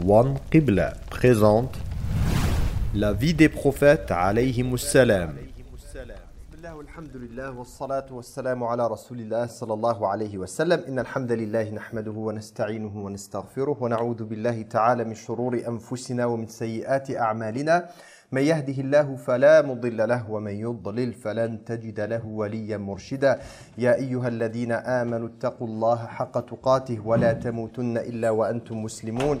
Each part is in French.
One Qibla présente la vie des prophètes alayhimus salam. الله والحمد لله والصلاة والسلام على رسول الله صلى الله عليه وسلم إن الحمد لله نحمده ونستعينه ونستغفره ونعوذ بالله تعالى من شرور أنفسنا ومن سيئات أعمالنا من يهده الله فلا مضل له ومن يضلل فلن تجد له وليا مرشدا يا أيها الذين آمنوا اتقوا الله حق تقاته ولا تموتن إلا وأنتم مسلمون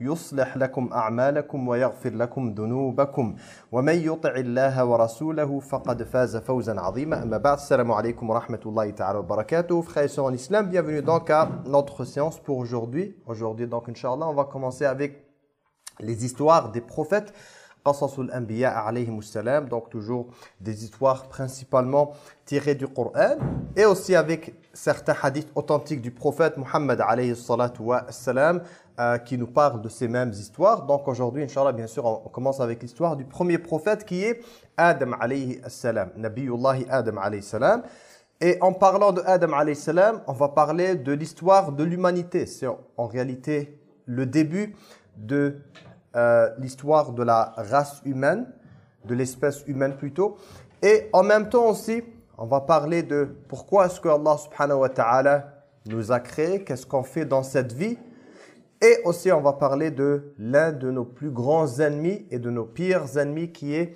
يصلح لكم أعمالكم ويغفر لكم ذنوبكم ومن يطع الله ورسوله فقد فاز فوزا عظيما أما بعد السلام عليكم ورحمة الله تعالى وبركاته Frères et sœurs en islam, bienvenue donc à notre séance pour aujourd'hui. Aujourd'hui donc, Inch'Allah, on va commencer avec les histoires des prophètes. Qasasul Anbiya alayhi salam, donc toujours des histoires principalement tirées du Coran et aussi avec certains hadiths authentiques du prophète Muhammad salatu wa salam euh, qui nous parlent de ces mêmes histoires. Donc aujourd'hui, Inch'Allah, bien sûr, on commence avec l'histoire du premier prophète qui est Adam alayhi salam, Nabiyullahi Adam alayhi salam. Et en parlant de Adam alayhi salam, on va parler de l'histoire de l'humanité. C'est en réalité le début de euh, l'histoire de la race humaine, de l'espèce humaine plutôt. Et en même temps aussi, on va parler de pourquoi est-ce que Allah subhanahu wa ta'ala nous a créés, qu'est-ce qu'on fait dans cette vie. Et aussi, on va parler de l'un de nos plus grands ennemis et de nos pires ennemis qui est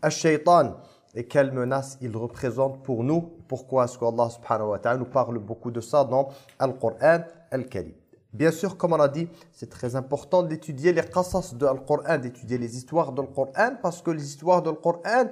Ash-Shaytan. Et quelle menace il représente pour nous. Pourquoi est-ce que Allah subhanahu wa ta'ala nous parle beaucoup de ça dans Al-Qur'an Al-Karim? Bien sûr, comme on a dit, c'est très important d'étudier les qasas de Al-Qur'an, d'étudier les histoires de Al-Qur'an, parce que les histoires de Al-Qur'an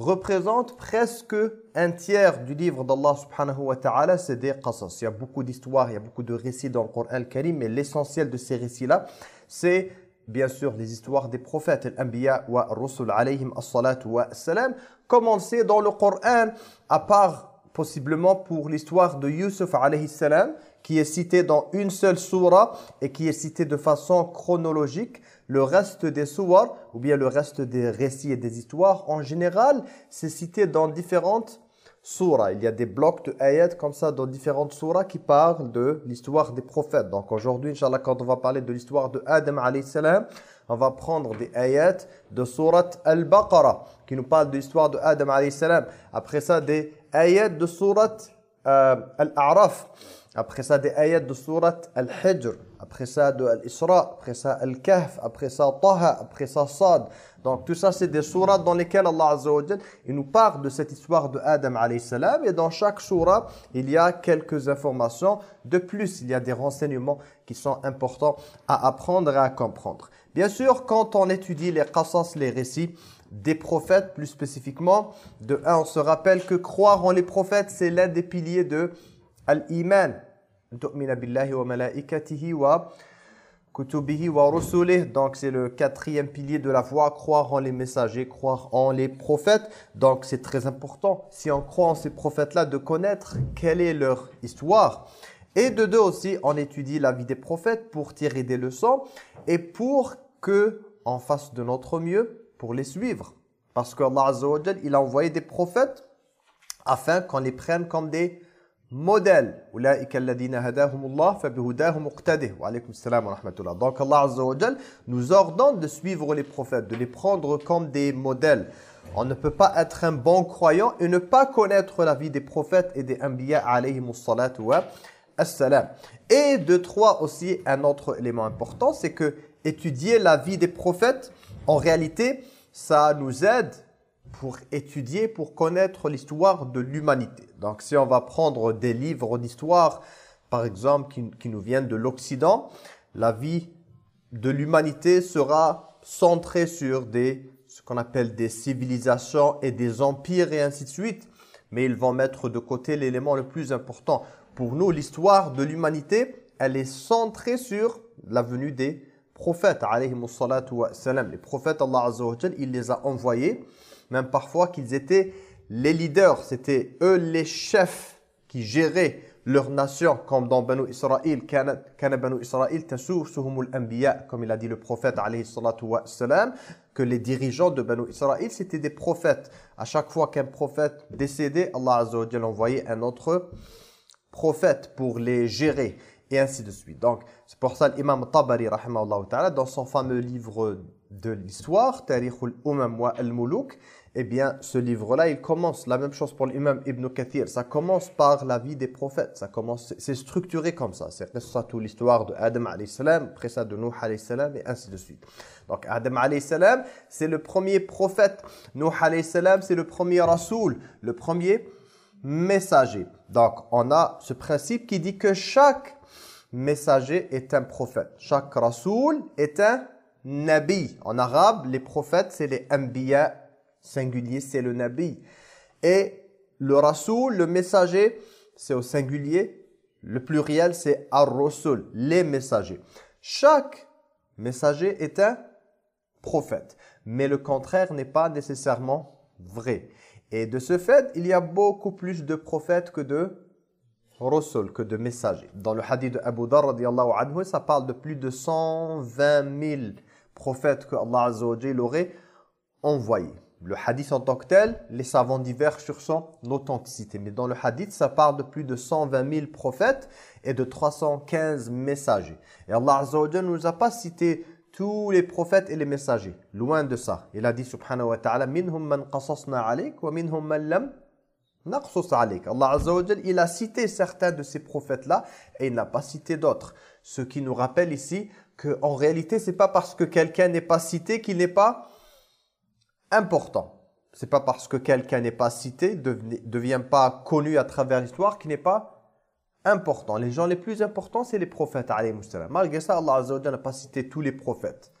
représentent presque un tiers du livre d'Allah subhanahu wa ta'ala, c'est des qasas. Il y a beaucoup d'histoires, il y a beaucoup de récits dans le Qur'an al-Karim, mais l'essentiel de ces récits-là, c'est bien sûr les histoires des prophètes, l'Anbiya wa Rusul alayhim as-salatu wa salam, comme dans le Qur'an, à part possiblement pour l'histoire de Yusuf alayhi salam, qui est cité dans une seule sourate et qui est cité de façon chronologique. Le reste des sourates, ou bien le reste des récits et des histoires, en général, c'est cité dans différentes sourates. Il y a des blocs de ayats comme ça dans différentes sourates qui parlent de l'histoire des prophètes. Donc aujourd'hui, Inch'Allah, quand on va parler de l'histoire de Adam salam, on va prendre des ayats de sourate Al-Baqarah qui nous parlent de l'histoire de Adam salam. Après ça, des ayats de sourate euh, Al-A'raf. Après ça, des ayats de sourate Al-Hijr. Après ça, de Al-Isra. Après ça, Al-Kahf. Après ça, Taha. Après ça, Sad. Donc tout ça, c'est des sourates dans lesquelles Allah Azza wa il nous parle de cette histoire de Adam salam. Et dans chaque sourate, il y a quelques informations. De plus, il y a des renseignements qui sont importants à apprendre et à comprendre. Bien sûr, quand on étudie les qasas, les récits, des prophètes plus spécifiquement, de un, on se rappelle que croire en les prophètes, c'est l'un des piliers de Al-Iman. Kutubihi. Donc c'est le quatrième pilier de la foi, croire en les messagers, croire en les prophètes. Donc c'est très important, si on croit en ces prophètes-là, de connaître quelle est leur histoire. Et de deux aussi, on étudie la vie des prophètes pour tirer des leçons et pour que on fasse de notre mieux pour les suivre. Parce que Allah il a envoyé des prophètes afin qu'on les prenne comme des modèles. Donc Allah Azza wa nous ordonne de suivre les prophètes, de les prendre comme des modèles. On ne peut pas être un bon croyant et ne pas connaître la vie des prophètes et des anbiya. Et de trois aussi, un autre élément important, c'est que étudier la vie des prophètes, en réalité, ça nous aide pour étudier, pour connaître l'histoire de l'humanité. Donc si on va prendre des livres d'histoire, par exemple, qui, qui nous viennent de l'Occident, la vie de l'humanité sera centrée sur des, ce qu'on appelle des civilisations et des empires et ainsi de suite. Mais ils vont mettre de côté l'élément le plus important. Pour nous, l'histoire de l'humanité, elle est centrée sur la venue des prophètes, Les prophètes, Allah Azza wa il les a envoyés, même parfois qu'ils étaient les leaders, c'était eux les chefs qui géraient leur nation, comme dans Banu Israël, comme il a dit le prophète que les dirigeants de Banu Israël, c'était des prophètes. À chaque fois qu'un prophète décédait, Allah Azza wa envoyait un autre prophète pour les gérer et ainsi de suite. Donc, c'est pour ça l'imam Tabari, dans son fameux livre de l'histoire, Tarikhul Umam wa al-Muluk, eh bien, ce livre-là, il commence, la même chose pour l'imam Ibn Kathir, ça commence par la vie des prophètes, ça commence, c'est structuré comme ça, c'est ça toute l'histoire de Adam salam, après ça de Nuh salam et ainsi de suite. Donc Adam salam, c'est le premier prophète, Nuh salam, c'est le premier rasoul, le premier messager. Donc on a ce principe qui dit que chaque messager est un prophète, chaque rasoul est un nabi. En arabe, les prophètes, c'est les anbiya singulier, c'est le nabi. Et le rasoul, le messager, c'est au singulier. Le pluriel, c'est ar-rasul, les messagers. Chaque messager est un prophète. Mais le contraire n'est pas nécessairement vrai. Et de ce fait, il y a beaucoup plus de prophètes que de rasul, que de messagers. Dans le hadith de Abu Dhar, anhu, ça parle de plus de 120 000 prophètes que Allah aurait envoyés. Le hadith en tant que tel, les savants divergent sur son authenticité. Mais dans le hadith, ça parle de plus de 120 000 prophètes et de 315 messagers. Et Allah Azza wa ne nous a pas cité tous les prophètes et les messagers. Loin de ça. Il a dit subhanahu wa ta'ala minhum man qasasna alayk wa minhum man lam naqsus alayk. Allah Azza wa il a cité certains de ces prophètes-là et il n'a pas cité d'autres. Ce qui nous rappelle ici qu'en réalité, c'est pas parce que quelqu'un n'est pas cité qu'il n'est pas important. C'est pas parce que quelqu'un n'est pas cité, ne devient pas connu à travers l'histoire, qu'il n'est pas important. Les gens les plus importants, c'est les prophètes, Malgré ça, Allah Azza n'a pas cité tous les prophètes.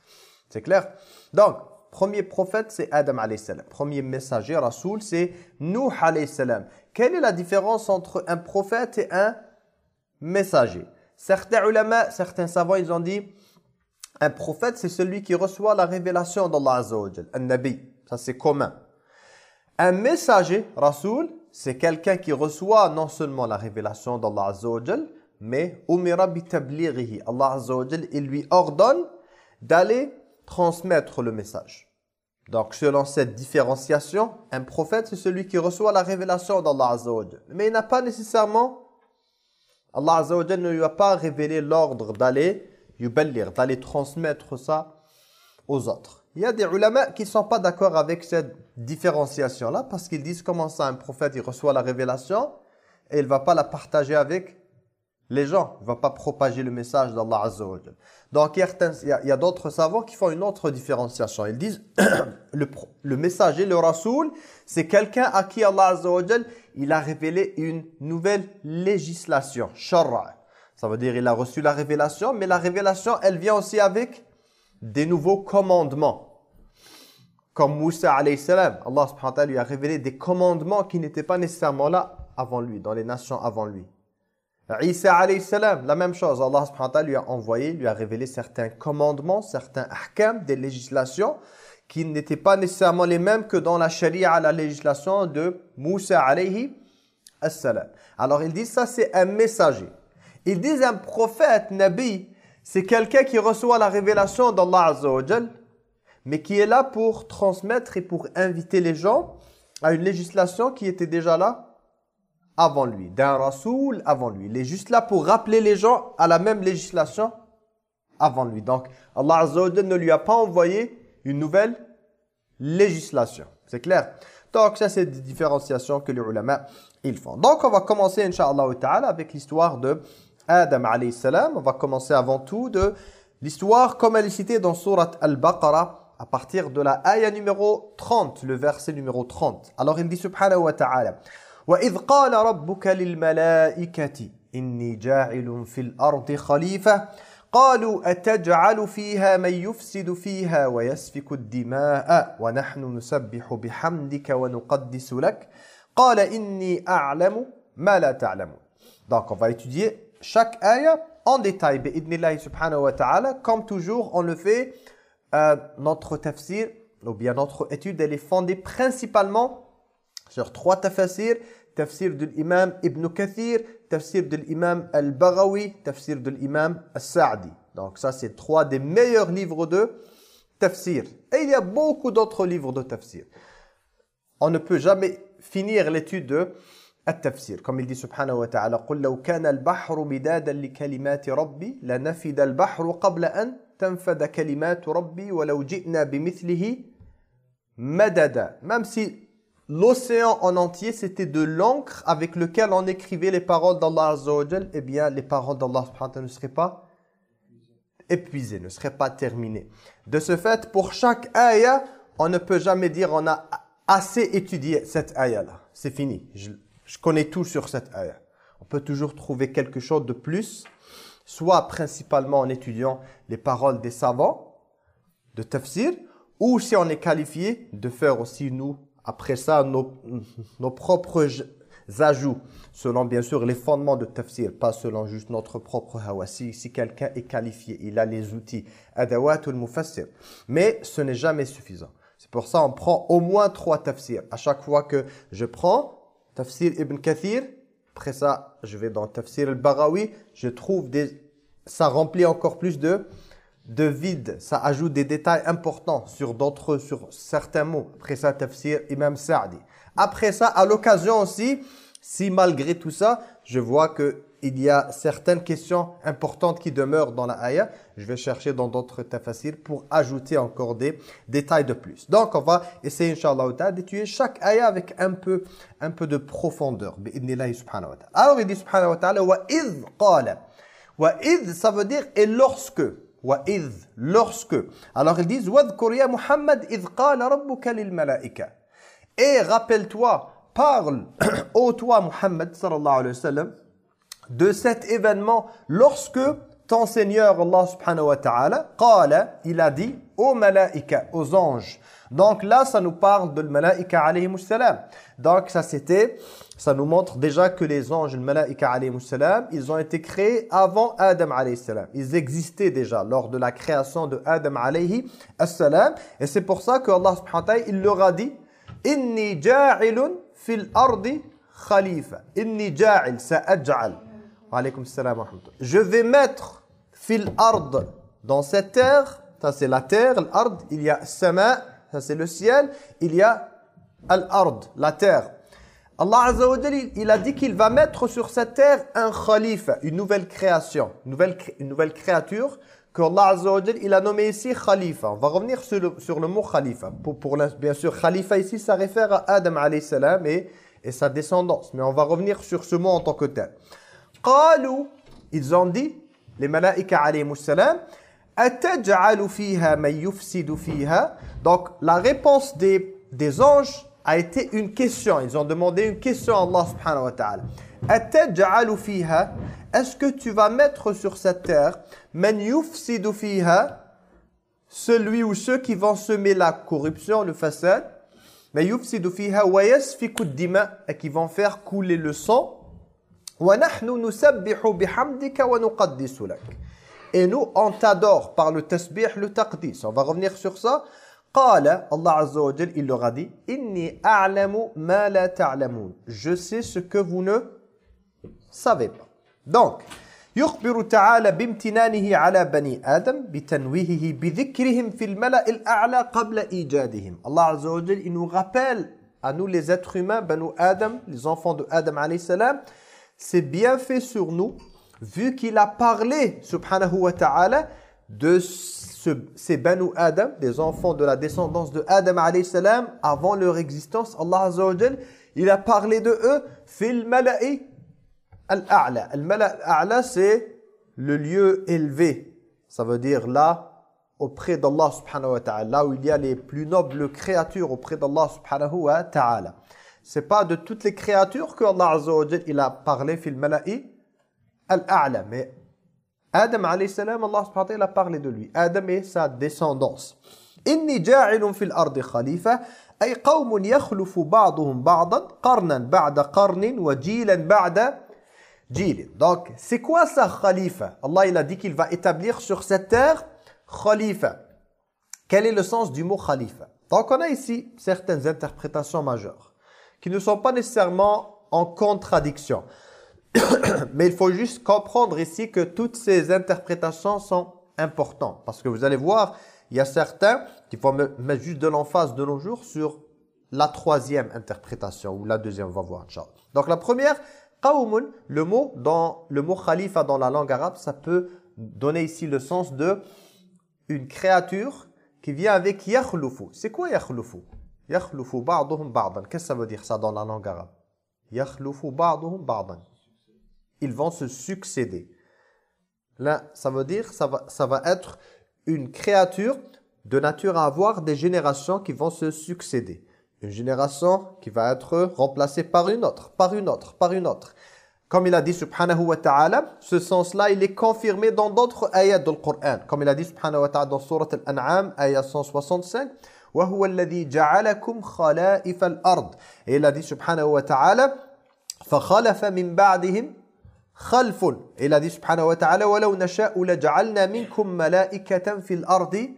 C'est clair? Donc, premier prophète, c'est Adam salam. Premier messager, Rasoul, c'est Nuh salam. Quelle est la différence entre un prophète et un messager? Certains ulama, certains savants, ils ont dit, un prophète, c'est celui qui reçoit la révélation d'Allah Azza un nabi. Ça, c'est commun. Un messager, Rasoul, c'est quelqu'un qui reçoit non seulement la révélation d'Allah Azza mais umira. Allah il lui ordonne d'aller transmettre le message. Donc, selon cette différenciation, un prophète, c'est celui qui reçoit la révélation d'Allah Azza Mais il n'a pas nécessairement, Allah Azza ne lui a pas révélé l'ordre d'aller d'aller transmettre ça aux autres. Il y a des ulama qui ne sont pas d'accord avec cette différenciation-là parce qu'ils disent comment ça un prophète il reçoit la révélation et il ne va pas la partager avec les gens. Il ne va pas propager le message d'Allah Azza wa Donc il y a, d'autres savants qui font une autre différenciation. Ils disent le, le messager, le rasoul, c'est quelqu'un à qui Allah Azza wa il a révélé une nouvelle législation, sharra. Ça veut dire il a reçu la révélation, mais la révélation, elle vient aussi avec des nouveaux commandements. Comme Moussa alayhi salam, Allah lui a révélé des commandements qui n'étaient pas nécessairement là avant lui, dans les nations avant lui. Isa alayhi la même chose. Allah lui a envoyé, lui a révélé certains commandements, certains ahkam, des législations qui n'étaient pas nécessairement les mêmes que dans la charia, la législation de Moussa alayhi salam. Alors ils disent ça c'est un messager. Ils disent un prophète, nabi, c'est quelqu'un qui reçoit la révélation d'Allah Azza mais qui est là pour transmettre et pour inviter les gens à une législation qui était déjà là avant lui, d'un rasoul avant lui. Il est juste là pour rappeler les gens à la même législation avant lui. Donc, Allah Azza ne lui a pas envoyé une nouvelle législation. C'est clair? Donc, ça, c'est des différenciations que les ulama, ils font. Donc, on va commencer, Inch'Allah avec l'histoire de Adam alayhi salam. On va commencer avant tout de l'histoire comme elle est citée dans Surat Al-Baqarah à partir de la ayah numéro 30, le verset numéro 30. Alors il dit subhanahu wa ta'ala وَإِذْ قَالَ رَبُّكَ لِلْمَلَائِكَةِ إِنِّي جَاعِلٌ فِي الْأَرْضِ خَلِيفَةً قالوا أتجعل فيها من يفسد فيها ويسفك الدماء ونحن نسبح بحمدك ونقدس لك قال إني أعلم ما لا تعلمون Donc on va étudier chaque ayah en détail, subhanahu wa ta'ala, comme toujours on le fait, euh, notre tafsir, ou bien notre étude, elle est fondée principalement sur trois tafsirs, tafsir de l'imam Ibn Kathir, tafsir de l'imam Al-Baghawi, tafsir de l'imam Al-Sa'di. Donc ça, c'est trois des meilleurs livres de tafsir. Et il y a beaucoup d'autres livres de tafsir. On ne peut jamais finir l'étude de التفسير comme il dit subhanahu wa ta'ala قل لو كان البحر مدادا لكلمات ربي لنفد البحر قبل أن تنفد كلمات ربي ولو جئنا بمثله مددا même si l'océan en entier c'était de l'encre avec lequel on écrivait les paroles d'Allah Azza wa Jal eh bien les paroles d'Allah subhanahu wa ta'ala ne seraient pas épuisées ne seraient pas terminées de ce fait pour chaque ayah on ne peut jamais dire on a assez étudié cette ayah là c'est fini je, je connais tout sur cette ayah. On peut toujours trouver quelque chose de plus, soit principalement en étudiant les paroles des savants de tafsir, ou si on est qualifié de faire aussi nous, après ça, nos, nos propres ajouts, selon bien sûr les fondements de tafsir, pas selon juste notre propre hawa. Si, si quelqu'un est qualifié, il a les outils, adawatul mufassir. Mais ce n'est jamais suffisant. C'est pour ça on prend au moins trois tafsirs. À chaque fois que je prends, Tafsir Ibn Kathir. Après ça, je vais dans Tafsir al-Baghawi. Je trouve des... Ça remplit encore plus de, de vide. Ça ajoute des détails importants sur d'autres, sur certains mots. Après ça, Tafsir Imam Sa'di. Après ça, à l'occasion aussi, si malgré tout ça, je vois que il y a certaines questions importantes qui demeurent dans la ayah. Je vais chercher dans d'autres tafassirs pour ajouter encore des détails de plus. Donc, on va essayer, Inch'Allah, d'étudier chaque ayah avec un peu, un peu de profondeur. subhanahu wa ta'ala. Alors, il dit subhanahu wa ta'ala, « Wa idh qala » Wa idh, ça veut dire « et lorsque » Wa idh, lorsque. Alors, ils disent « Wadhkur ya Muhammad idh qala rabbuka lil malaika » Et rappelle-toi, parle, ô toi Muhammad sallallahu alayhi wa sallam, de cet événement lorsque ton Seigneur Allah subhanahu wa ta'ala il a dit aux malaïka, aux anges. Donc là, ça nous parle de malaïka alayhi salam. Donc ça c'était, ça nous montre déjà que les anges, le malaïka alayhi salam, ils ont été créés avant Adam alayhi salam. Ils existaient déjà lors de la création de Adam alayhi salam. Et c'est pour ça que Allah subhanahu wa ta'ala, il leur a dit « Inni ja'ilun fil ardi khalifa »« Inni ja'il sa'aj'al » Je vais mettre fil ard dans cette terre, ça c'est la terre, l'ard, il y a sama, ça c'est le ciel, il y a al-ard, la terre. Allah Azza il a dit qu'il va mettre sur cette terre un khalifa, une nouvelle création, une nouvelle, créature que Allah Azza il a nommé ici khalifa. On va revenir sur le, sur le mot khalifa. Pour, bien sûr, khalifa ici, ça réfère à Adam alayhi salam et, et sa descendance. Mais on va revenir sur ce mot en tant que tel. Qalu, ils ont dit, les malaïka alayhi salam, Ataj'alu fiha yufsidu fiha. Donc la réponse des, des anges a été une question. Ils ont demandé une question à Allah subhanahu wa ta'ala. Ataj'alu fiha. Est-ce que tu vas mettre sur cette terre man yufsidu fiha celui ou ceux qui vont semer la corruption, le fasad, mais yufsidu fiha wa yasfiku dima et qui vont faire couler le sang et nous, on t'adore par le tasbih, le taqdis. On va revenir sur ça. Allah Azza wa il leur a dit Je sais ce que vous ne savez pas. Donc, يخبر تعالى بامتنانه على بني آدم بتنويهه بذكرهم في الملأ الأعلى قبل إيجادهم. Allah Azza wa il nous rappelle à nous les êtres humains, Banu Adam, les enfants de Adam alayhi salam, c'est bien fait sur nous, vu qu'il a parlé, subhanahu wa ta'ala, de ce, ces Banu Adam, des enfants de la descendance de Adam alayhi salam, avant leur existence, Allah Azza wa il a parlé de eux, fil mala'i al-a'la. Al-mala' al-a'la, c'est le lieu élevé. Ça veut dire là, auprès d'Allah subhanahu wa ta'ala, là où il y a les plus nobles créatures auprès d'Allah subhanahu wa ta'ala c'est pas de toutes les créatures que Allah Azza wa il a parlé fil mala'i al-a'la. Mais Adam alayhi salam Allah subhanahu wa ta'ala a parlé de lui. Adam et sa descendance. Ja'ilun fil ardi khalifa ay qawmun yakhlufu ba'duhum ba'dan qarnan ba'da qarnin wa jilan ba'da jilin. Donc c'est quoi ça khalifa? Allah il a dit qu'il va établir sur cette terre khalifa. Quel est le sens du mot khalifa? Donc on a ici certaines interprétations majeures qui ne sont pas nécessairement en contradiction. Mais il faut juste comprendre ici que toutes ces interprétations sont importantes. Parce que vous allez voir, il y a certains qui vont mettre juste de l'emphase de nos jours sur la troisième interprétation, ou la deuxième, on va voir. Donc la première, qawmun, le mot, dans, le mot khalifa dans la langue arabe, ça peut donner ici le sens de une créature qui vient avec yakhlufu. C'est quoi yakhlufu? Yakhlufu ba'duhum. Qu'est-ce que ça veut dire ça dans la langue arabe? Ils vont se succéder. Là, ça veut dire ça va, ça va être une créature de nature à avoir des générations qui vont se succéder. Une génération qui va être remplacée par une autre, par une autre, par une autre. Comme il a dit subhanahu wa ta'ala, ce sens-là, il est confirmé dans d'autres ayats du Coran. Comme il a dit subhanahu wa ta'ala dans surat Al-An'am, ayat 165, وَهُوَ الَّذِي جَعَلَكُمْ خَلَائِفَ الْأَرْضِ Et il a dit subhanahu wa ta'ala, فَخَلَفَ مِنْ بَعْدِهِمْ خَلْفٌ Et il a dit subhanahu wa ta'ala, وَلَوْ نَشَاءُ لَجَعَلْنَا مِنْكُمْ مَلَائِكَةً فِي الْأَرْضِ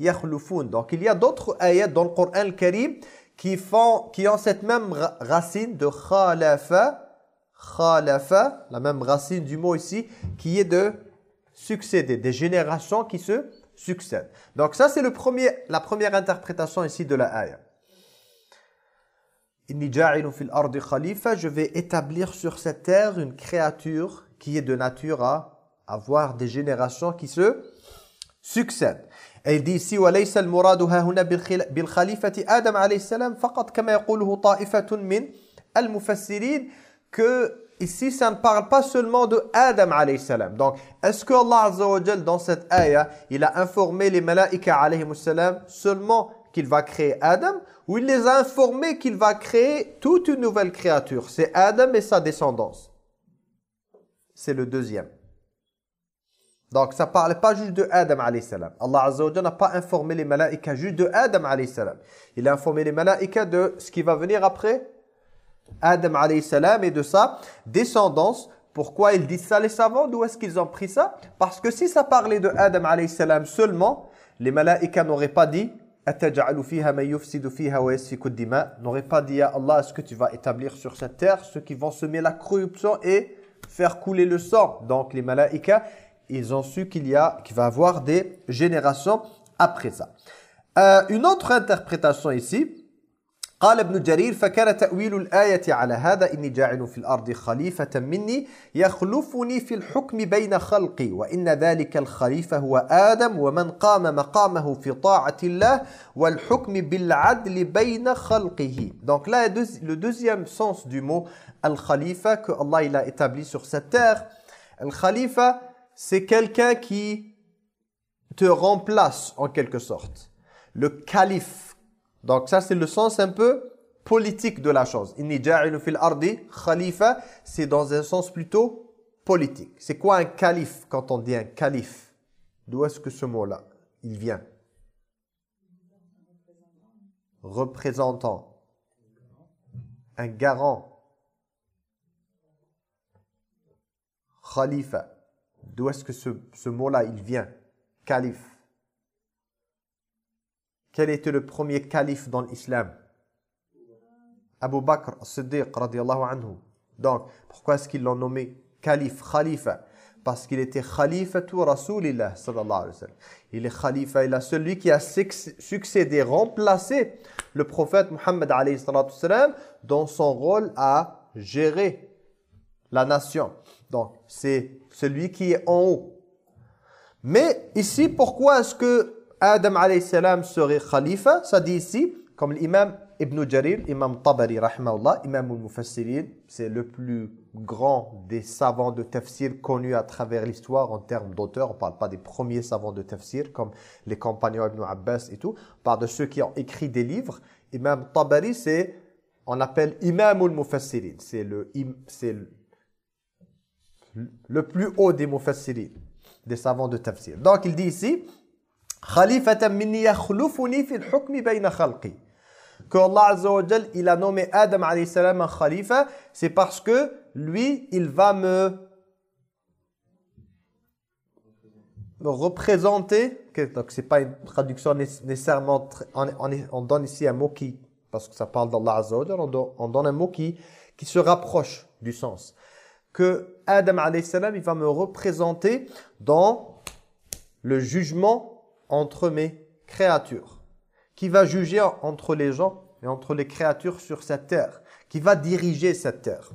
يَخْلُفُونَ Donc il y a d'autres ayats dans le Coran Karim qui, font, qui ont cette même racine de khalafa, khalafa, la même racine du mot ici, qui est de succéder, des générations qui se succèdent. Donc ça c'est le premier, la première interprétation ici de la ayah. Inni fil ardi khalifa, je vais établir sur cette terre une créature qui est de nature à avoir des générations qui se succèdent. Et il dit ici وليس المراد ها هنا بالخليفة آدم عليه السلام فقط كما يقوله طائفة من المفسرين que ici ça ne parle pas seulement de Adam salam. Donc est-ce que Allah azza dans cette ayah, il a informé les malaïka alayhi salam seulement qu'il va créer Adam ou il les a informés qu'il va créer toute une nouvelle créature, c'est Adam et sa descendance. C'est le deuxième. Donc, ça ne parle pas juste de Adam salam. Allah Azza wa n'a pas informé les malaïkas juste de Adam salam. Il a informé les malaïkas de ce qui va venir après? Adam salam et de sa descendance. Pourquoi ils disent ça les savants? D'où est-ce qu'ils ont pris ça? Parce que si ça parlait de Adam salam seulement, les malaïkas n'auraient pas dit n'auraient pas dit à Allah est-ce que tu vas établir sur cette terre ceux qui vont semer la corruption et faire couler le sang? Donc les malaïkas ils ont su qu'il y a qu'il va avoir des générations après ça. Euh, une autre interprétation ici. قال ابن جرير فكان تأويل الآية على هذا إني جاعل في الأرض خليفة مني يخلفني في الحكم بين خلقي وإن ذلك الخليفة هو آدم ومن قام مقامه في طاعة الله والحكم بالعدل بين خلقه Donc là, le deuxième sens du mot Al-Khalifa que Allah il a établi sur cette terre. Al-Khalifa, c'est quelqu'un qui te remplace en quelque sorte. Le calife. Donc ça c'est le sens un peu politique de la chose. Inni fil ardi khalifa, c'est dans un sens plutôt politique. C'est quoi un calife quand on dit un calife? D'où est-ce que ce mot-là il vient? Représentant. Un garant. Khalifa. D'où est-ce que ce, mot-là, il vient? Calife. Quel était le premier calife dans l'islam? Abu Bakr as-Siddiq radiallahu anhu. Donc, pourquoi est-ce qu'ils l'ont nommé calife, khalifa? Parce qu'il était khalifa tout Rasulillah sallallahu alayhi wa sallam. Il est khalifa, il est celui qui a succédé, remplacé le prophète Muhammad alayhi sallam dans son rôle à gérer la nation. Donc, c'est celui qui est en haut. Mais ici, pourquoi est-ce que Adam salam serait khalifa Ça dit ici, comme l'imam Ibn Jarir, imam Tabari, rahimahullah, imam al-Mufassirin, c'est le plus grand des savants de tafsir connus à travers l'histoire en termes d'auteur. On ne parle pas des premiers savants de tafsir comme les compagnons Ibn Abbas et tout. On parle de ceux qui ont écrit des livres. Imam Tabari, c'est, on l'appelle imam al-Mufassirin. C'est le, c'est le plus haut des mufassirin, des savants de tafsir. Donc il dit ici Que Allah Azza il a nommé Adam alayhi un khalifa, c'est parce que lui, il va me, me représenter. Donc c'est pas une traduction nécessairement, on, on, on, donne ici un mot qui, parce que ça parle d'Allah Azza Jal, on donne un mot qui qui se rapproche du sens. Que Adam alayhi il va me représenter dans le jugement entre mes créatures. Qui va juger entre les gens et entre les créatures sur cette terre. Qui va diriger cette terre.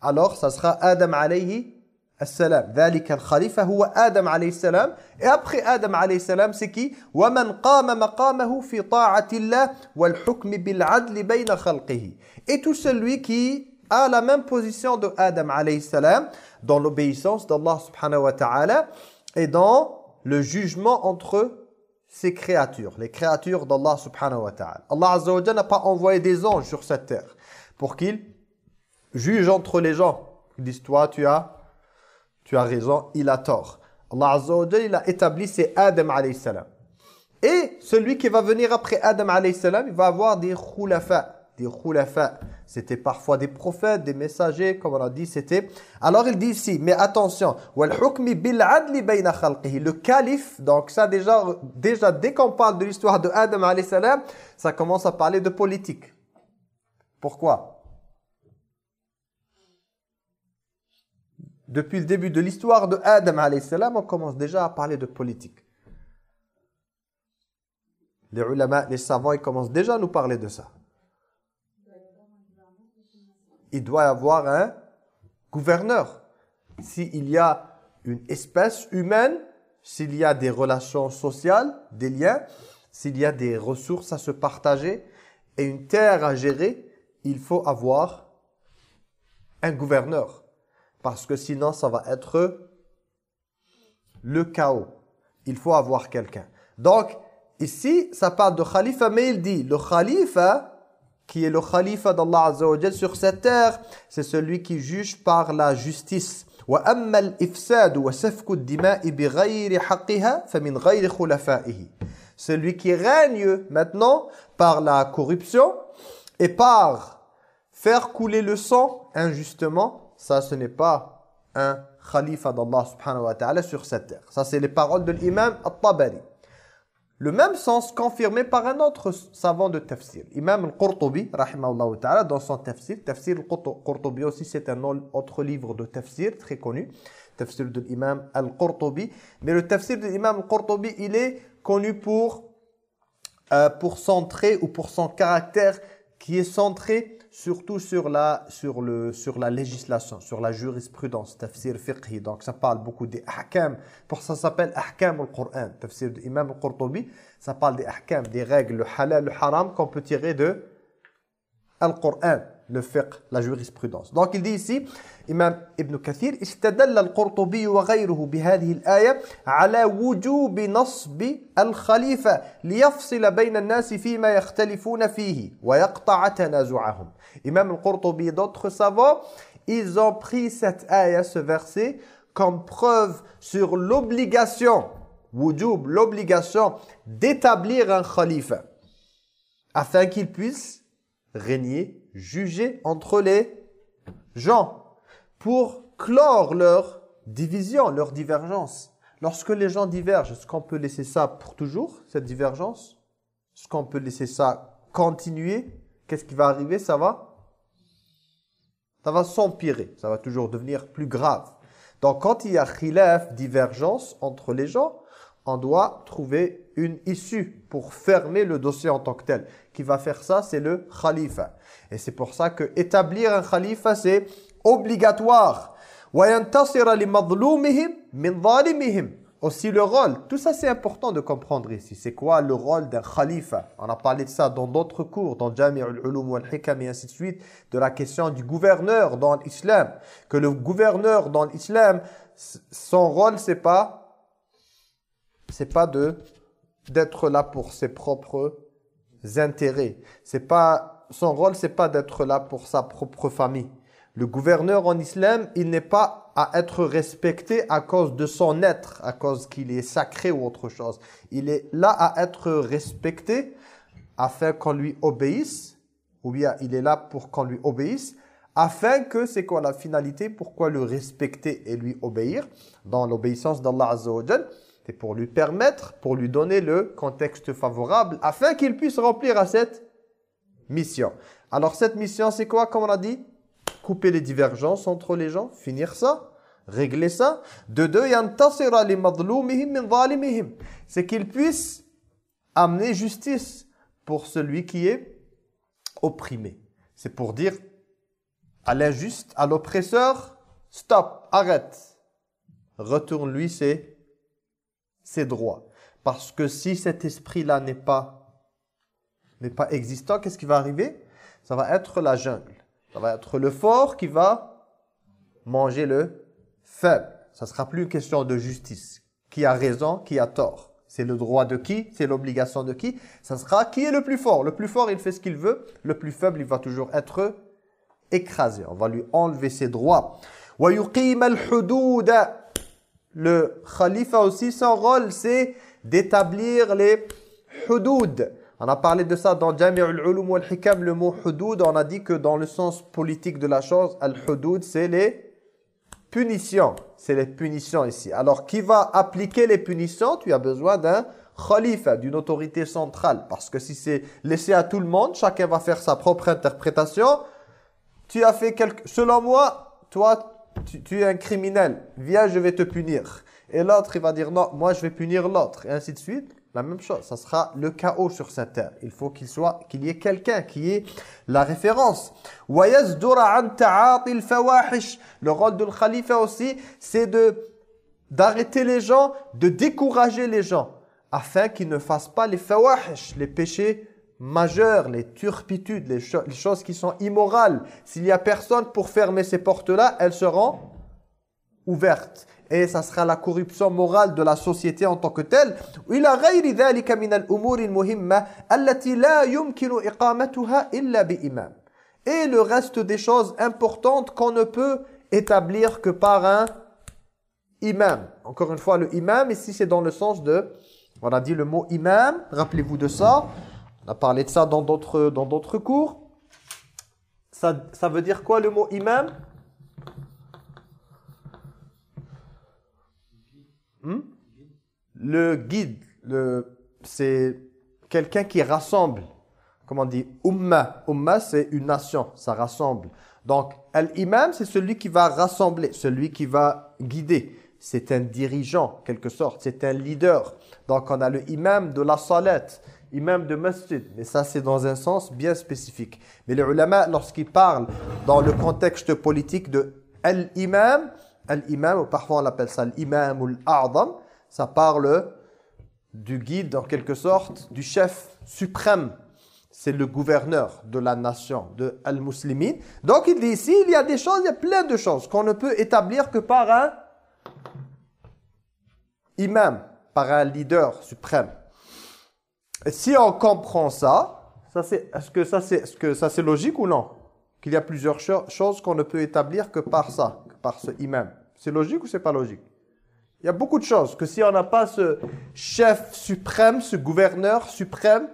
Alors, ça sera Adam alayhi salam. ذلك الخليفة هو آدم عليه السلام. Et après Adam alayhi salam, c'est qui ومن قام مقامه في طاعة الله والحكم بالعدل بين خلقه. Et tout celui qui a la même position de Adam alayhi salam dans l'obéissance d'Allah subhanahu wa ta'ala et dans le jugement entre ses créatures, les créatures d'Allah subhanahu wa ta'ala. Allah azza n'a pas envoyé des anges sur cette terre pour qu'ils jugent entre les gens. Ils disent toi tu as tu as raison, il a tort. Allah azza il a établi c'est Adam alayhi salam. Et celui qui va venir après Adam alayhi salam, il va avoir des khulafa des. C'était parfois des prophètes, des messagers, comme on a dit, c'était... Alors il dit ici, mais attention, le calife, donc ça déjà, déjà dès qu'on parle de l'histoire de Adam salam, ça commence à parler de politique. Pourquoi? Depuis le début de l'histoire de Adam salam, on commence déjà à parler de politique. Les ulama, les savants, ils commencent déjà à nous parler de ça il doit y avoir un gouverneur. S'il y a une espèce humaine, s'il y a des relations sociales, des liens, s'il y a des ressources à se partager et une terre à gérer, il faut avoir un gouverneur. Parce que sinon, ça va être le chaos. Il faut avoir quelqu'un. Donc, ici, ça parle de khalifa, mais il dit, le khalifa, qui est le khalifa d'Allah Azza sur cette terre, c'est celui qui juge par la justice. Celui qui règne maintenant par la corruption et par faire couler le sang injustement, ça ce n'est pas un khalifa d'Allah subhanahu wa ta'ala sur cette terre. Ça c'est les paroles de l'imam At-Tabari. Le même sens confirmé par un autre savant de tafsir. Imam al-Qurtubi, ta'ala, dans son tafsir. Tafsir al-Qurtubi aussi, c'est un autre livre de tafsir très connu. Tafsir de l'imam al-Qurtubi. Mais le tafsir de l'imam al-Qurtubi, il est connu pour, euh, pour son trait ou pour son caractère qui est centré surtout sur la, sur, le, sur la législation, sur la jurisprudence, tafsir fiqhi. Donc ça parle beaucoup des ahkam. Pour ça, s'appelle ahkam al-Qur'an. Tafsir de Imam al-Qurtubi, ça parle des ahkam, des règles, le halal, le haram qu'on peut tirer de al-Qur'an, le fiqh, la jurisprudence. Donc il dit ici, Imam Ibn Kathir, استدل القرطبي وغيره بهذه الآية على وجوب نصب الخليفة ليفصل بين الناس فيما يختلفون فيه ويقطع تنازعهم. Imam al-Qurtubi et d'autres savants, ils ont pris cette ayah, ce verset, comme preuve sur l'obligation, wujub, l'obligation d'établir un khalifa, afin qu'il puisse régner, juger entre les gens, pour clore leur division, leur divergence. Lorsque les gens divergent, est-ce qu'on peut laisser ça pour toujours, cette divergence? Est-ce qu'on peut laisser ça continuer? Qu'est-ce qui va arriver? Ça va? Ça va s'empirer, ça va toujours devenir plus grave. Donc quand il y a khilaf, divergence entre les gens, on doit trouver une issue pour fermer le dossier en tant que tel. Qui va faire ça, c'est le khalifa. Et c'est pour ça que établir un khalifa, c'est obligatoire. Aussi le rôle, tout ça c'est important de comprendre ici. C'est quoi le rôle d'un khalifa? On a parlé de ça dans d'autres cours, dans Jami' al-Ulum wal-Hikam et ainsi de suite, de la question du gouverneur dans l'islam. Que le gouverneur dans l'islam, son rôle c'est pas, c'est pas de d'être là pour ses propres intérêts. C'est pas son rôle, c'est pas d'être là pour sa propre famille. Le gouverneur en islam, il n'est pas à être respecté à cause de son être, à cause qu'il est sacré ou autre chose. Il est là à être respecté afin qu'on lui obéisse, ou bien il est là pour qu'on lui obéisse, afin que, c'est quoi la finalité, pourquoi le respecter et lui obéir dans l'obéissance d'Allah Azza wa c'est pour lui permettre, pour lui donner le contexte favorable, afin qu'il puisse remplir à cette mission. Alors cette mission, c'est quoi, comme on a dit? Couper les divergences entre les gens, finir ça, régler ça. De deux, c'est qu'il puisse amener justice pour celui qui est opprimé. C'est pour dire à l'injuste, à l'oppresseur, stop, arrête. Retourne-lui ses, ses droits. Parce que si cet esprit-là n'est pas, n'est pas existant, qu'est-ce qui va arriver? Ça va être la jungle. Ça va être le fort qui va manger le faible. Ça sera plus une question de justice. Qui a raison, qui a tort. C'est le droit de qui? C'est l'obligation de qui? Ça sera qui est le plus fort. Le plus fort, il fait ce qu'il veut. Le plus faible, il va toujours être écrasé. On va lui enlever ses droits. Le khalifa aussi, son rôle, c'est d'établir les hudud. On a parlé de ça dans Jami' al-Ulum wal-Hikam, le mot hudud. On a dit que dans le sens politique de la chose, al-hudud, c'est les punitions. C'est les punitions ici. Alors, qui va appliquer les punitions? Tu as besoin d'un khalifa, d'une autorité centrale. Parce que si c'est laissé à tout le monde, chacun va faire sa propre interprétation. Tu as fait quelque... Selon moi, toi, tu, es un criminel, viens, je vais te punir. Et l'autre, il va dire, non, moi, je vais punir l'autre. Et ainsi de suite. La même chose, ça sera le chaos sur cette terre. Il faut qu'il soit, qu'il y ait quelqu'un qui ait la référence. Le rôle du khalifa aussi, c'est de d'arrêter les gens, de décourager les gens, afin qu'ils ne fassent pas les fawahish, les péchés majeurs, les turpitudes, les, choses qui sont immorales. S'il n'y a personne pour fermer ces portes-là, elles seront ouvertes. Et ça sera la corruption morale de la société en tant que telle. Et le reste des choses importantes qu'on ne peut établir que par un imam. Encore une fois, le imam, ici c'est dans le sens de... On a dit le mot imam, rappelez-vous de ça. On a parlé de ça dans d'autres dans d'autres cours. Ça, ça veut dire quoi le mot imam? Hmm? Le guide, le, c'est quelqu'un qui rassemble. Comment on dit? Umma. Umma, c'est une nation, ça rassemble. Donc, l'imam, c'est celui qui va rassembler, celui qui va guider. C'est un dirigeant, quelque sorte. C'est un leader. Donc, on a le imam de la salat imam de masjid. Mais ça, c'est dans un sens bien spécifique. Mais les ulama, lorsqu'ils parlent dans le contexte politique de al-imam, al-imam, ou parfois on l'appelle ça l'imam ou l'a'adam, ça parle du guide, en quelque sorte, du chef suprême. C'est le gouverneur de la nation, de al-muslimin. Donc il dit ici, il y a des choses, il y a plein de choses qu'on ne peut établir que par un imam, par un leader suprême si on comprend ça, est-ce que ça c'est logique ou non? Qu'il y a plusieurs choses qu'on ne peut établir que par ça, par ce imam. C'est logique ou c'est pas logique? Il y a beaucoup de choses que si on n'a pas ce chef suprême, ce gouverneur suprême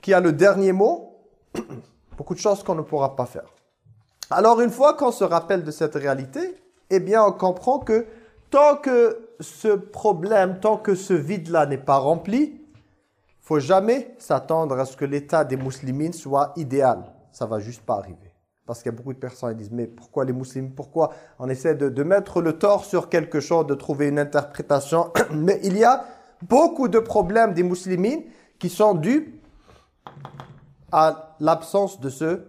qui a le dernier mot, beaucoup de choses qu'on ne pourra pas faire. Alors une fois qu'on se rappelle de cette réalité, eh bien on comprend que tant que ce problème, tant que ce vide-là n'est pas rempli, faut jamais s'attendre à ce que l'état des musulmans soit idéal. Ça va juste pas arriver. Parce qu'il y a beaucoup de personnes qui disent, mais pourquoi les musulmans Pourquoi on essaie de, mettre le tort sur quelque chose, de trouver une interprétation? Mais il y a beaucoup de problèmes des musulmans qui sont dus à l'absence de ce,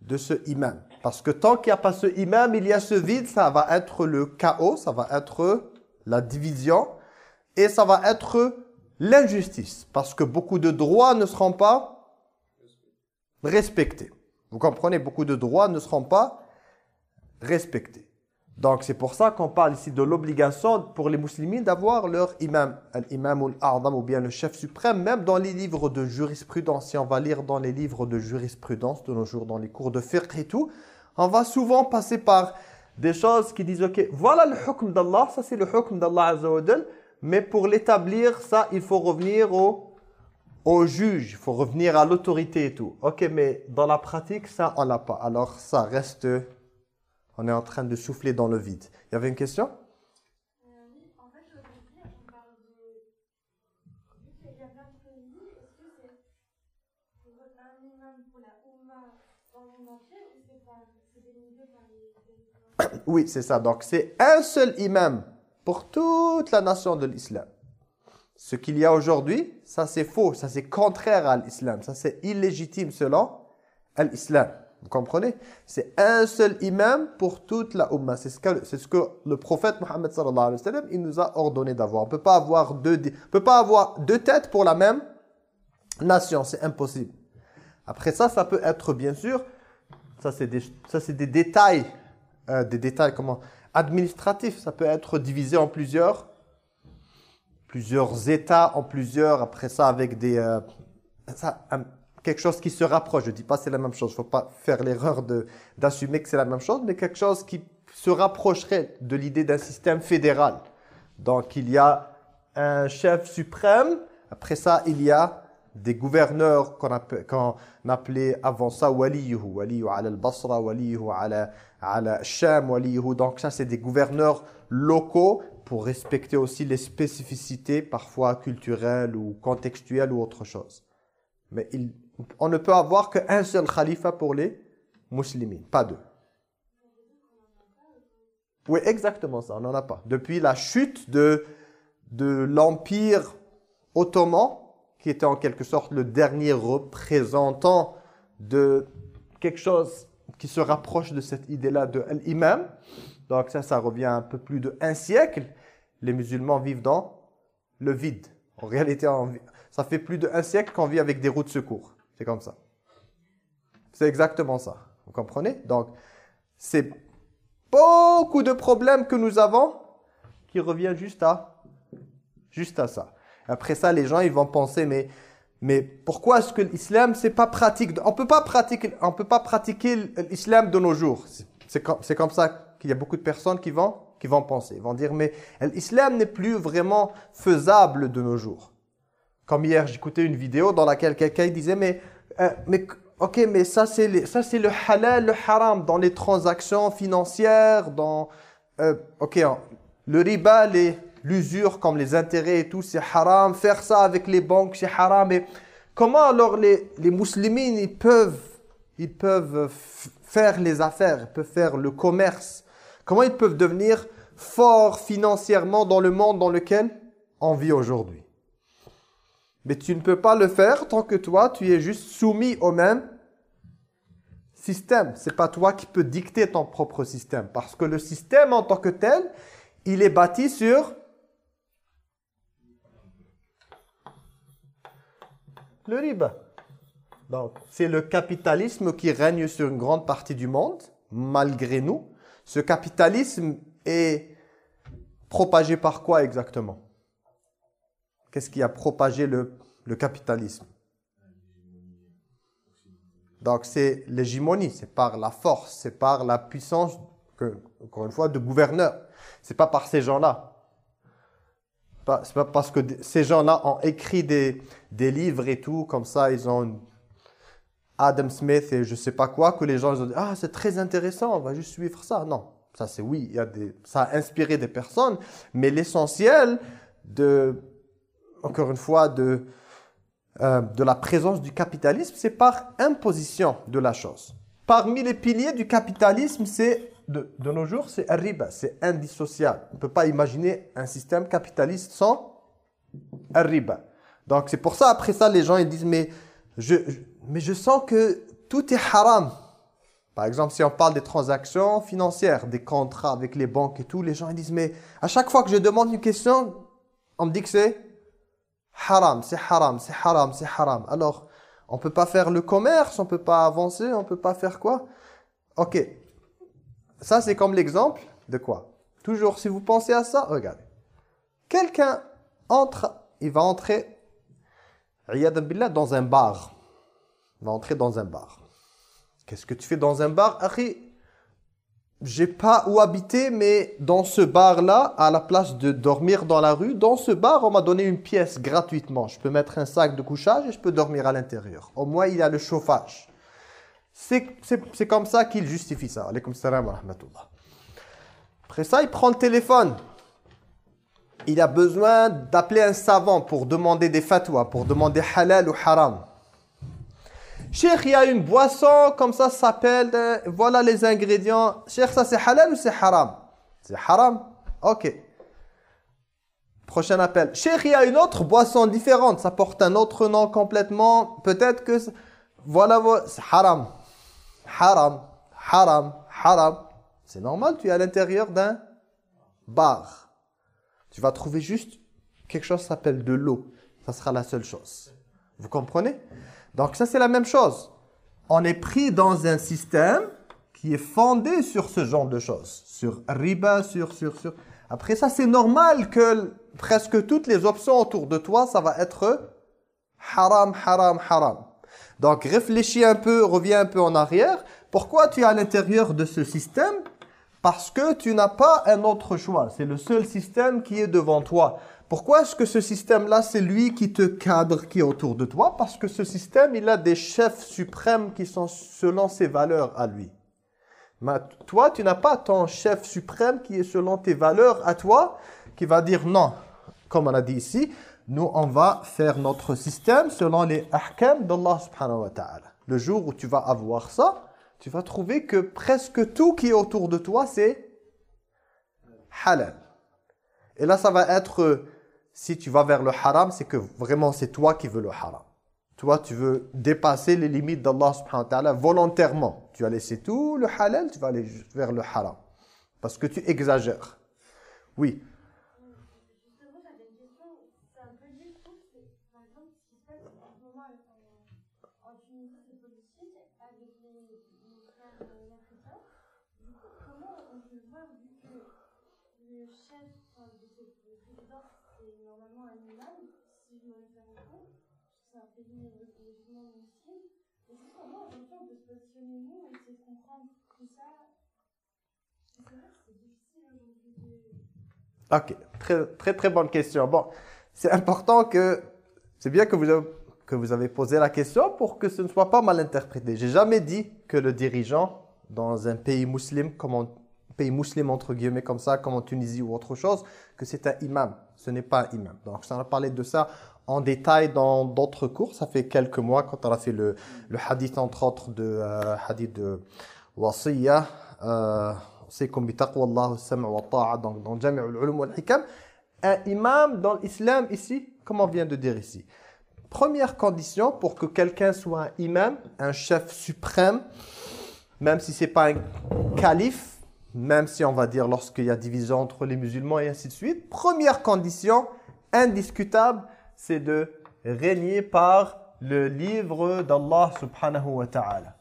de ce imam. Parce que tant qu'il n'y a pas ce imam, il y a ce vide, ça va être le chaos, ça va être la division, et ça va être l'injustice, parce que beaucoup de droits ne seront pas respectés. Vous comprenez, beaucoup de droits ne seront pas respectés. Donc c'est pour ça qu'on parle ici de l'obligation pour les musulmans d'avoir leur imam, l'imam ou l'ardam ou bien le chef suprême, même dans les livres de jurisprudence. Si on va lire dans les livres de jurisprudence de nos jours, dans les cours de fiqh et tout, on va souvent passer par des choses qui disent, ok, voilà le hukm d'Allah, ça c'est le hukm d'Allah Azza mais pour l'établir, ça, il faut revenir au, au juge, il faut revenir à l'autorité et tout. Ok, mais dans la pratique, ça, on l'a pas. Alors, ça reste... On est en train de souffler dans le vide. Il y avait une question? Oui, c'est ça. Donc, c'est un seul imam pour toute la nation de l'islam. Ce qu'il y a aujourd'hui, ça c'est faux, ça c'est contraire à l'islam, ça c'est illégitime selon l'islam. Vous comprenez? C'est un seul imam pour toute la Ummah. C'est ce, que, le prophète Mohammed sallallahu alayhi wa sallam, il nous a ordonné d'avoir. On peut pas avoir deux, peut pas avoir deux têtes pour la même nation, c'est impossible. Après ça, ça peut être bien sûr, ça c'est des, des détails, euh, des détails comment administratifs. Ça peut être divisé en plusieurs, plusieurs états, en plusieurs. Après ça, avec des, euh, quelque chose qui se rapproche. Je ne dis pas c'est la même chose. Il ne faut pas faire l'erreur d'assumer que c'est la même chose, mais quelque chose qui se rapprocherait de l'idée d'un système fédéral. Donc, il y a un chef suprême. Après ça, il y a des gouverneurs qu'on appelait, avant ça waliyuhu. Waliyuhu ala al-Basra, waliyuhu ala. Donc, ça, c'est des gouverneurs locaux pour respecter aussi les spécificités, parfois culturelles ou contextuelles ou autre chose. Mais on ne peut avoir qu'un seul khalifa pour les musulmans, pas deux. Oui, exactement ça, on n'en a pas. Depuis la chute de, de l'Empire ottoman, qui était en quelque sorte le dernier représentant de quelque chose qui se rapproche de cette idée-là de l'imam. Donc ça, ça revient un peu plus de un siècle. Les musulmans vivent dans le vide. En réalité, ça fait plus d'un siècle qu'on vit avec des roues de secours. C'est comme ça. C'est exactement ça. Vous comprenez? Donc, c'est beaucoup de problèmes que nous avons qui reviennent juste à, juste à ça. Après ça, les gens, ils vont penser, mais, mais pourquoi est-ce que l'islam, c'est pas pratique On peut pas pratiquer, peut pas pratiquer l'islam de nos jours. C'est comme, comme ça qu'il y a beaucoup de personnes qui vont, qui vont penser. Ils vont dire, mais l'islam n'est plus vraiment faisable de nos jours. Comme hier, j'écoutais une vidéo dans laquelle quelqu'un disait, mais, euh, mais ok, mais ça c'est le halal, le haram dans les transactions financières, dans, euh, ok, le riba, l'usure comme les intérêts et tout, c'est haram. Faire ça avec les banques, c'est haram. Mais comment alors les, les musulmans, ils peuvent, ils peuvent faire les affaires, ils peuvent faire le commerce? Comment ils peuvent devenir forts financièrement dans le monde dans lequel on vit aujourd'hui? Mais tu ne peux pas le faire tant que toi, tu es juste soumis au même système. C'est pas toi qui peux dicter ton propre système. Parce que le système en tant que tel, il est bâti sur le riba. Donc, c'est le capitalisme qui règne sur une grande partie du monde, malgré nous. Ce capitalisme est propagé par quoi exactement? Qu'est-ce qui a propagé le, capitalisme? Donc c'est l'hégémonie, c'est par la force, c'est par la puissance, encore une fois, de gouverneur. C'est pas par ces gens-là. C'est pas parce que ces gens-là ont écrit des, livres et tout, comme ça, ils ont Adam Smith et je sais pas quoi, que les gens ont dit « Ah, c'est très intéressant, on va juste suivre ça. » Non, ça c'est oui, ça a inspiré des personnes, mais l'essentiel de encore une fois, de, euh, de la présence du capitalisme, c'est par imposition de la chose. Parmi les piliers du capitalisme, c'est de, de, nos jours, c'est riba, c'est indissociable. On ne peut pas imaginer un système capitaliste sans riba. Donc c'est pour ça, après ça, les gens ils disent, mais je, mais je sens que tout est haram. Par exemple, si on parle des transactions financières, des contrats avec les banques et tout, les gens ils disent, mais à chaque fois que je demande une question, on me dit que c'est haram, c'est haram, c'est haram, c'est haram. Alors, on peut pas faire le commerce, on peut pas avancer, on peut pas faire quoi? Ok. Ça, c'est comme l'exemple de quoi? Toujours, si vous pensez à ça, regardez. Quelqu'un entre, il va entrer, billah, dans un bar. Il va entrer dans un bar. Qu'est-ce que tu fais dans un bar? J'ai pas où habiter, mais dans ce bar-là, à la place de dormir dans la rue, dans ce bar, on m'a donné une pièce gratuitement. Je peux mettre un sac de couchage et je peux dormir à l'intérieur. Au moins, il y a le chauffage. C'est comme ça qu'il justifie ça. Alaykoum salam. Après ça, il prend le téléphone. Il a besoin d'appeler un savant pour demander des fatwas, pour demander halal ou haram. Cheikh, il y a une boisson, comme ça, ça s'appelle, euh, voilà les ingrédients. Cheikh, ça c'est halal ou c'est haram? C'est haram Ok. Prochain appel. Cheikh, il y a une autre boisson différente, ça porte un autre nom complètement. Peut-être que, voilà, c'est haram. Haram, haram, haram. C'est normal, tu es à l'intérieur d'un bar. Tu vas trouver juste quelque chose qui s'appelle de l'eau. Ça sera la seule chose. Vous comprenez? Donc ça, c'est la même chose. On est pris dans un système qui est fondé sur ce genre de choses. Sur riba, sur, sur, sur. Après ça, c'est normal que presque toutes les options autour de toi, ça va être haram, haram, haram. Donc réfléchis un peu, reviens un peu en arrière. Pourquoi tu es à l'intérieur de ce système? Parce que tu n'as pas un autre choix. C'est le seul système qui est devant toi. Pourquoi est-ce que ce système-là, c'est lui qui te cadre, qui est autour de toi? Parce que ce système, il a des chefs suprêmes qui sont selon ses valeurs à lui. Mais toi, tu n'as pas ton chef suprême qui est selon tes valeurs à toi, qui va dire non. Comme on a dit ici, nous, on va faire notre système selon les ahkam d'Allah subhanahu wa ta'ala. Le jour où tu vas avoir ça, tu vas trouver que presque tout qui est autour de toi, c'est halal. Et là, ça va être si tu vas vers le haram, c'est que vraiment c'est toi qui veux le haram. Toi, tu veux dépasser les limites d'Allah subhanahu wa ta'ala volontairement. Tu as laissé tout le halal, tu vas aller vers le haram. Parce que tu exagères. Oui. Ok, très, très très bonne question. Bon, c'est important que, c'est bien que vous, avez, que vous avez posé la question pour que ce ne soit pas mal interprété. J'ai jamais dit que le dirigeant dans un pays musulman, comme un pays musulman entre guillemets comme ça, comme en Tunisie ou autre chose, que c'est un imam. Ce n'est pas un imam. Donc, ça a parlé de ça en détail dans d'autres cours. Ça fait quelques mois quand on a fait le, hadith, entre autres, de euh, hadith de. Euh, c'est comme Allah wa ta'a dans Jami' al-Ulum wal-Hikam. Un imam dans l'islam ici, comme on vient de dire ici? Première condition pour que quelqu'un soit un imam, un chef suprême, même si c'est pas un calife, même si on va dire lorsqu'il y a division entre les musulmans et ainsi de suite. Première condition indiscutable, c'est de régner par le livre d'Allah subhanahu wa ta'ala.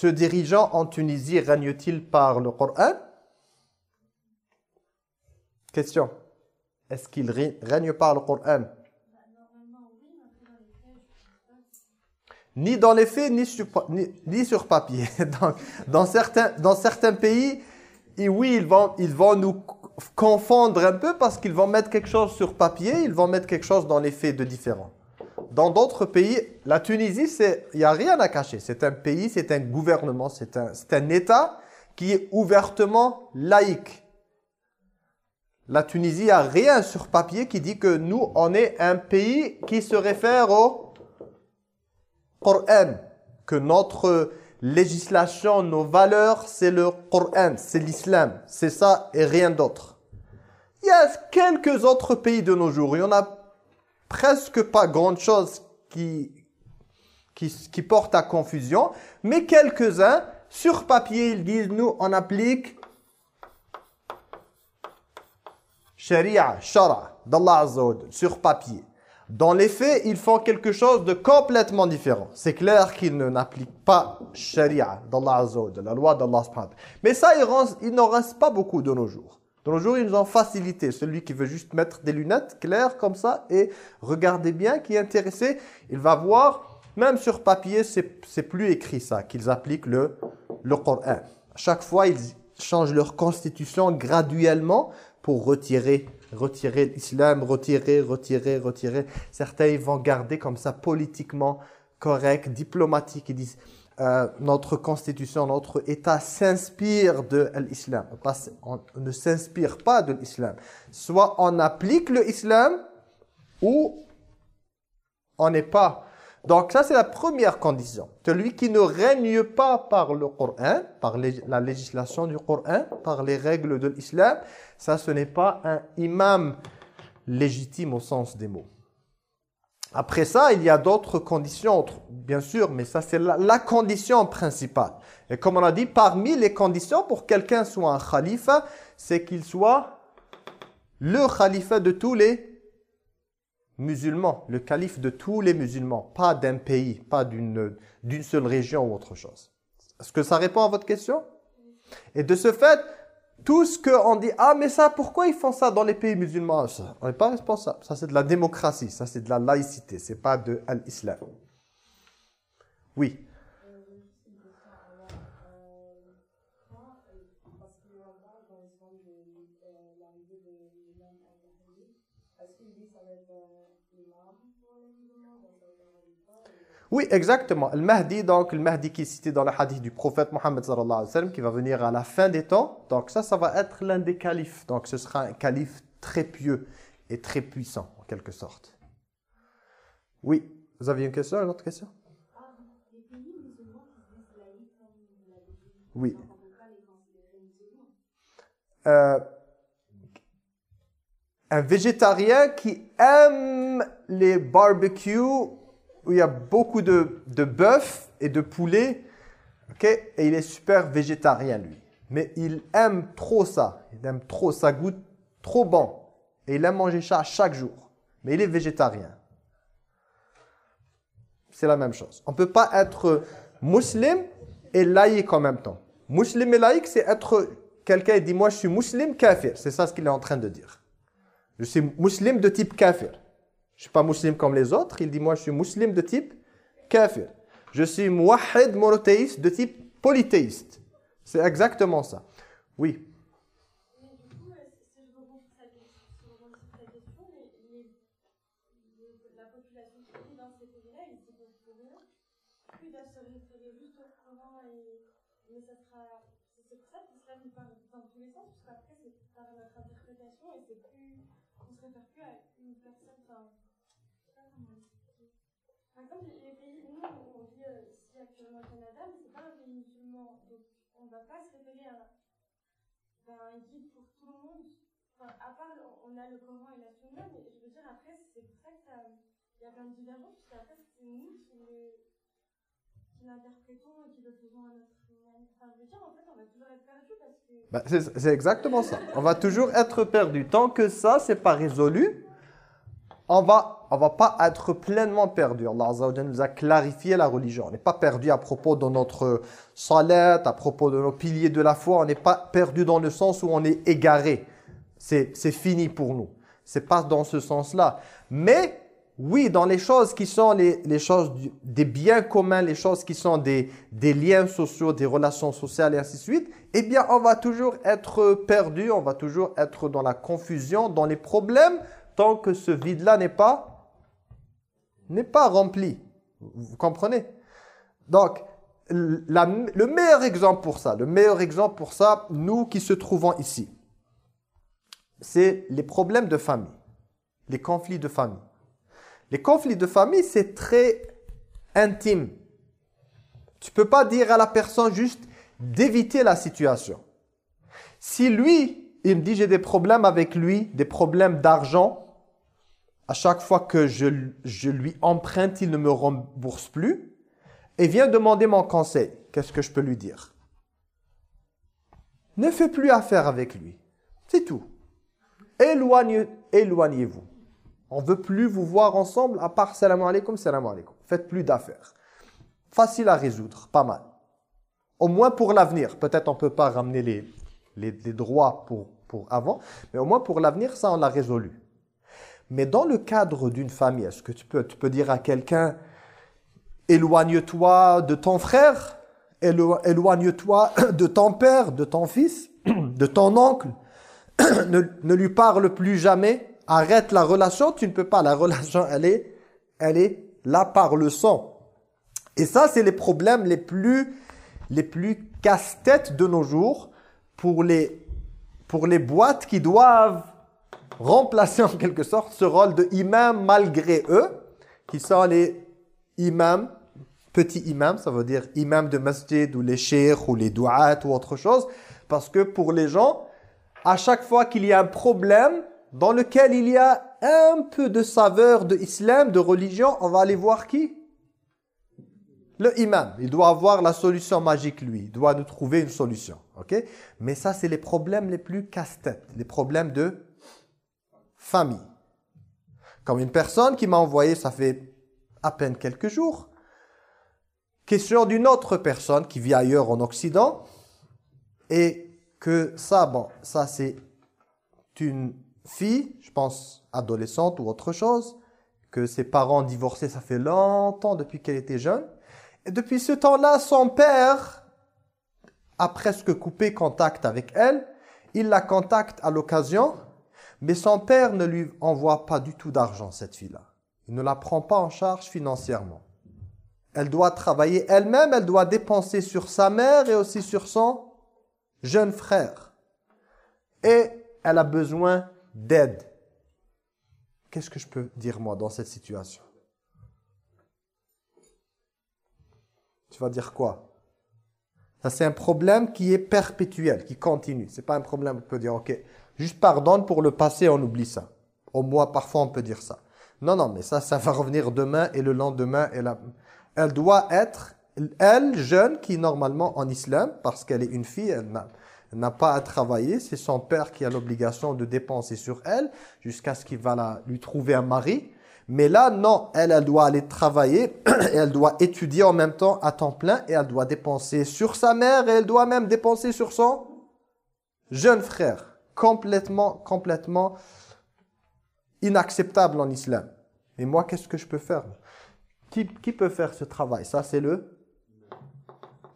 Ce dirigeant en Tunisie règne-t-il par le Coran? Question. Est-ce qu'il règne par le Coran? Ni dans les faits, ni sur, ni, sur papier. Dans, certains, pays, oui, ils vont, ils vont nous confondre un peu parce qu'ils vont mettre quelque chose sur papier, ils vont mettre quelque chose dans les faits de différent. Dans d'autres pays, la Tunisie, il n'y a rien à cacher. C'est un pays, c'est un gouvernement, c'est un, un État qui est ouvertement laïque. La Tunisie n'a rien sur papier qui dit que nous, on est un pays qui se réfère au Coran, que notre législation, nos valeurs, c'est le Coran, c'est l'islam. C'est ça et rien d'autre. Il y a quelques autres pays de nos jours. Il y en a presque pas grande chose qui, qui, qui porte à confusion. Mais quelques-uns, sur papier, ils disent, nous, on applique Sharia, Shara, d'Allah Azza sur papier. Dans les faits, ils font quelque chose de complètement différent. C'est clair qu'ils n'appliquent pas Sharia d'Allah Azza la loi d'Allah Mais ça, il n'en reste pas beaucoup de nos jours. De nos jours, ils nous ont facilité. Celui qui veut juste mettre des lunettes claires comme ça et regarder bien, qui est intéressé, il va voir, même sur papier, c'est plus écrit ça, qu'ils appliquent le, le Coran. À chaque fois, ils changent leur constitution graduellement pour retirer retirer l'islam, retirer, retirer, retirer. Certains ils vont garder comme ça politiquement correct, diplomatique. Ils disent euh, notre constitution, notre État s'inspire de l'islam. On ne s'inspire pas de l'islam. Soit on applique l'islam ou On n'est pas... Donc ça, c'est la première condition. Celui qui ne règne pas par le Coran, par la législation du Coran, par les règles de l'islam, ça, ce n'est pas un imam légitime au sens des mots. Après ça, il y a d'autres conditions, bien sûr, mais ça c'est la, condition principale. Et comme on a dit, parmi les conditions pour quelqu'un soit un khalifa, c'est qu'il soit le khalifa de tous les musulmans, le calife de tous les musulmans, pas d'un pays, pas d'une seule région ou autre chose. Est-ce que ça répond à votre question? Et de ce fait, tout ce qu'on dit, ah mais ça, pourquoi ils font ça dans les pays musulmans? On n'est pas responsable. Ça c'est de la démocratie, ça c'est de la laïcité, c'est pas de l'islam. Oui. Oui, exactement. Le Mahdi, donc le Mahdi qui est cité dans le hadith du prophète Mohammed sallallahu alayhi wa sallam, qui va venir à la fin des temps. Donc ça, ça va être l'un des califes. Donc ce sera un calife très pieux et très puissant, en quelque sorte. Oui, vous aviez une question, une autre question? Oui. Euh, un végétarien qui aime les barbecues où il y a beaucoup de, de bœuf et de poulet, ok et il est super végétarien lui. Mais il aime trop ça, il aime trop, ça goûte trop bon. Et il aime manger ça chaque jour. Mais il est végétarien. C'est la même chose. On ne peut pas être musulman et laïque en même temps. Musulman et laïque, c'est être quelqu'un qui dit « moi je suis musulman, kafir ». C'est ça ce qu'il est en train de dire. Je suis musulman de type kafir. Je ne suis pas musulman comme les autres. Il dit, moi, je suis musulman de type kafir. Je suis muwahid monothéiste de type polythéiste. C'est exactement ça. Oui. Par exemple, les pays, nous, on vit euh, ici actuellement au Canada, mais c'est pas un pays musulman. Donc, on ne va pas se référer à ben, un guide pour tout le monde. Enfin, à part, on a le Coran et la Sunna, mais je veux dire, après, c'est pour ça qu'il y a plein de divergences, parce qu'après, c'est nous qui, qui l'interprétons et qui le faisons à notre Enfin, je veux dire, en fait, on va toujours être perdu parce que... Ben, c'est exactement ça. On va toujours être perdu. Tant que ça, c'est pas résolu, on va, on va pas être pleinement perdu. Allah Azza nous a clarifié la religion. On n'est pas perdu à propos de notre salat, à propos de nos piliers de la foi. On n'est pas perdu dans le sens où on est égaré. C'est fini pour nous. C'est pas dans ce sens-là. Mais oui, dans les choses qui sont les, les, choses des biens communs, les choses qui sont des, des liens sociaux, des relations sociales et ainsi de suite, eh bien, on va toujours être perdu, on va toujours être dans la confusion, dans les problèmes, tant que ce vide-là n'est pas, n'est pas rempli. Vous comprenez? Donc, le meilleur exemple pour ça, le meilleur exemple pour ça, nous qui se trouvons ici, c'est les problèmes de famille, les conflits de famille. Les conflits de famille, c'est très intime. Tu peux pas dire à la personne juste d'éviter la situation. Si lui, il me dit j'ai des problèmes avec lui, des problèmes d'argent, à chaque fois que je, lui emprunte, il ne me rembourse plus, et vient demander mon conseil. Qu'est-ce que je peux lui dire? Ne fais plus affaire avec lui. C'est tout. Éloignez, éloignez-vous. On ne veut plus vous voir ensemble à part salam alaikum, salam alaikum. Faites plus d'affaires. Facile à résoudre, pas mal. Au moins pour l'avenir. Peut-être on ne peut pas ramener les droits pour, pour avant, mais au moins pour l'avenir, ça on l'a résolu. Mais dans le cadre d'une famille, est-ce que tu peux, tu peux dire à quelqu'un éloigne-toi de ton frère, éloigne-toi de ton père, de ton fils, de ton oncle, ne, lui parle plus jamais, arrête la relation, tu ne peux pas, la relation elle est, elle est là par le sang. Et ça c'est les problèmes les plus, les plus casse-tête de nos jours pour les, pour les boîtes qui doivent remplacer en quelque sorte ce rôle de imam malgré eux, qui sont les imams, petits imams, ça veut dire imams de masjid ou les cheikhs ou les douat ou autre chose. Parce que pour les gens, à chaque fois qu'il y a un problème dans lequel il y a un peu de saveur de islam, de religion, on va aller voir qui? Le imam. Il doit avoir la solution magique, lui. Il doit nous trouver une solution. ok? Mais ça, c'est les problèmes les plus casse-tête. Les problèmes de famille. Comme une personne qui m'a envoyé, ça fait à peine quelques jours, question d'une autre personne qui vit ailleurs en Occident, et que ça, bon, ça c'est une fille, je pense adolescente ou autre chose, que ses parents divorcés, ça fait longtemps depuis qu'elle était jeune, et depuis ce temps-là, son père a presque coupé contact avec elle, il la contacte à l'occasion, mais son père ne lui envoie pas du tout d'argent, cette fille-là. Il ne la prend pas en charge financièrement. Elle doit travailler elle-même, elle doit dépenser sur sa mère et aussi sur son jeune frère. Et elle a besoin d'aide. Qu'est-ce que je peux dire moi dans cette situation? Tu vas dire quoi? Ça c'est un problème qui est perpétuel, qui continue. C'est pas un problème on peut dire ok, Juste pardonne pour le passé, on oublie ça. Au moins, parfois, on peut dire ça. Non, non, mais ça, ça va revenir demain et le lendemain. Et la... Elle doit être, elle, jeune, qui normalement en islam, parce qu'elle est une fille, elle n'a pas à travailler. C'est son père qui a l'obligation de dépenser sur elle jusqu'à ce qu'il va lui trouver un mari. Mais là, non, elle, elle doit aller travailler et elle doit étudier en même temps à temps plein et elle doit dépenser sur sa mère et elle doit même dépenser sur son jeune frère complètement, complètement inacceptable en islam. Et moi, qu'est-ce que je peux faire? Qui, qui peut faire ce travail? Ça, c'est le...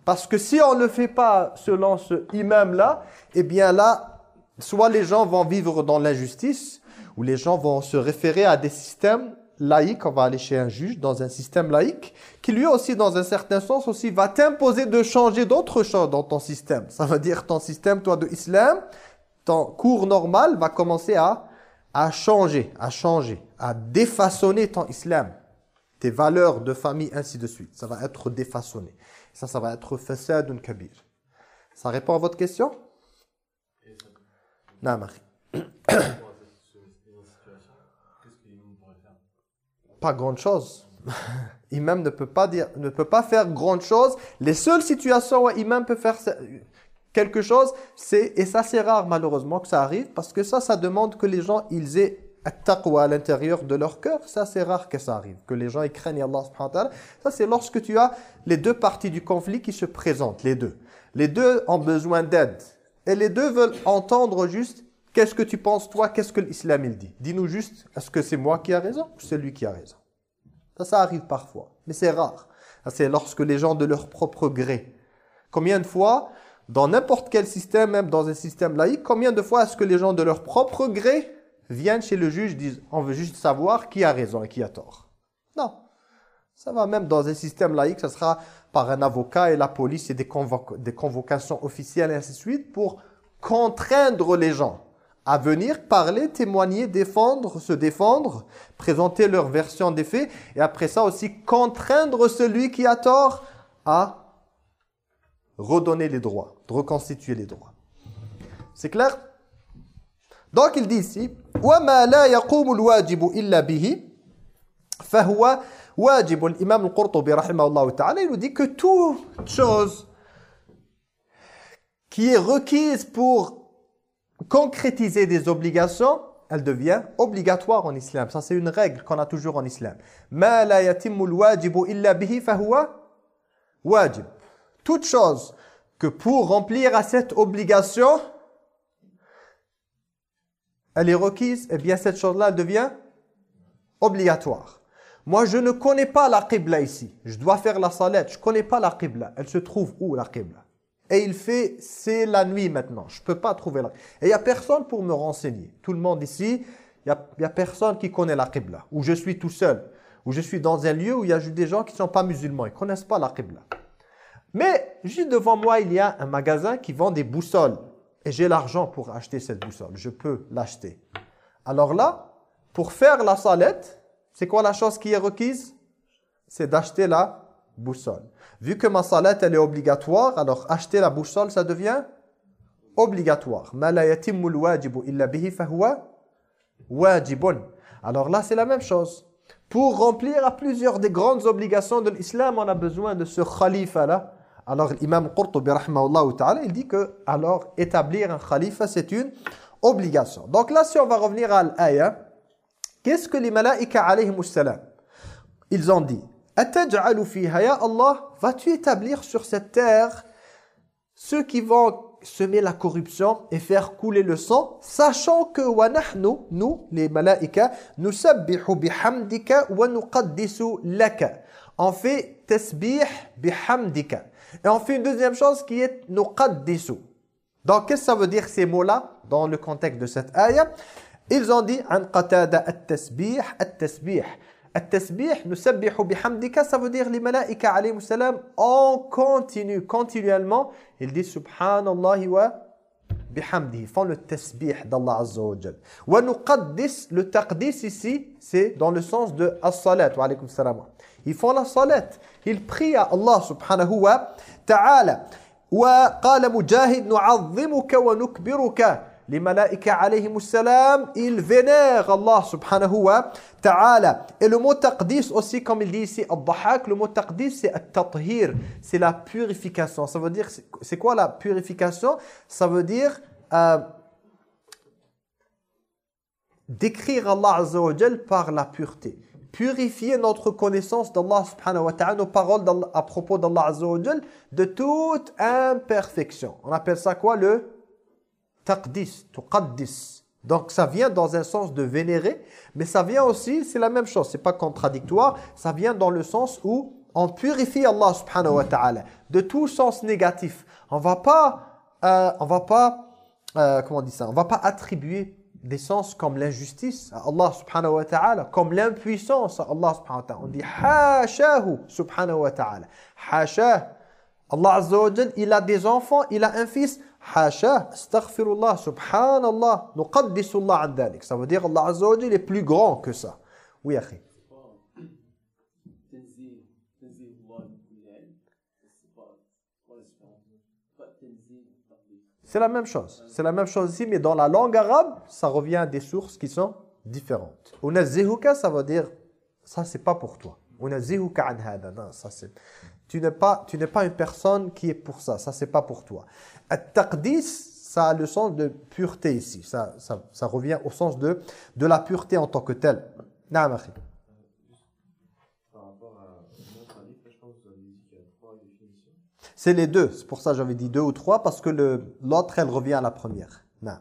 Parce que si on ne le fait pas selon ce imam-là, eh bien là, soit les gens vont vivre dans l'injustice, ou les gens vont se référer à des systèmes laïques, on va aller chez un juge dans un système laïque, qui lui aussi, dans un certain sens aussi, va t'imposer de changer d'autres choses dans ton système. Ça veut dire ton système, toi, de islam, ton cours normal va commencer à, à changer, à changer, à défaçonner ton islam, tes valeurs de famille, ainsi de suite. Ça va être défaçonné. Ça, ça va être fasadun kabir. Ça répond à votre question? Non, Marie. Pas grande chose. Imam ne peut pas dire, ne peut pas faire grande chose. Les seules situations où imam peut faire quelque chose, c'est et ça c'est rare malheureusement que ça arrive parce que ça, ça demande que les gens ils aient taqwa à l'intérieur de leur cœur. Ça c'est rare que ça arrive, que les gens ils craignent Allah subhanahu. Ça c'est lorsque tu as les deux parties du conflit qui se présentent, les deux. Les deux ont besoin d'aide et les deux veulent entendre juste qu'est-ce que tu penses toi, qu'est-ce que l'islam il dit? Dis-nous juste, est-ce que c'est moi qui a raison ou c'est lui qui a raison? Ça, ça arrive parfois, mais c'est rare. C'est lorsque les gens de leur propre gré. Combien de fois dans n'importe quel système, même dans un système laïque, combien de fois est-ce que les gens de leur propre gré viennent chez le juge, disent on veut juste savoir qui a raison et qui a tort. Non. Ça va même dans un système laïque, ça sera par un avocat et la police et des, des convocations officielles et ainsi de suite pour contraindre les gens à venir parler, témoigner, défendre, se défendre, présenter leur version des faits et après ça aussi contraindre celui qui a tort à redonner les droits, de reconstituer les droits. C'est clair Donc il dit ici وَمَا لَا يَقُومُ الْوَاجِبُ إِلَّا بِهِ فَهُوَ واجب الإمام القرطبي رحمه الله تعالى il nous dit que toute chose qui est requise pour concrétiser des obligations elle devient obligatoire en islam ça c'est une règle qu'on a toujours en islam ما لا يتم الواجب إلا به فهو واجب toute chose que pour remplir à cette obligation, elle est requise, et eh bien cette chose-là devient obligatoire. Moi, je ne connais pas la Qibla ici. Je dois faire la salat. Je ne connais pas la Qibla. Elle se trouve où la Qibla? Et il fait, c'est la nuit maintenant. Je ne peux pas trouver la Et il n'y a personne pour me renseigner. Tout le monde ici, il n'y a, a, personne qui connaît la Qibla. Ou je suis tout seul. Ou je suis dans un lieu où il y a des gens qui ne sont pas musulmans. Ils ne connaissent pas la Qibla. Mais juste devant moi, il y a un magasin qui vend des boussoles. Et j'ai l'argent pour acheter cette boussole. Je peux l'acheter. Alors là, pour faire la salette, C'est quoi la chose qui est requise? C'est d'acheter la boussole. Vu que ma salat, elle est obligatoire, alors acheter la boussole, ça devient obligatoire. Alors là, c'est la même chose. Pour remplir à plusieurs des grandes obligations de l'islam, on a besoin de ce khalifa-là. Alors l'imam Qurtubi, il dit que alors établir un khalifa, c'est une obligation. Donc là, si on va revenir à l'ayah, qu'est-ce que les malaïka alayhi salam Ils ont dit, « Ataj'alu fiha ya Allah, vas-tu établir sur cette terre ceux qui vont semer la corruption et faire couler le sang, sachant que wa nahnu, nous, les malaïka, nusabbihu bihamdika wa nuqaddisu laka. On fait tasbih bihamdika. Et on fait une deuxième chose qui est nuqaddisu. Donc, qu'est-ce que ça veut dire ces mots-là dans le contexte de cette ayah Ils ont dit an qatada at-tasbih at-tasbih. At-tasbih, nusabbihu bihamdika, ça veut dire les malaïka alayhi salam en continu, continuellement. Ils disent subhanallah wa bihamdihi, font le tasbih d'Allah azza wa jal. Wa nuqaddis, le taqdis ici, c'est dans le sens de as-salat. Wa alaykum salam. Ils font la salat. Ils prient à Allah subhanahu wa ta'ala. وقال مجاهد نعظمك ونكبرك les malaïka alayhi salam, ils vénèrent Allah subhanahu wa ta'ala. Et le mot taqdis aussi, comme il dit ici, al le mot taqdis c'est at-tathir, c'est la purification. Ça veut dire, c'est quoi la purification Ça veut dire euh, décrire Allah azza wa par la pureté purifier notre connaissance d'Allah subhanahu wa ta'ala, nos paroles à propos d'Allah azza de toute imperfection. On appelle ça quoi le taqdis, tuqaddis. Donc ça vient dans un sens de vénérer, mais ça vient aussi, c'est la même chose, c'est pas contradictoire, ça vient dans le sens où on purifie Allah subhanahu wa ta'ala de tout sens négatif. On va pas, euh, on va pas, euh, comment on dit ça, on va pas attribuer des sens comme l'injustice à Allah subhanahu wa ta'ala, comme l'impuissance à Allah subhanahu wa ta'ala. On dit hashahu subhanahu wa ta'ala. Hasha. Allah azza wa il a des enfants, il a un fils. Hasha, astaghfirullah, subhanallah, nuqaddisullah an dhalik. Ça veut dire Allah azza wa est plus grand que ça. Oui, akhi. C'est la même chose. C'est la même chose ici, mais dans la langue arabe, ça revient à des sources qui sont différentes. Ça veut dire, ça c'est pas pour toi. Non, ça c'est... Tu n'es pas, tu n'es pas une personne qui est pour ça. Ça c'est pas pour toi. At-taqdis, ça a le sens de pureté ici. Ça, ça, ça revient au sens de, de la pureté en tant que telle. Naam, C'est les deux. C'est pour ça que j'avais dit deux ou trois, parce que l'autre, elle revient à la première. Non.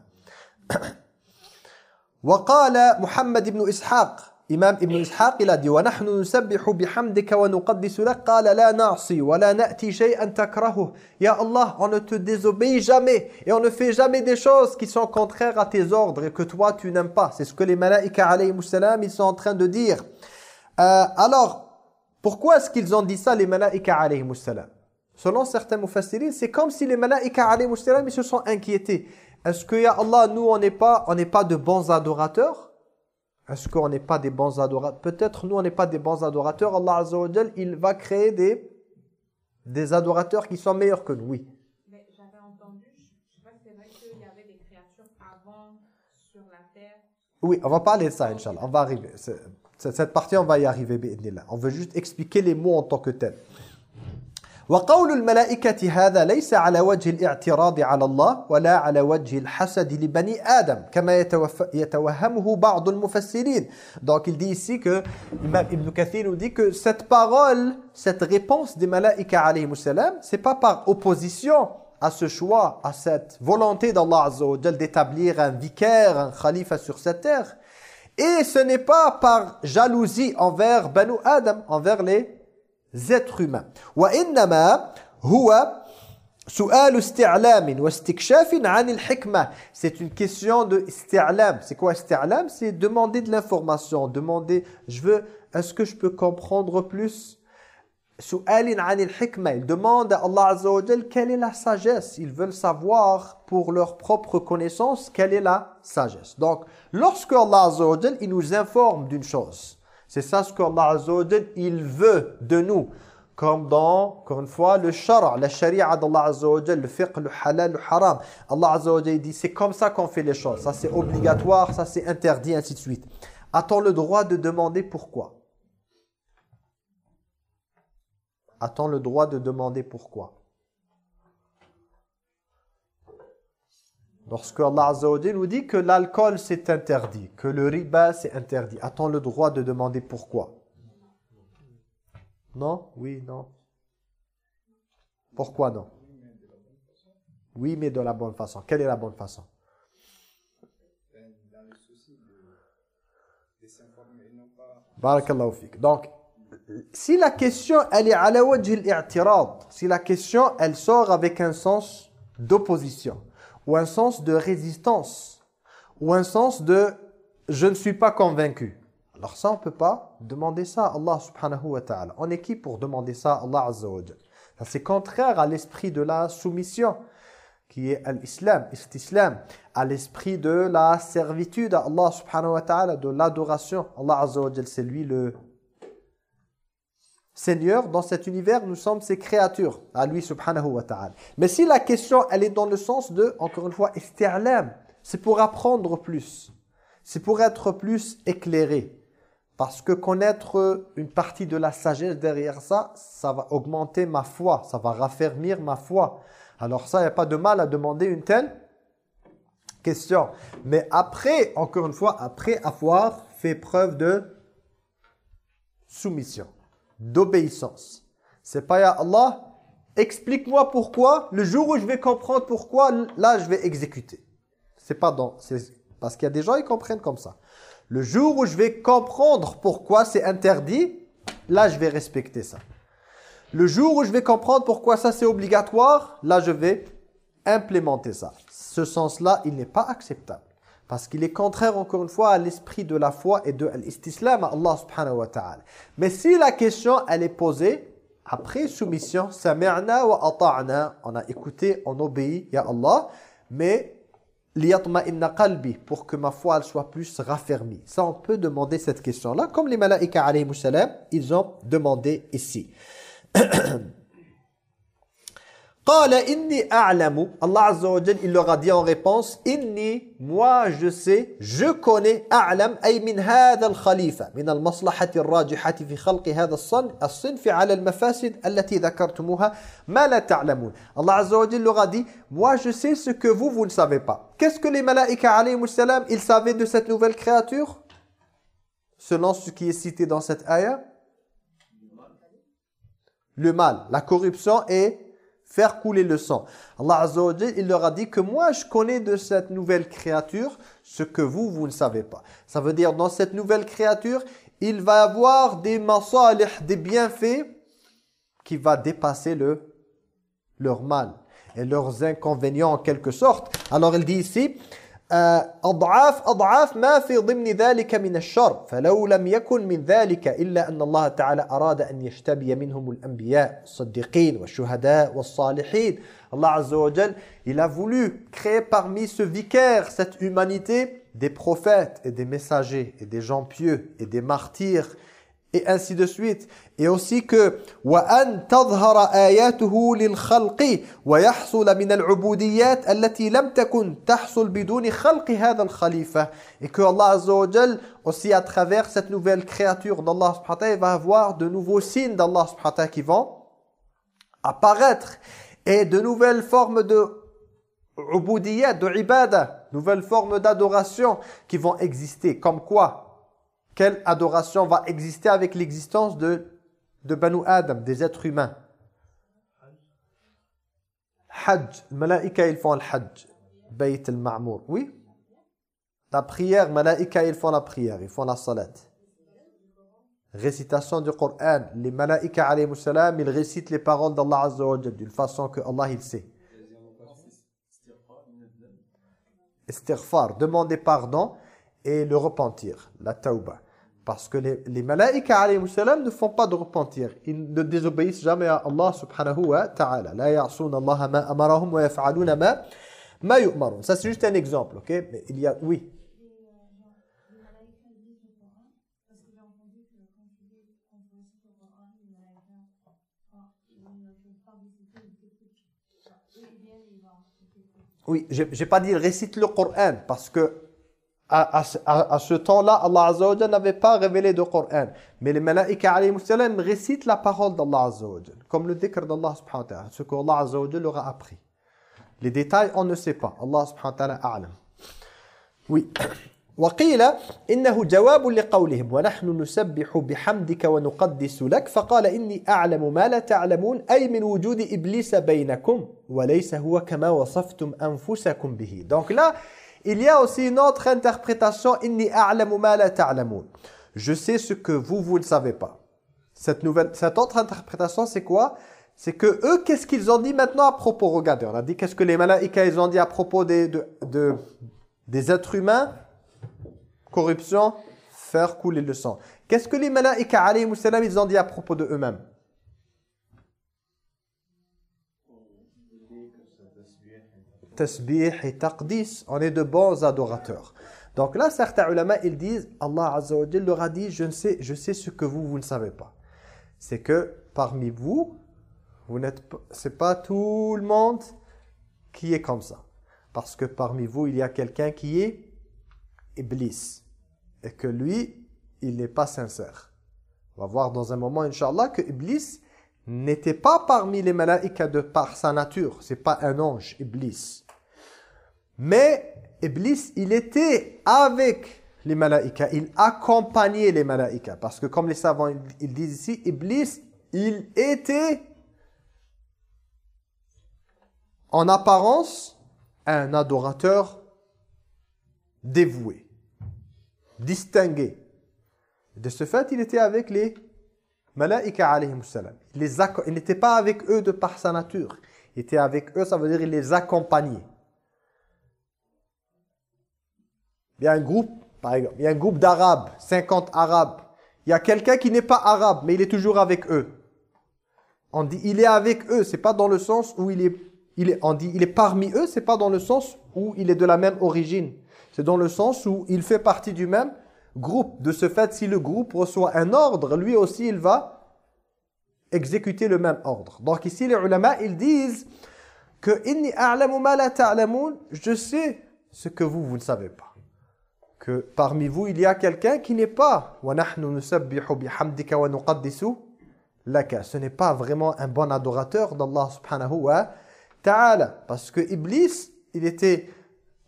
وقال محمد بن إسحاق إمام ابن إسحاق il a dit ونحن نسبح بحمدك ونقدس لك قال لا نعصي ولا نأتي شيئا تكرهه يا Allah on ne te désobéit jamais et on ne fait jamais des choses qui sont contraires à tes ordres et que toi tu n'aimes pas c'est ce que les malaïka alayhi salam ils sont en train de dire euh, alors pourquoi est-ce qu'ils ont dit ça les malaïka alayhi salam Selon certains mufassirin, c'est comme si les malaïka alayhi ils se sont inquiétés. Est-ce que, ya Allah, nous, on n'est pas, on pas de bons adorateurs? Est-ce qu'on n'est pas des bons adorateurs? Peut-être nous, on n'est pas des bons adorateurs. Allah Azza wa il va créer des, des adorateurs qui sont meilleurs que nous, oui. Mais j'avais entendu, je sais pas si c'est vrai qu'il y avait des créatures avant sur la terre. Oui, on va parler de ça, Inch'Allah. On va arriver. Cette partie, on va y arriver, On veut juste expliquer les mots en tant que tels. وقول الملائكة هذا ليس على وجه الاعتراض على الله ولا على وجه الحسد لبني آدم كما يتوهمه بعض المفسرين donc il dit ici que Imam Ibn Kathir nous dit que cette parole cette réponse des malaïka alayhi salam c'est pas par opposition à ce choix à cette volonté d'Allah Azza wa d'établir un vicaire un khalifa sur cette terre et ce n'est pas par jalousie envers Banu Adam envers les êtres humains. C'est une question de. C'est quoi isti'lam? C'est demander de l'information, demander je veux est-ce que je peux comprendre plus? Il demande à Allah Azza quelle est la sagesse. Ils veulent savoir pour leur propre connaissance quelle est la sagesse. Donc, lorsque Allah Azza il nous informe d'une chose, C'est ça ce qu'Allah il veut de nous. Comme dans, encore une fois, le shara, la sharia d'Allah Azza wa Jal, le fiqh, le halal, le haram. Allah dit, c'est comme ça qu'on fait les choses. Ça c'est obligatoire, ça c'est interdit, ainsi de suite. A-t-on le droit de demander pourquoi? A-t-on le droit de demander pourquoi? Lorsque Allah nous dit que l'alcool c'est interdit, que le riba c'est interdit, a-t-on le droit de demander pourquoi Non? Oui, non. Pourquoi non? Oui, mais de la bonne façon. Quelle est la bonne façon? Barakallahu. Donc, si la question, elle est wajh al-i'tirad, si la question, elle sort avec un sens d'opposition, ou un sens de résistance, ou un sens de « je ne suis pas convaincu », alors ça, on ne peut pas demander ça à Allah subhanahu wa ta'ala. On est qui pour demander ça à Allah azza C'est contraire à l'esprit de la soumission, qui est l'islam, islam, à l'esprit de la servitude à Allah subhanahu wa ta'ala, de l'adoration. Allah azza c'est lui le Seigneur, dans cet univers, nous sommes ses créatures, à lui subhanahu wa ta'ala. Mais si la question, elle est dans le sens de, encore une fois, isterlam, c'est pour apprendre plus. C'est pour être plus éclairé. Parce que connaître une partie de la sagesse derrière ça, ça va augmenter ma foi, ça va raffermir ma foi. Alors ça, il n'y a pas de mal à demander une telle question. Mais après, encore une fois, après avoir fait preuve de soumission d'obéissance. C'est pas ya Allah, explique-moi pourquoi, le jour où je vais comprendre pourquoi, là je vais exécuter. C'est pas dans parce qu'il y a des gens qui comprennent comme ça. Le jour où je vais comprendre pourquoi c'est interdit, là je vais respecter ça. Le jour où je vais comprendre pourquoi ça c'est obligatoire, là je vais implémenter ça. Ce sens-là, il n'est pas acceptable. Parce qu'il est contraire, encore une fois, à l'esprit de la foi et de l'istislam à Allah subhanahu wa ta'ala. Mais si la question, elle est posée, après soumission, sami'na wa ata'na, on a écouté, on obéit, ya Allah, mais liyatma'inna qalbi, pour que ma foi elle soit plus raffermie. Ça, on peut demander cette question-là, comme les malaïka alayhi salam, ils ont demandé ici. Allah Azza wa il leur a dit en réponse inni moi je sais je connais a'lam ay min hadha al-khalifa min al-maslahati ar-rajihati fi khalqi hadha as-sinf 'ala al-mafasid allati dhakartumuha ma la ta'lamun. Allah Azza wa leur a dit moi je sais ce que vous vous ne savez pas. Qu'est-ce que les malaïka alayhim salam ils savaient de cette nouvelle créature? Selon ce qui est cité dans cette ayah? Le mal. La corruption et faire couler le sang. Allah Azza il leur a dit que moi je connais de cette nouvelle créature ce que vous, vous ne savez pas. Ça veut dire dans cette nouvelle créature, il va avoir des masalih, des bienfaits qui va dépasser le, leur mal et leurs inconvénients en quelque sorte. Alors il dit ici آه، أضعاف أضعاف ما في ضمن ذلك من الشر فلو لم يكن من ذلك إلا أن الله تعالى أراد أن يشتبي منهم الأنبياء الصديقين والشهداء والصالحين. الله عز وجل il a voulu créer parmi ce vicaire cette humanité des prophètes et des messagers et des gens pieux et des martyrs et ainsi de suite. Et aussi que وَأَن تَظْهَرَ آيَاتُهُ لِلْخَلْقِ وَيَحْصُلَ مِنَ الْعُبُودِيَّاتِ التي لم تكن تحصل بدون خلق هذا الخليفة. Et que Allah Azza wa Jal, aussi à travers cette nouvelle créature d'Allah subhanahu wa ta'ala, va avoir de nouveaux signes d'Allah subhanahu wa ta'ala qui vont apparaître. Et de nouvelles formes de ubudiyat, de ibada, nouvelles formes d'adoration qui vont exister. Comme quoi quelle adoration va exister avec l'existence de, de Banu Adam, des êtres humains? Hajj. Les font le hajj. Bayt al-Ma'mour. Oui? La prière, les ils font la prière, ils font la salat. Récitation du Coran. Les malaïka, alayhi salam, ils récitent les paroles d'Allah d'une façon que Allah, il sait. Istighfar, demander pardon et le repentir, la tauba. Parce que les, les malaïka ne font pas de repentir. Ils ne désobéissent jamais à Allah subhanahu wa ta'ala. La ya'sun Allah ma amarahum wa yaf'aluna ma, ma yu'marun. Ça c'est juste un exemple, ok? Mais il y a, oui. Oui, j'ai pas dit récite le Coran parce que à, à à- à ce temps-là, Allah Azza wa n'avait pas révélé de Coran. Mais les malaïka alayhi salam récitent la parole d'Allah Azza wa comme le dhikr d'Allah subhanahu wa ta'ala, ce qu'Allah Azza wa leur a appris. Les détails, on ne sait pas. Allah subhanahu wa ta'ala a'lam. Oui. وقيل إنه جواب لقولهم ونحن نسبح بحمدك ونقدس لك فقال إني أعلم ما لا تعلمون أي من وجود إبليس بينكم وليس هو كما وصفتم أنفسكم به Donc là, Il y a aussi une autre interprétation, Je sais ce que vous, vous ne savez pas. Cette, nouvelle, cette autre interprétation, c'est quoi? C'est que eux, qu'est-ce qu'ils ont dit maintenant à propos? Regardez, on a dit qu'est-ce que les malaïkas, ils ont dit à propos des, de, de, des êtres humains. Corruption, faire couler le sang. Qu'est-ce que les malaïkas, ils ont dit à propos de eux-mêmes? Tasbih et taqdis, on est de bons adorateurs. Donc là, certains ulama, ils disent, Allah Azza leur a dit, je, ne sais, je sais ce que vous, vous ne savez pas. C'est que parmi vous, vous n'êtes pas tout le monde qui est comme ça. Parce que parmi vous, il y a quelqu'un qui est Iblis. Et que lui, il n'est pas sincère. On va voir dans un moment, Inch'Allah, que Iblis n'était pas parmi les malaïkas de par sa nature. C'est pas un ange, Iblis. Mais Iblis, il était avec les malaïkas. Il accompagnait les malaïkas. Parce que comme les savants, ils, disent ici, Iblis, il était en apparence un adorateur dévoué, distingué. De ce fait, il était avec les malaïka alayhim salam. Il n'était pas avec eux de par sa nature. Il était avec eux, ça veut dire il les accompagnait. Il y a un groupe, par exemple, il y a un groupe d'Arabes, 50 Arabes. Il y a quelqu'un qui n'est pas arabe, mais il est toujours avec eux. On dit il est avec eux, c'est pas dans le sens où il est, il est, on dit il est parmi eux, c'est pas dans le sens où il est de la même origine. C'est dans le sens où il fait partie du même groupe. De ce fait, si le groupe reçoit un ordre, lui aussi il va exécuter le même ordre. Donc ici les ulama, ils disent que inni a'lamu ma la ta'lamun, je sais ce que vous vous ne savez pas. Que parmi vous, il y a quelqu'un qui n'est pas. Ce n'est pas vraiment un bon adorateur d'Allah subhanahu wa ta'ala. Parce que Iblis, il était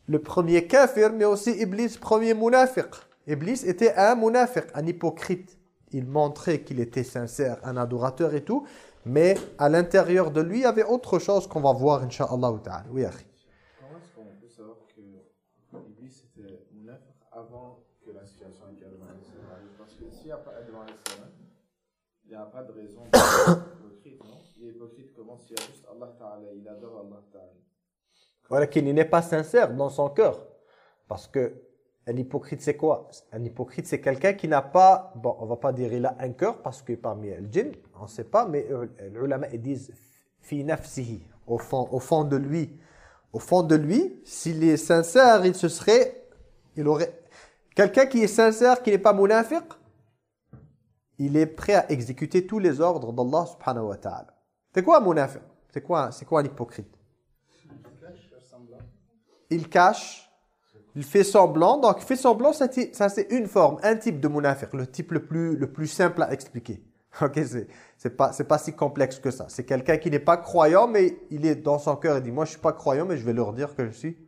le premier kafir, mais aussi Iblis, premier munafiq. Iblis était un munafiq, un hypocrite. Il montrait qu'il était sincère, un adorateur et tout, mais à l'intérieur de lui, il y avait autre chose qu'on va voir, incha'Allah ta'ala. Oui. Comment est-ce qu'on peut savoir que Iblis était munafiq avant que la situation avec Adam arrive Parce que s'il n'y a pas Adam il n'y a pas de raison d'être hypocrite, non? Il est hypocrite comment s'il y juste Allah Ta'ala, il adore Allah Ta'ala. Voilà qu'il n'est pas sincère dans son cœur. Parce que un hypocrite, c'est quoi? Un hypocrite, c'est quelqu'un qui n'a pas, bon, on va pas dire il a un cœur, parce que parmi les djinns, on ne sait pas, mais euh, les ulama, ils disent fi nafsihi, au fond de lui. Au fond de lui, s'il est sincère, il se serait, il aurait, quelqu'un qui est sincère, qui n'est pas munafiq, il est prêt à exécuter tous les ordres d'Allah subhanahu wa ta'ala. C'est quoi un munafiq? C'est quoi, quoi un hypocrite? Il cache, il fait semblant. Donc, fait semblant, ça, c'est une forme, un type de munafiq, le type le plus, le plus simple à expliquer. Ok, c'est pas, pas si complexe que ça. C'est quelqu'un qui n'est pas croyant, mais il est dans son cœur, il dit, moi je suis pas croyant, mais je vais leur dire que je suis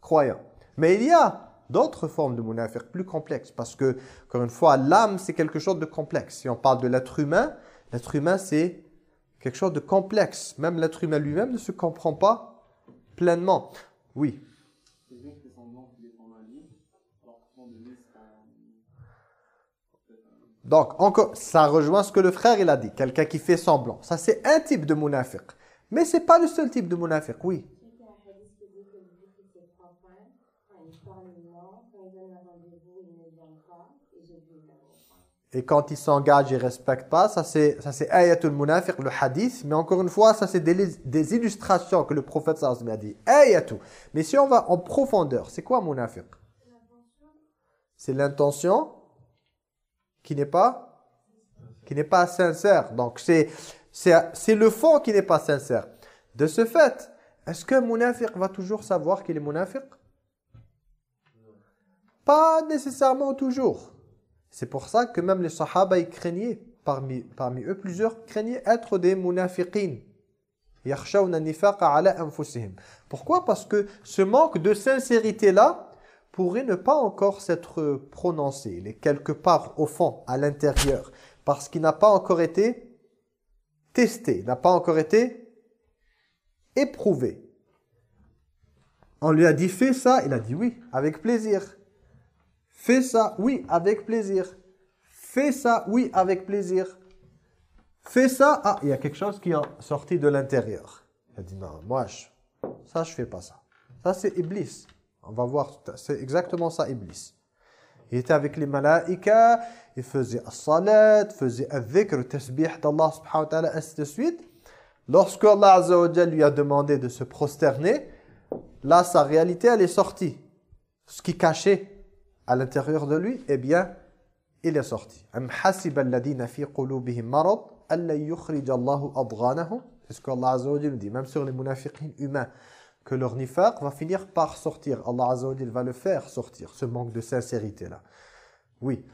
croyant. Mais il y a d'autres formes de munafiq plus complexes, parce que, encore une fois, l'âme, c'est quelque chose de complexe. Si on parle de l'être humain, l'être humain, c'est quelque chose de complexe. Même l'être humain lui-même ne se comprend pas pleinement. Oui. Donc, encore, ça rejoint ce que le frère il a dit. Quelqu'un qui fait semblant. Ça, c'est un type de munafiq. Mais c'est pas le seul type de munafiq, oui. Ne. Et quand il s'engage, il respecte pas. Ça, c'est ayatul munafiq, le hadith. Mais encore une fois, ça, c'est des, illustrations que le prophète a dit. Ayatul. Mais si on va en profondeur, c'est quoi munafiq? C'est l'intention qui n'est pas qui n'est pas sincère. Donc c'est c'est le fond qui n'est pas sincère. De ce fait, Est-ce qu'un munafiq va toujours savoir qu'il est munafiq? Pas nécessairement toujours. C'est pour ça que même les sahaba ils craignaient, parmi, parmi eux plusieurs craignaient être des munafiqin. Yakhshawna nifaqa ala anfusihim. Pourquoi? Parce que ce manque de sincérité-là pourrait ne pas encore s'être prononcé. Il est quelque part au fond, à l'intérieur. Parce qu'il n'a pas encore été testé, n'a pas encore été éprouvé. On lui a dit fais ça, il a dit oui, avec plaisir. Fais ça, oui, avec plaisir. Fais ça, oui, avec plaisir. Fais ça, ah, il y a quelque chose qui est sorti de l'intérieur. Il a dit non, moi, ça, je fais pas ça. Ça, c'est Iblis. On va voir, c'est exactement ça, Iblis. Il était avec les malaïkas, il faisait as-salat, faisait al-dhikr, tasbih d'Allah subhanahu wa ta'ala, ainsi de suite. Lorsque Allah Azza wa lui a demandé de se prosterner, là, sa réalité, elle est sortie. Ce qui cachait à l'intérieur de lui, eh bien, il est sorti. Am hasiba alladhina fi qulubihim marad alla yukhrij Allahu adghanahum. C'est ce qu'Allah Azza wa dit, même sur les munafiqins humains, que leur nifaq va finir par sortir. Allah Azza wa va le faire sortir, ce manque de sincérité-là. Oui.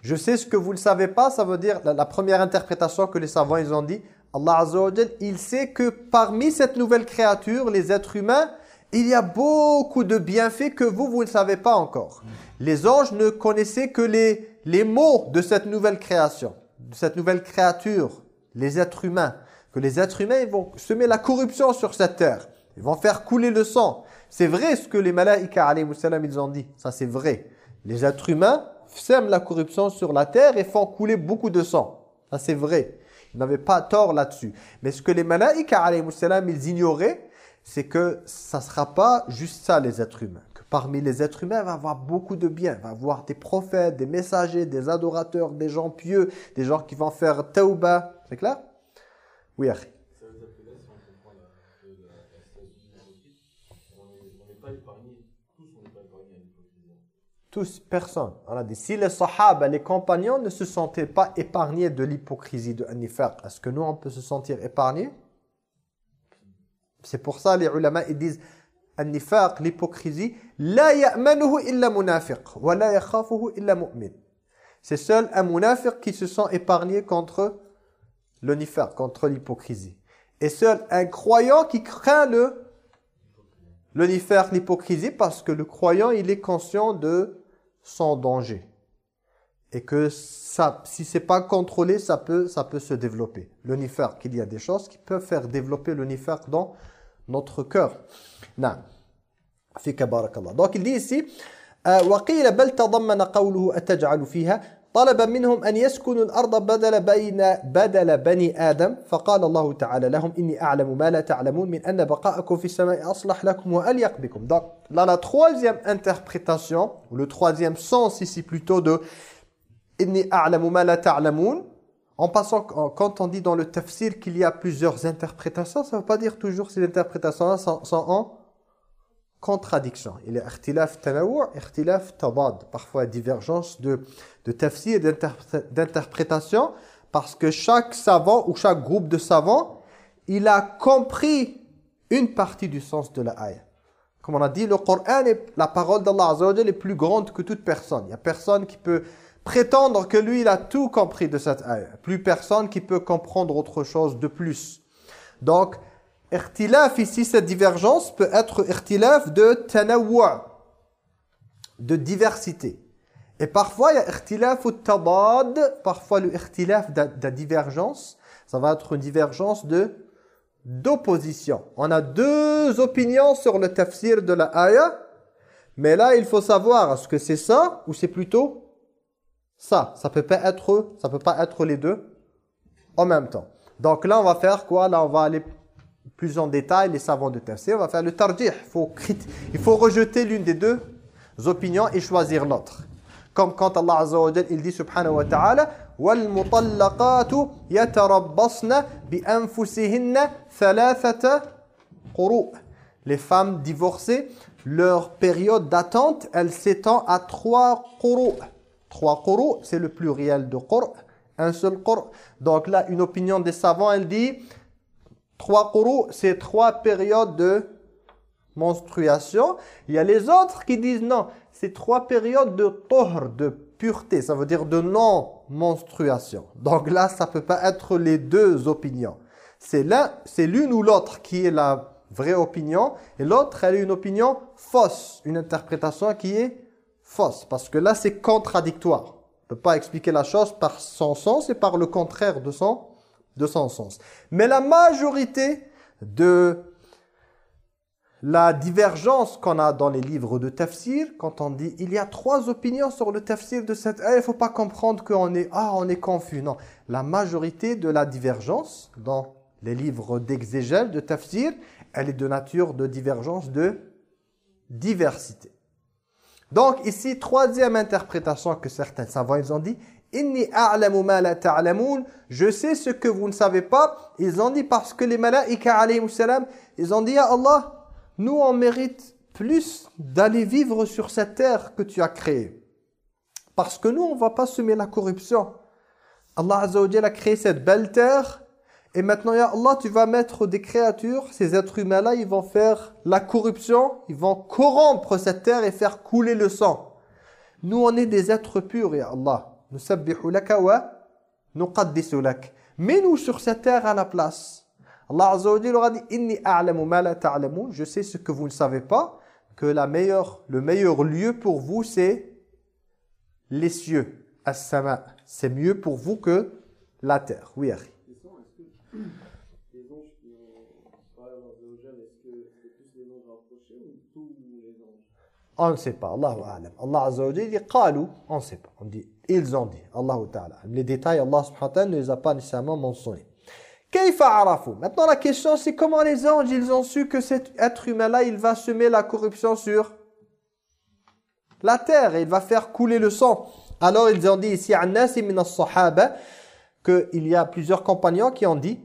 Je sais ce que vous ne savez pas? Ça veut dire la, la première interprétation que les savants ils ont dit, Allah Azza wa il sait que parmi cette nouvelle créature, les êtres humains, il y a beaucoup de bienfaits que vous, vous ne savez pas encore. Les anges ne connaissaient que les, les mots de cette nouvelle création, de cette nouvelle créature, les êtres humains. Que les êtres humains ils vont semer la corruption sur cette terre. Ils vont faire couler le sang. C'est vrai ce que les malaïka, alayhi salam, ils ont dit. Ça, c'est vrai. Les êtres humains sèment la corruption sur la terre et font couler beaucoup de sang. Ça, c'est vrai. Ils n'avaient pas tort là-dessus. Mais ce que les malaïka, alayhi salam, ils ignoraient, c'est que ça ne sera pas juste ça, les êtres humains. Parmi les êtres humains, il va y avoir beaucoup de bien. Il va y avoir des prophètes, des messagers, des adorateurs, des gens pieux, des gens qui vont faire tauba. C'est clair? Oui, épargné, tous personne. On a dit, si les sahaba, les compagnons ne se sentaient pas épargnés de l'hypocrisie de Nifaq, est-ce que nous, on peut se sentir épargnés? C'est pour ça les ulama ils disent An-nifaq, l'hypocrisie, la yakhafuhu illa mu'min. C'est seul un munafiq qui se sent épargné contre le nifaq, contre l'hypocrisie. Et seul un croyant qui craint le nifaq, l'hypocrisie, parce que le croyant, il est conscient de son danger. Et que ça, si c'est pas contrôlé, ça peut, ça peut se développer. Le nifaq, il y a des choses qui peuvent faire développer le nifaq dans notre cœur. نعم. فيك بارك الله. دونك الدي سي آه، وقيل بل تضمن قوله أتجعل فيها؟ طلب منهم أن يسكنوا الأرض بدل بين بدل بني آدم فقال الله تعالى لهم إني أعلم ما لا تعلمون من أن بقاءكم في السماء أصلح لكم وأليق بكم. دونك لا لا ترويزيام انتربريتاسيون أو لو ترويزيام سونس سي بلوتو دو إني أعلم ما لا تعلمون En passant, quand on dit dans le tafsir qu'il y a plusieurs interprétations, ça ne veut pas dire toujours que ces interprétations sont, sont en, contradiction. Il y a ikhtilaf tanawu', ikhtilaf tabad. Parfois, divergence de, de tafsir et d'interprétation parce que chaque savant ou chaque groupe de savants, il a compris une partie du sens de la ayah. Comme on a dit, le Coran, est, la parole d'Allah Azza est plus grande que toute personne. Il n'y a personne qui peut prétendre que lui, il a tout compris de cette ayah. Plus personne qui peut comprendre autre chose de plus. Donc, ikhtilaf ici, cette divergence peut être ikhtilaf de tanawwa, de diversité. Et parfois, il y a ikhtilaf ou tabad, parfois le ikhtilaf de, de divergence, ça va être une divergence de d'opposition. On a deux opinions sur le tafsir de la ayah, mais là, il faut savoir, est-ce que c'est ça ou c'est plutôt ça, ça peut pas être, ça peut pas être les deux en même temps. Donc là, on va faire quoi? Là, on va aller plus en détail, les savants de tafsir, on va faire le tarjih. Il faut, il faut rejeter l'une des deux opinions et choisir l'autre. Comme quand Allah Azza wa Jal, il dit subhanahu wa ta'ala وَالْمُطَلَّقَاتُ يَتَرَبَّصْنَ بِأَنفُسِهِنَّ ثَلَاثَةَ قُرُوء Les femmes divorcées, leur période d'attente, elle s'étend à trois quru'. Trois quru', c'est le pluriel de qur'. Un seul qur. Donc là, une opinion des savants, elle dit trois quru, c'est trois périodes de menstruation. Il y a les autres qui disent non, c'est trois périodes de tohr, de pureté, ça veut dire de non-menstruation. Donc là, ça peut pas être les deux opinions. C'est l'un, c'est l'une ou l'autre qui est la vraie opinion et l'autre, elle est une opinion fausse, une interprétation qui est fausse parce que là, c'est contradictoire. On peut pas expliquer la chose par son sens et par le contraire de son, de son sens. Mais la majorité de la divergence qu'on a dans les livres de tafsir, quand on dit il y a trois opinions sur le tafsir de cette il ne faut pas comprendre qu'on est, ah, on est confus. Non, la majorité de la divergence dans les livres d'exégèse, de tafsir, elle est de nature de divergence de diversité. Donc ici, troisième interprétation que certains savants ils ont dit, Inni a'lamu. Je sais ce que vous ne savez pas. Ils ont dit parce que les malaïka alayhi salam, ils ont dit à Allah, nous, on mérite plus d'aller vivre sur cette terre que tu as créée. Parce que nous, on va pas semer la corruption. Allah Azza a créé cette belle terre. Et maintenant, ya Allah, tu vas mettre des créatures, ces êtres humains-là, ils vont faire la corruption, ils vont corrompre cette terre et faire couler le sang. Nous, on est des êtres purs, ya Allah. Mets-nous sur cette terre à la place. Allah Azza wa Jalla leur a dit inni a'lamu ma la ta'lamun, je sais ce que vous ne savez pas, que la meilleure, le meilleur lieu pour vous c'est les cieux, as-sama. C'est mieux pour vous que la terre. Oui, Ari. Les anges qui ont parlé à Azzawajal, est-ce que c'est plus les anges rapprochés ou tous les anges On ne sait pas, Allahu a'lam. Allah Azza wa dit on ne sait pas. On dit ils ont dit, Allahu ta'ala. Les détails, Allah subhanahu wa ta'ala ne les a pas nécessairement mentionnés. Maintenant la question c'est comment les anges ils ont su que cet être humain là il va semer la corruption sur la terre et il va faire couler le sang. Alors ils ont dit ici qu'il y a plusieurs compagnons qui ont dit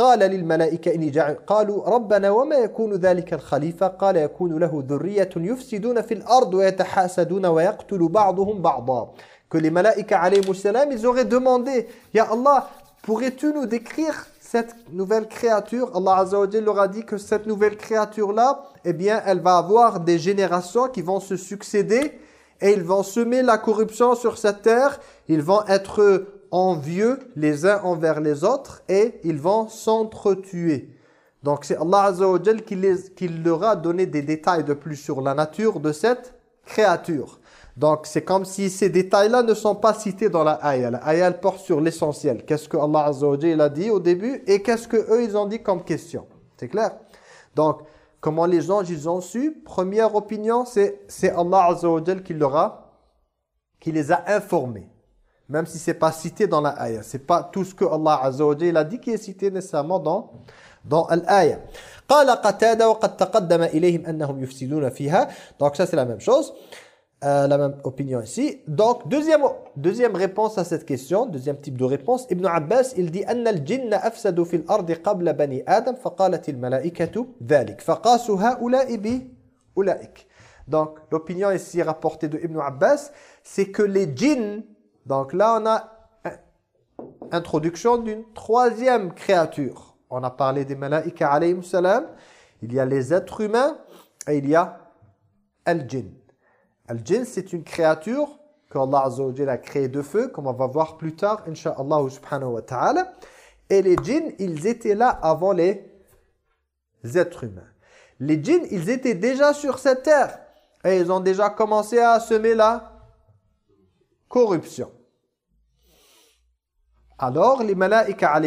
قال للملائكة إني جاعل قالوا ربنا وما يكون ذلك الخليفة قال يكون له ذرية يفسدون في الأرض ويتحاسدون ويقتل بعضهم بعضا que les malaïkas alayhi salam ils auraient demandé Ya Allah Pourrais-tu nous décrire cette nouvelle créature Allah Azza wa leur a dit que cette nouvelle créature-là, eh bien, elle va avoir des générations qui vont se succéder et ils vont semer la corruption sur cette terre. Ils vont être envieux les uns envers les autres et ils vont s'entretuer. Donc c'est Allah Azza qui, qui leur a donné des détails de plus sur la nature de cette créature. Donc, c'est comme si ces détails-là ne sont pas cités dans la ayah. La ayah, porte sur l'essentiel. Qu'est-ce que Allah Azza a dit au début et qu'est-ce que eux ils ont dit comme question. C'est clair? Donc, comment les anges, ils ont su? Première opinion, c'est Allah Azza qui leur a, qui les a informés Même si c'est pas cité dans la ayah. C'est pas tout ce que Allah Azza wa a dit qui est cité nécessairement dans, dans l'ayah. قال قتادة وقد تقدم إليهم أنهم يفسدون فيها. Donc ça c'est la même chose. Euh, la même opinion ici. Donc, deuxième, deuxième réponse à cette question, deuxième type de réponse, Ibn Abbas, il dit أن الجن أفسدوا في الأرض قبل بني آدم فقالت الملائكة ذلك فقاسوا هؤلاء بأولئك. Donc, l'opinion ici rapportée de Ibn Abbas, c'est que les djinns, donc là on a introduction d'une troisième créature. On a parlé des malaïka alayhi salam, il y a les êtres humains et il y a al-jinn. Al-Jinn, c'est une créature Azza wa a créée de feu, comme on va voir plus tard, Inch'Allah subhanahu. Et les djinns, ils étaient là avant les êtres humains. Les djinns, ils étaient déjà sur cette terre. Et ils ont déjà commencé à semer la corruption. Alors, les malaïka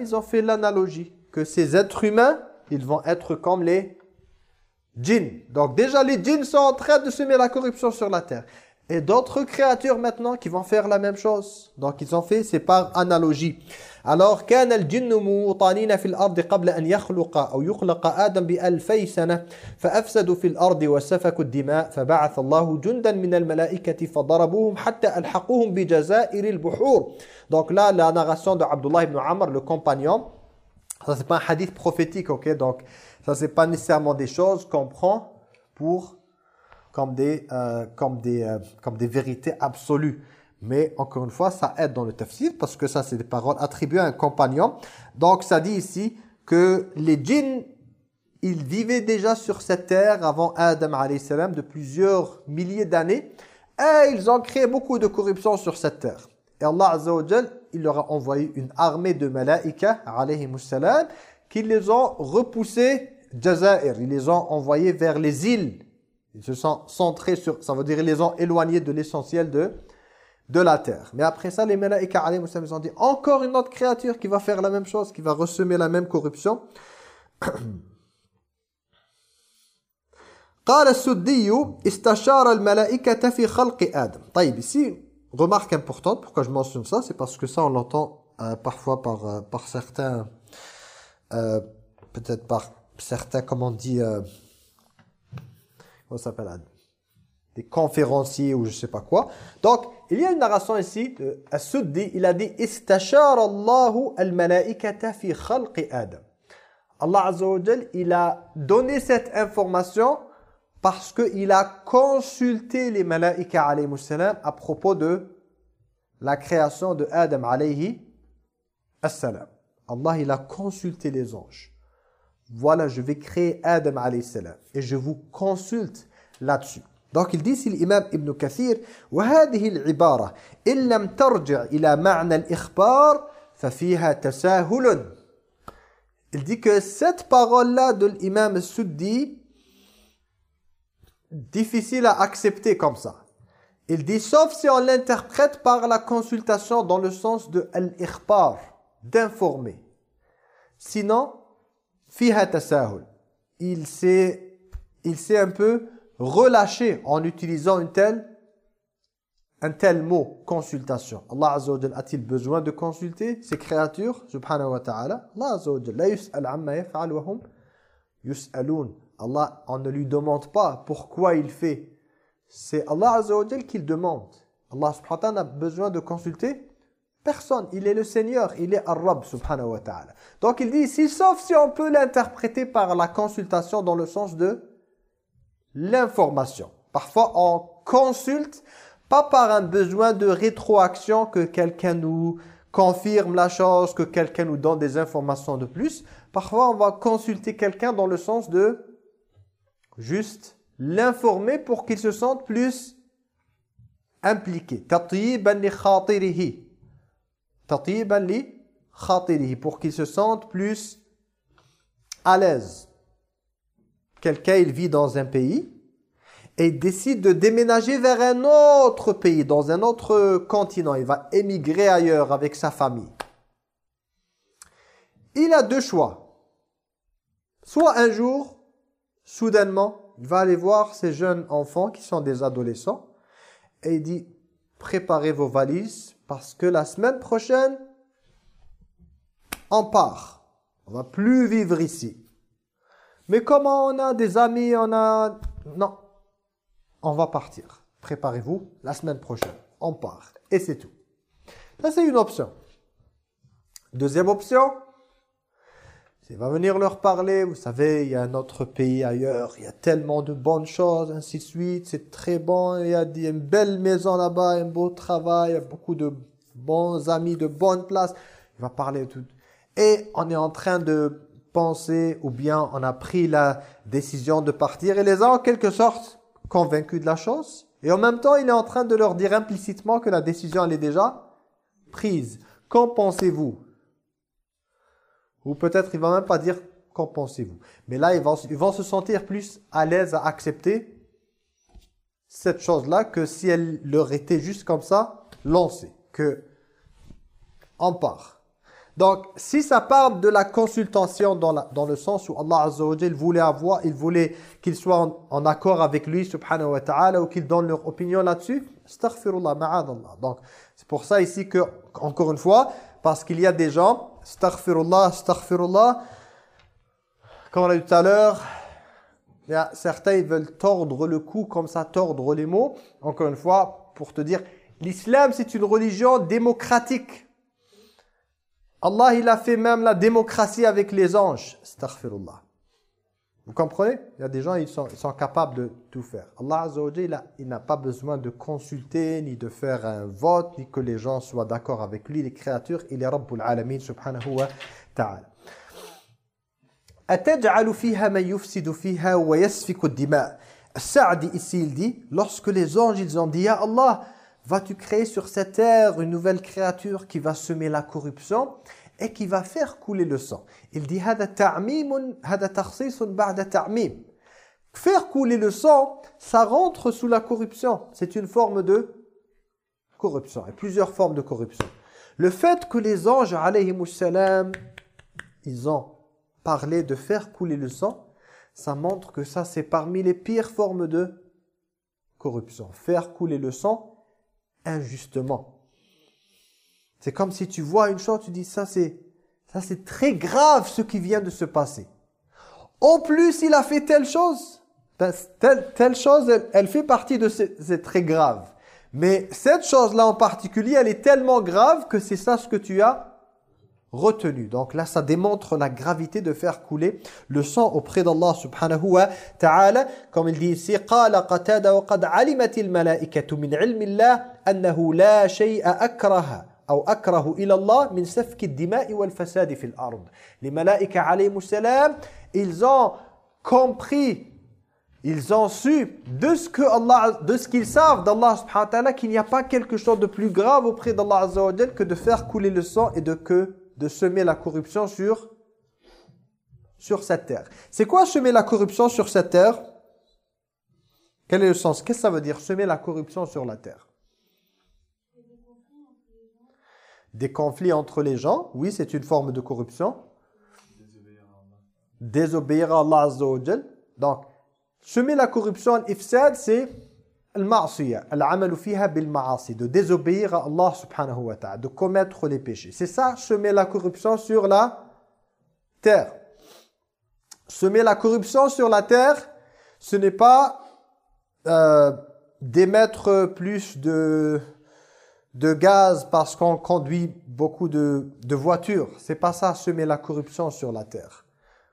ils ont fait l'analogie que ces êtres humains, ils vont être comme les djinns. Donc déjà les djinns sont en train de semer la corruption sur la terre. Et d'autres créatures maintenant qui vont faire la même chose. Donc ils ont fait, c'est par analogie. Alors, كان الجن موطنين في الأرض قبل أن يخلق أو يخلق آدم بألفي سنة فأفسدوا في الأرض وسفكوا الدماء فبعث الله جندا من الملائكة فضربوهم حتى ألحقوهم بجزائر البحور. Donc là, la narration de Abdullah ibn Amr, le compagnon, ça c'est pas un hadith prophétique, ok Donc ça, c'est pas nécessairement des choses qu'on prend pour comme des, euh, comme des, euh, comme des vérités absolues. Mais encore une fois, ça aide dans le tafsir parce que ça, c'est des paroles attribuées à un compagnon. Donc, ça dit ici que les djinns, ils vivaient déjà sur cette terre avant Adam salam de plusieurs milliers d'années. Et ils ont créé beaucoup de corruption sur cette terre. Et Allah Azza il leur a envoyé une armée de malaïka, salam, qui les ont repoussés Jazair. Ils les ont envoyés vers les îles. Ils se sont centrés sur, ça veut dire ils les ont éloignés de l'essentiel de, de la terre. Mais après ça, les malaïka, alayhi salam, ils ont dit, encore une autre créature qui va faire la même chose, qui va ressemer la même corruption. قال السدي استشار الملائكة في خلق آدم طيب ici remarque importante pourquoi je mentionne ça c'est parce que ça on l'entend euh, parfois par euh, par certains euh, peut-être par certains comment on dit euh, comment ça s'appelle Ad- des conférenciers ou je sais pas quoi donc il y a une narration ici de As-Suddi il a dit istashara Allahu al-malaikata fi khalqi Adam Allah Azza wa il a donné cette information parce qu'il a consulté les malaïka alayhi salam à propos de la création de Adam alayhi salam. Allah il a consulté les anges. Voilà, je vais créer Adam alayhi salam et je vous consulte là-dessus. Donc il dit ici l'imam Ibn Kathir وهذه العبارة إن لم ترجع إلى معنى الإخبار ففيها تساهل Il dit que cette parole-là de l'imam Suddi difficile à accepter comme ça. Il dit sauf si on l'interprète par la consultation dans le sens de al-ikhbar, d'informer. Sinon, fiha tasahul. Il s'est il s'est un peu relâché en utilisant une telle un tel mot, consultation. Allah Azza wa a-t-il besoin de consulter ses créatures? Subhanahu wa ta'ala. Allah Azza wa la yus'al amma yaf'al wa hum yus'alun. Allah, on ne lui demande pas pourquoi il fait. C'est Allah Azza wa Jalla qui le demande. Allah subhanahu wa ta'ala n'a besoin de consulter personne. Il est le Seigneur, il est Ar-Rabb subhanahu wa ta'ala. Donc il dit ici, sauf si on peut l'interpréter par la consultation dans le sens de l'information. Parfois, on consulte, pas par un besoin de rétroaction que quelqu'un nous confirme la chose, que quelqu'un nous donne des informations de plus. Parfois, on va consulter quelqu'un dans le sens de juste l'informer pour qu'il se sente plus impliqué. Pour qu'il se sente plus à l'aise. Quelqu'un, il vit dans un pays et il décide de déménager vers un autre pays, dans un autre continent. Il va émigrer ailleurs avec sa famille. Il a deux choix. Soit un jour, soudainement, il va aller voir ces jeunes enfants qui sont des adolescents et il dit préparez vos valises parce que la semaine prochaine, on part. On va plus vivre ici. Mais comment on a des amis, on a... Non, on va partir. Préparez-vous, la semaine prochaine, on part. Et c'est tout. Ça, c'est une option. Deuxième option, il va venir leur parler, vous savez, il y a un autre pays ailleurs, il y a tellement de bonnes choses, ainsi de suite, c'est très bon, il y a une belle maison là-bas, un beau travail, il y a beaucoup de bons amis, de bonnes places. Il va parler de tout. Et on est en train de ou bien on a pris la décision de partir, et les a en quelque sorte convaincus de la chose. Et en même temps, il est en train de leur dire implicitement que la décision, elle est déjà prise. Qu'en pensez-vous? Ou peut-être il va même pas dire qu'en pensez-vous. Mais là, ils vont, ils vont se sentir plus à l'aise à accepter cette chose-là que si elle leur était juste comme ça, lancée. Que on part. Donc, si ça part de la consultation dans, la- dans le sens où Allah Azza wa voulait avoir, il voulait qu'ils soient en, en accord avec lui, subhanahu wa ta'ala, ou qu'ils donnent leur opinion là-dessus, astaghfirullah, ma'adallah. Donc, c'est pour ça ici que, encore une fois, parce qu'il y a des gens, astaghfirullah, astaghfirullah, comme on l'a dit tout à l'heure, certains, ils veulent tordre le cou, comme ça, tordre les mots. Encore une fois, pour te dire, l'islam, c'est une religion démocratique. Allah, il a fait même la démocratie avec les anges. Astaghfirullah. Vous comprenez Il y a des gens, ils sont, ils sont capables de tout faire. Allah Azza wa Jalla, il a- il n'a pas besoin de consulter, ni de faire un vote, ni que les gens soient d'accord avec lui. Les créatures, il est Rabbul Alamin, subhanahu wa ta'ala. أتجعل فيها من يفسد فيها ويسفك الدماء Saadi ici il dit, lorsque les anges ils ont dit, Ya Allah, vas-tu créer sur cette terre une nouvelle créature qui va semer la corruption et qui va faire couler le sang? Il dit Faire couler le sang, ça rentre sous la corruption. C'est une forme de corruption. Il y a plusieurs formes de corruption. Le fait que les anges, alayhim ils ont parlé de faire couler le sang, ça montre que ça, c'est parmi les pires formes de corruption. Faire couler le sang, injustement. C'est comme si tu vois une chose, tu dis ça c'est ça c'est très grave ce qui vient de se passer. En plus, il a fait telle chose. Ben, Telle, telle chose, elle, fait partie de ce- c'est très grave. Mais cette chose-là en particulier, elle est tellement grave que c'est ça ce que tu as retenu. Donc là, ça démontre la gravité de faire couler le sang auprès d'Allah subhanahu wa ta'ala. Comme il dit ici, قال قتادة وقد علمت الملائكة من علم الله أنه لا شيء أكره أو أكره إلى الله من سفك الدماء والفساد في الأرض. Les malaïkas alayhimus salam, ils ont compris ils ont su de ce que Allah, de ce qu'ils savent d'Allah subhanahu wa ta'ala qu'il n'y a pas quelque chose de plus grave auprès d'Allah azza wa jal que de faire couler le sang et de que de semer la corruption sur sur cette terre. C'est quoi semer la corruption sur cette terre? Quel est le sens? Qu'est-ce que ça veut dire semer la corruption sur la terre? Des conflits entre les gens, oui, c'est une forme de corruption. Désobéir à Allah azza. Donc Semer la corruption, l'ifsad, c'est fiha bil-ma'asi, de désobéir à Allah subhanahu wa ta'ala, de commettre les péchés. C'est ça, semer la corruption sur la terre. Semer la corruption sur la terre, ce n'est pas euh, d'émettre plus de, de gaz parce qu'on conduit beaucoup de, de voitures. C'est pas ça, semer la corruption sur la terre.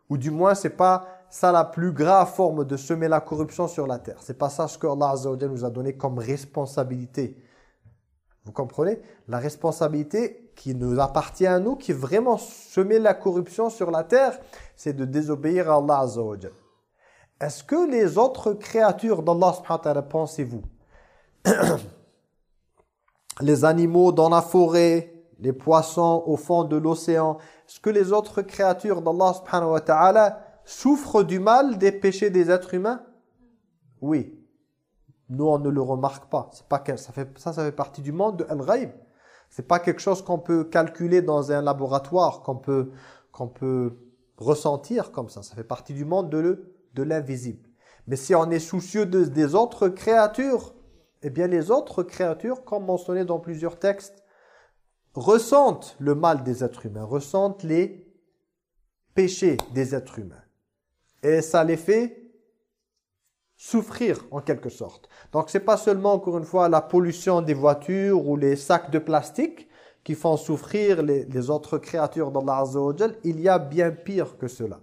Ou du moins, c'est pas ça la plus grave forme de semer la corruption sur la terre. C'est pas ça ce que Allah Azza wa nous a donné comme responsabilité. Vous comprenez? La responsabilité qui nous appartient à nous, qui est vraiment semer la corruption sur la terre, c'est de désobéir à Allah Azza wa. Est-ce que les autres créatures d'Allah subhanahu pensez-vous? Les animaux dans la forêt, les poissons au fond de l'océan, est-ce que les autres créatures d'Allah subhanahu souffrent du mal des péchés des êtres humains? Oui. Nous, on ne le remarque pas. Pas ça, fait, ça, ça fait partie du monde de Al-Ghaib. C'est pas quelque chose qu'on peut calculer dans un laboratoire, qu'on peut, qu'on peut ressentir comme ça. Ça fait partie du monde de le- de l'invisible. Mais si on est soucieux de- des autres créatures, eh bien les autres créatures, comme mentionné dans plusieurs textes, ressentent le mal des êtres humains, ressentent les péchés des êtres humains. Et ça les fait souffrir en quelque sorte. Donc c'est pas seulement encore une fois la pollution des voitures ou les sacs de plastique qui font souffrir les, autres créatures d'Allah Azza il y a bien pire que cela.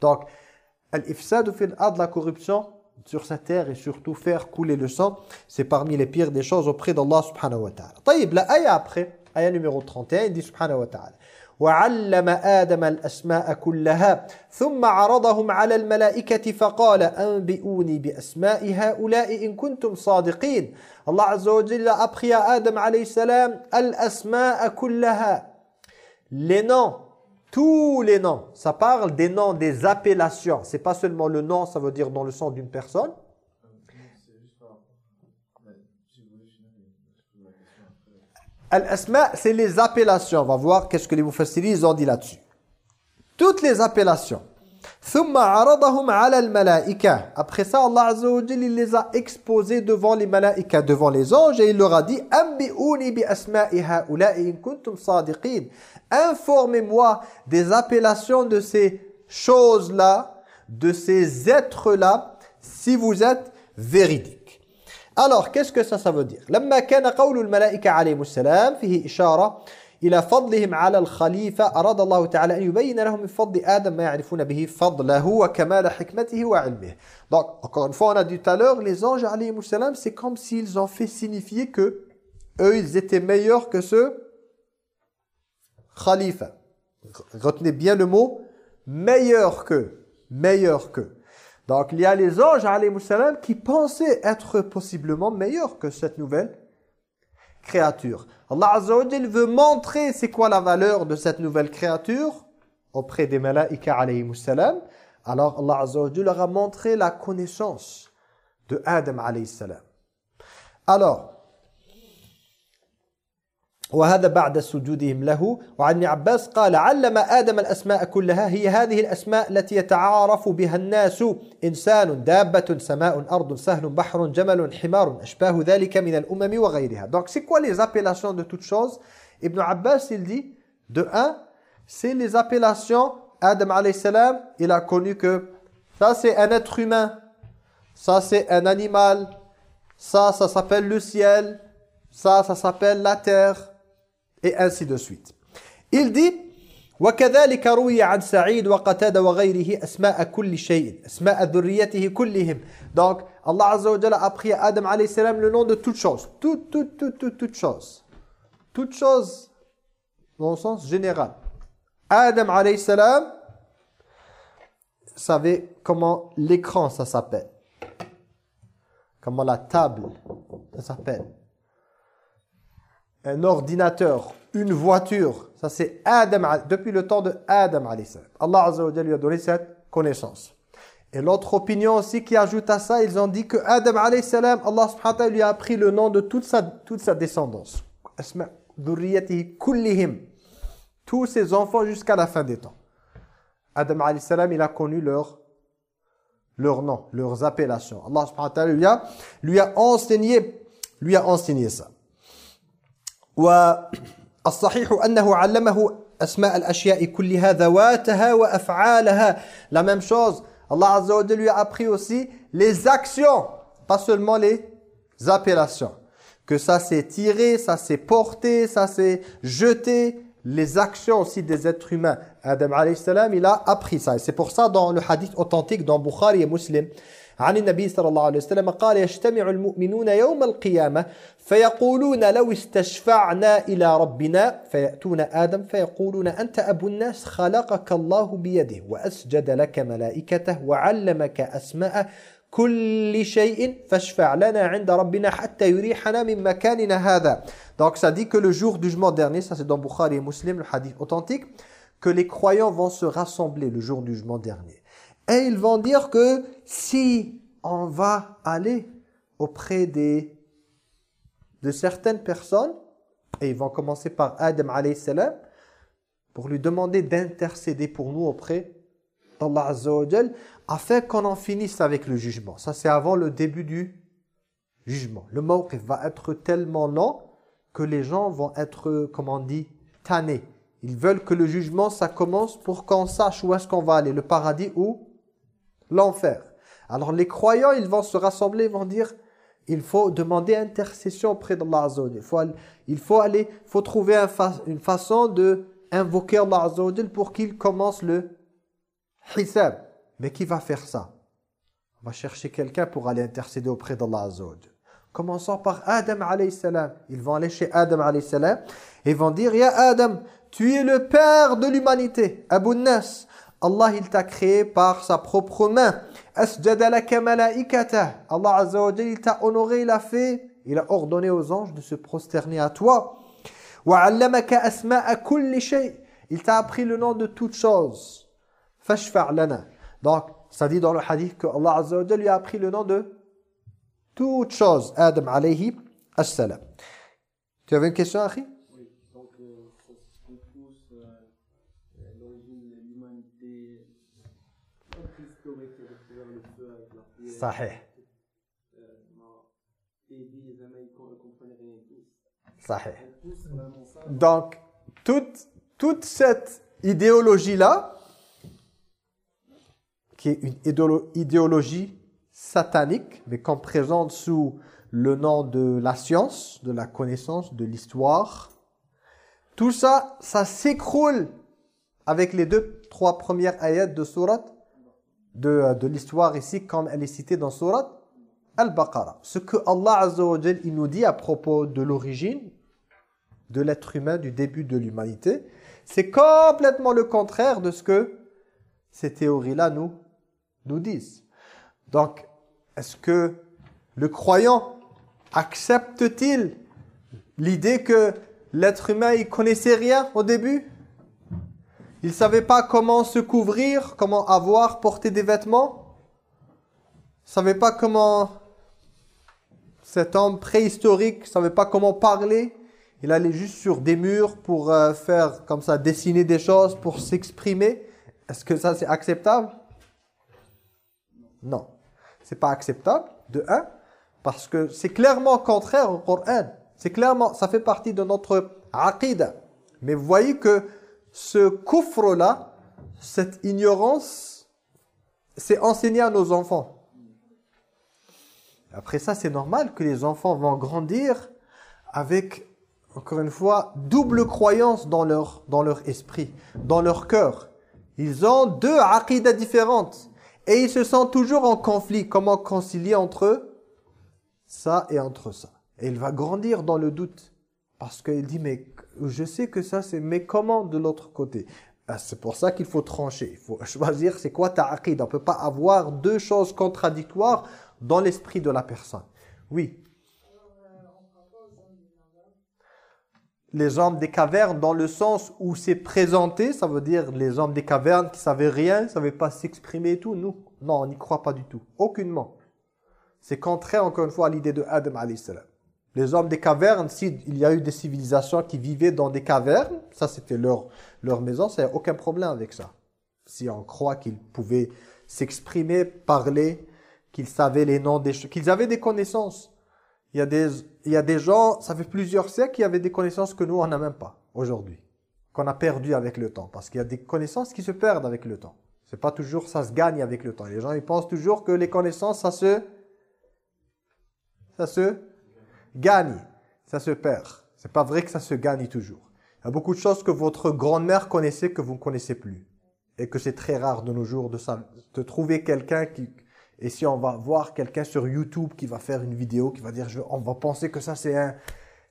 Donc al-ifsad fil ard la corruption sur sa terre et surtout faire couler le sang, c'est parmi les pires des choses auprès d'Allah subhanahu wa ta'ala. Taïb, la après, aya numéro 31, il dit subhanahu wa ta'ala وعلم آدم الأسماء كلها ثم عرضهم على الملائكة فقال أنبئوني بأسماء هؤلاء إن كنتم صادقين الله عز وجل أبخي آدم عليه السلام الأسماء كلها لنان Tous les noms, ça parle des noms, des appellations. C'est pas seulement le nom, ça veut dire dans le sens d'une personne. Al-Asma, c'est les appellations. On va voir qu'est-ce que les Mufassiris ont dit là-dessus. Toutes les appellations. Après ça, Allah Azza wa il les a exposés devant les malaïka, devant les anges, et il leur a dit Informez-moi des appellations de ces choses-là, de ces êtres-là, si vous êtes véridiques. Alors, qu'est-ce que ça, ça veut dire لما كان قول الملائكة عليهم السلام فيه إشارة إلى فضلهم على الخليفة أراد الله تعالى أن يبين لهم من فضل آدم ما يعرفون به فضله وكمال حكمته وعلمه. Donc, encore une fois, on a dit tout à l'heure, les anges عليهم السلام, c'est comme s'ils ont fait signifier que eux, ils étaient meilleurs que ceux khalifa. Retenez bien le mot meilleur que. Meilleur que. Donc, il y a les anges, salam, qui pensaient être possiblement meilleurs que cette nouvelle créature. Allah Azza veut montrer c'est quoi la valeur de cette nouvelle créature auprès des malaïka, alayhi. Alors, Allah Azza wa leur a montré la connaissance de Adam, alayhi salam. Alors, وهذا بعد سجودهم له وعن عباس قال علم آدم الأسماء كلها هي هذه الأسماء التي يتعارف بها الناس إنسان دابة سماء أرض سهل بحر جمل حمار أشباه ذلك من الأمم وغيرها Donc c'est quoi les appellations de toutes choses Ibn Abbas il dit de un c'est les appellations Adam alayhi salam il a connu que ça c'est un être humain ça c'est un animal ça ça s'appelle le ciel ça ça s'appelle la terre et ainsi de suite. Il dit وكذلك روي عن سعيد وقتادة وغيره أسماء كل شيء أسماء ذريته كلهم donc Allah Azza wa Jalla a pris à Adam alayhi salam le nom de toute chose toute toute toute toute toute chose toute chose dans le sens général Adam alayhi salam savait comment l'écran ça s'appelle comment la table ça s'appelle un ordinateur, une voiture. Ça c'est Adam, depuis le temps de Adam Allah Azza wa lui a donné cette connaissance. Et l'autre opinion aussi qui ajoute à ça, ils ont dit que Adam alayhi Allah subhanahu wa ta'ala lui a appris le nom de toute sa, toute sa descendance. Asma kullihim. Tous ses enfants jusqu'à la fin des temps. Adam alayhi salam, il a connu leur leur nom, leurs appellations. Allah subhanahu wa ta'ala lui a, lui a enseigné lui a enseigné ça. والصحيح أنه علمه أسماء الأشياء كلها ذواتها وأفعالها la même chose Allah Azza wa lui a appris aussi les actions pas seulement les appellations que ça c'est tiré, ça c'est porté, ça c'est jeté les actions aussi des êtres humains Adam alayhi salam il a appris ça et c'est pour ça dans le hadith authentique dans Bukhari et Muslim عن النبي صلى الله عليه وسلم قال يجتمع المؤمنون يوم القيامة فيقولون لو استشفعنا إلى ربنا فيأتون آدم فيقولون أنت أبو الناس خلقك الله بيده وأسجد لك ملائكته وعلمك أسماء كل شيء فاشفع لنا عند ربنا حتى يريحنا من مكاننا هذا Donc ça dit que le jour du jugement dernier, ça c'est dans Bukhari et Muslim, le hadith authentique, que les croyants vont se rassembler le jour du jugement dernier. Et ils vont dire que si on va aller auprès des, de certaines personnes, et ils vont commencer par Adam alayhi salam, pour lui demander d'intercéder pour nous auprès d'Allah Azza wa afin qu'on en finisse avec le jugement. Ça, c'est avant le début du jugement. Le mawqif va être tellement lent que les gens vont être, comme on dit, tannés. Ils veulent que le jugement, ça commence pour qu'on sache où est-ce qu'on va aller, le paradis ou l'enfer. Alors les croyants, ils vont se rassembler, ils vont dire, il faut demander intercession auprès d'Allah Azza Il faut, il faut aller, faut trouver une façon de invoquer Allah pour qu'il commence le hisab. Mais qui va faire ça? On va chercher quelqu'un pour aller intercéder auprès d'Allah Azza Commençons par Adam alayhi salam. Ils vont aller chez Adam alayhi salam et vont dire, « Ya Adam, tu es le père de l'humanité, Abu Nas. Allah il t'a créé par sa propre main. Allah Azza il t'a honoré, il a fait, il a ordonné aux anges de se prosterner à toi. Il t'a appris le nom de toutes choses. Donc, ça dit dans le hadith que Allah Azza lui a appris le nom de toutes choses. Adam alayhi as-salam. Tu avais une question, Akhi Oui, donc euh, ça se repousse euh, l'origine de l'humanité préhistorique qui a découvert le feu avec la pierre. Sahih. Euh, non. Et les Américains ne comprenaient rien tous. Sahih. On pousse Donc, toute, cette idéologie-là, qui est une idéolo- idéologie satanique, mais qu'on présente sous le nom de la science, de la connaissance, de l'histoire. Tout ça, ça s'écroule avec les deux, trois premières ayats de surat, de, de l'histoire ici, comme elle est citée dans surat Al-Baqarah. Ce que Allah Azza il nous dit à propos de l'origine de l'être humain, du début de l'humanité, c'est complètement le contraire de ce que ces théories-là nous, nous disent. Donc, est-ce que le croyant accepte-t-il l'idée que l'être humain, il connaissait rien au début? Il ne savait pas comment se couvrir, comment avoir, porter des vêtements Il ne savait pas comment... Cet homme préhistorique ne savait pas comment parler il allait juste sur des murs pour euh, faire comme ça, dessiner des choses, pour s'exprimer. Est-ce que ça c'est acceptable? Non. C'est pas acceptable, de un, parce que c'est clairement contraire au Coran. C'est clairement, ça fait partie de notre aqidah. Mais vous voyez que ce coufre-là, cette ignorance, c'est enseigné à nos enfants. Après ça, c'est normal que les enfants vont grandir avec encore une fois, double croyance dans leur, dans leur esprit, dans leur cœur. Ils ont deux aqidas différentes. Et ils se sentent toujours en conflit. Comment concilier entre eux? Ça et entre ça. Et il va grandir dans le doute. Parce qu'il dit, mais je sais que ça c'est, mais comment de l'autre côté ah, C'est pour ça qu'il faut trancher. Il faut choisir c'est quoi ta aqida. On peut pas avoir deux choses contradictoires dans l'esprit de la personne. Oui les hommes des cavernes dans le sens où c'est présenté, ça veut dire les hommes des cavernes qui savaient rien, ne savaient pas s'exprimer et tout. Nous, non, on n'y croit pas du tout. Aucunement. C'est contraire encore une fois à l'idée de Adam salam. Les hommes des cavernes, s'il y a eu des civilisations qui vivaient dans des cavernes, ça c'était leur, leur maison, ça n'y aucun problème avec ça. Si on croit qu'ils pouvaient s'exprimer, parler, qu'ils savaient les noms des choses, qu'ils avaient des connaissances. Il y, a des, il y a des gens, ça fait plusieurs siècles, qui avaient des connaissances que nous, on n'a même pas aujourd'hui. Qu'on a perdu avec le temps. Parce qu'il y a des connaissances qui se perdent avec le temps. C'est pas toujours ça se gagne avec le temps. Les gens, ils pensent toujours que les connaissances, ça se... Ça se gagne. Ça se perd. C'est pas vrai que ça se gagne toujours. Il y a beaucoup de choses que votre grand-mère connaissait que vous ne connaissez plus. Et que c'est très rare de nos jours de, de trouver quelqu'un qui, et si on va voir quelqu'un sur YouTube qui va faire une vidéo, qui va dire, on va penser que ça c'est un,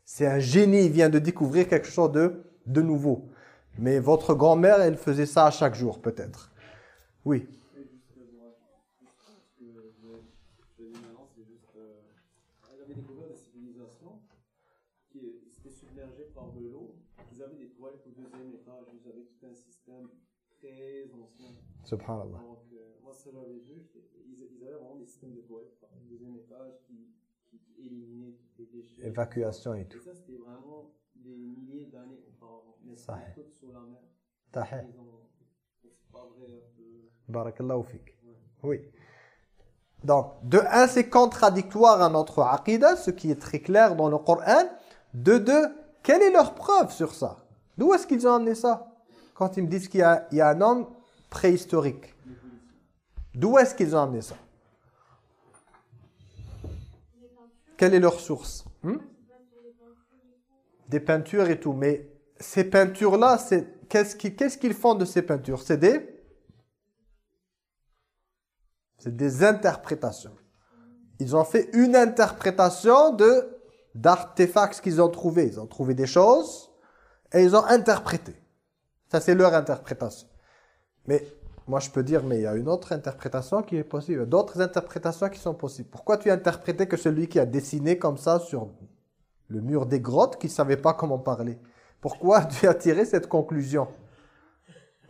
c'est un génie, il vient de découvrir quelque chose de, de nouveau. Mais votre grand-mère, elle faisait ça à chaque jour peut-être. Oui. Subhanallah. Donc, euh, moi, ça j'avais vu, ils avaient vraiment des systèmes de toilettes, un deuxième étage qui, qui, qui éliminaient les déchets. Évacuation et tout. Et ça, c'était vraiment des milliers d'années auparavant. Mais Ça c'était tout sur la mer. Tahé. Ils C'est pas vrai un peu. Barakallahu fik. Oui. Donc, de un, c'est contradictoire à notre aqidah, ce qui est très clair dans le Coran. De deux, quelle est leur preuve sur ça? D'où est-ce qu'ils ont amené ça? Quand ils me disent qu'il y y a un homme préhistorique. D'où est-ce qu'ils ont amené ça? Quelle est leur source? Hmm? Des peintures et tout. Mais ces peintures-là, c'est qu'est-ce qu'ils qu'est-ce qu'ils font de ces peintures? C'est des c'est des interprétations. Ils ont fait une interprétation de d'artefacts qu'ils ont trouvés. Ils ont trouvé des choses et ils ont interprété. Ça, c'est leur interprétation. Mais moi, je peux dire, mais il y a une autre interprétation qui est possible. D'autres interprétations qui sont possibles. Pourquoi tu as interprété que celui qui a dessiné comme ça sur le mur des grottes, qui ne savait pas comment parler? Pourquoi tu as tiré cette conclusion?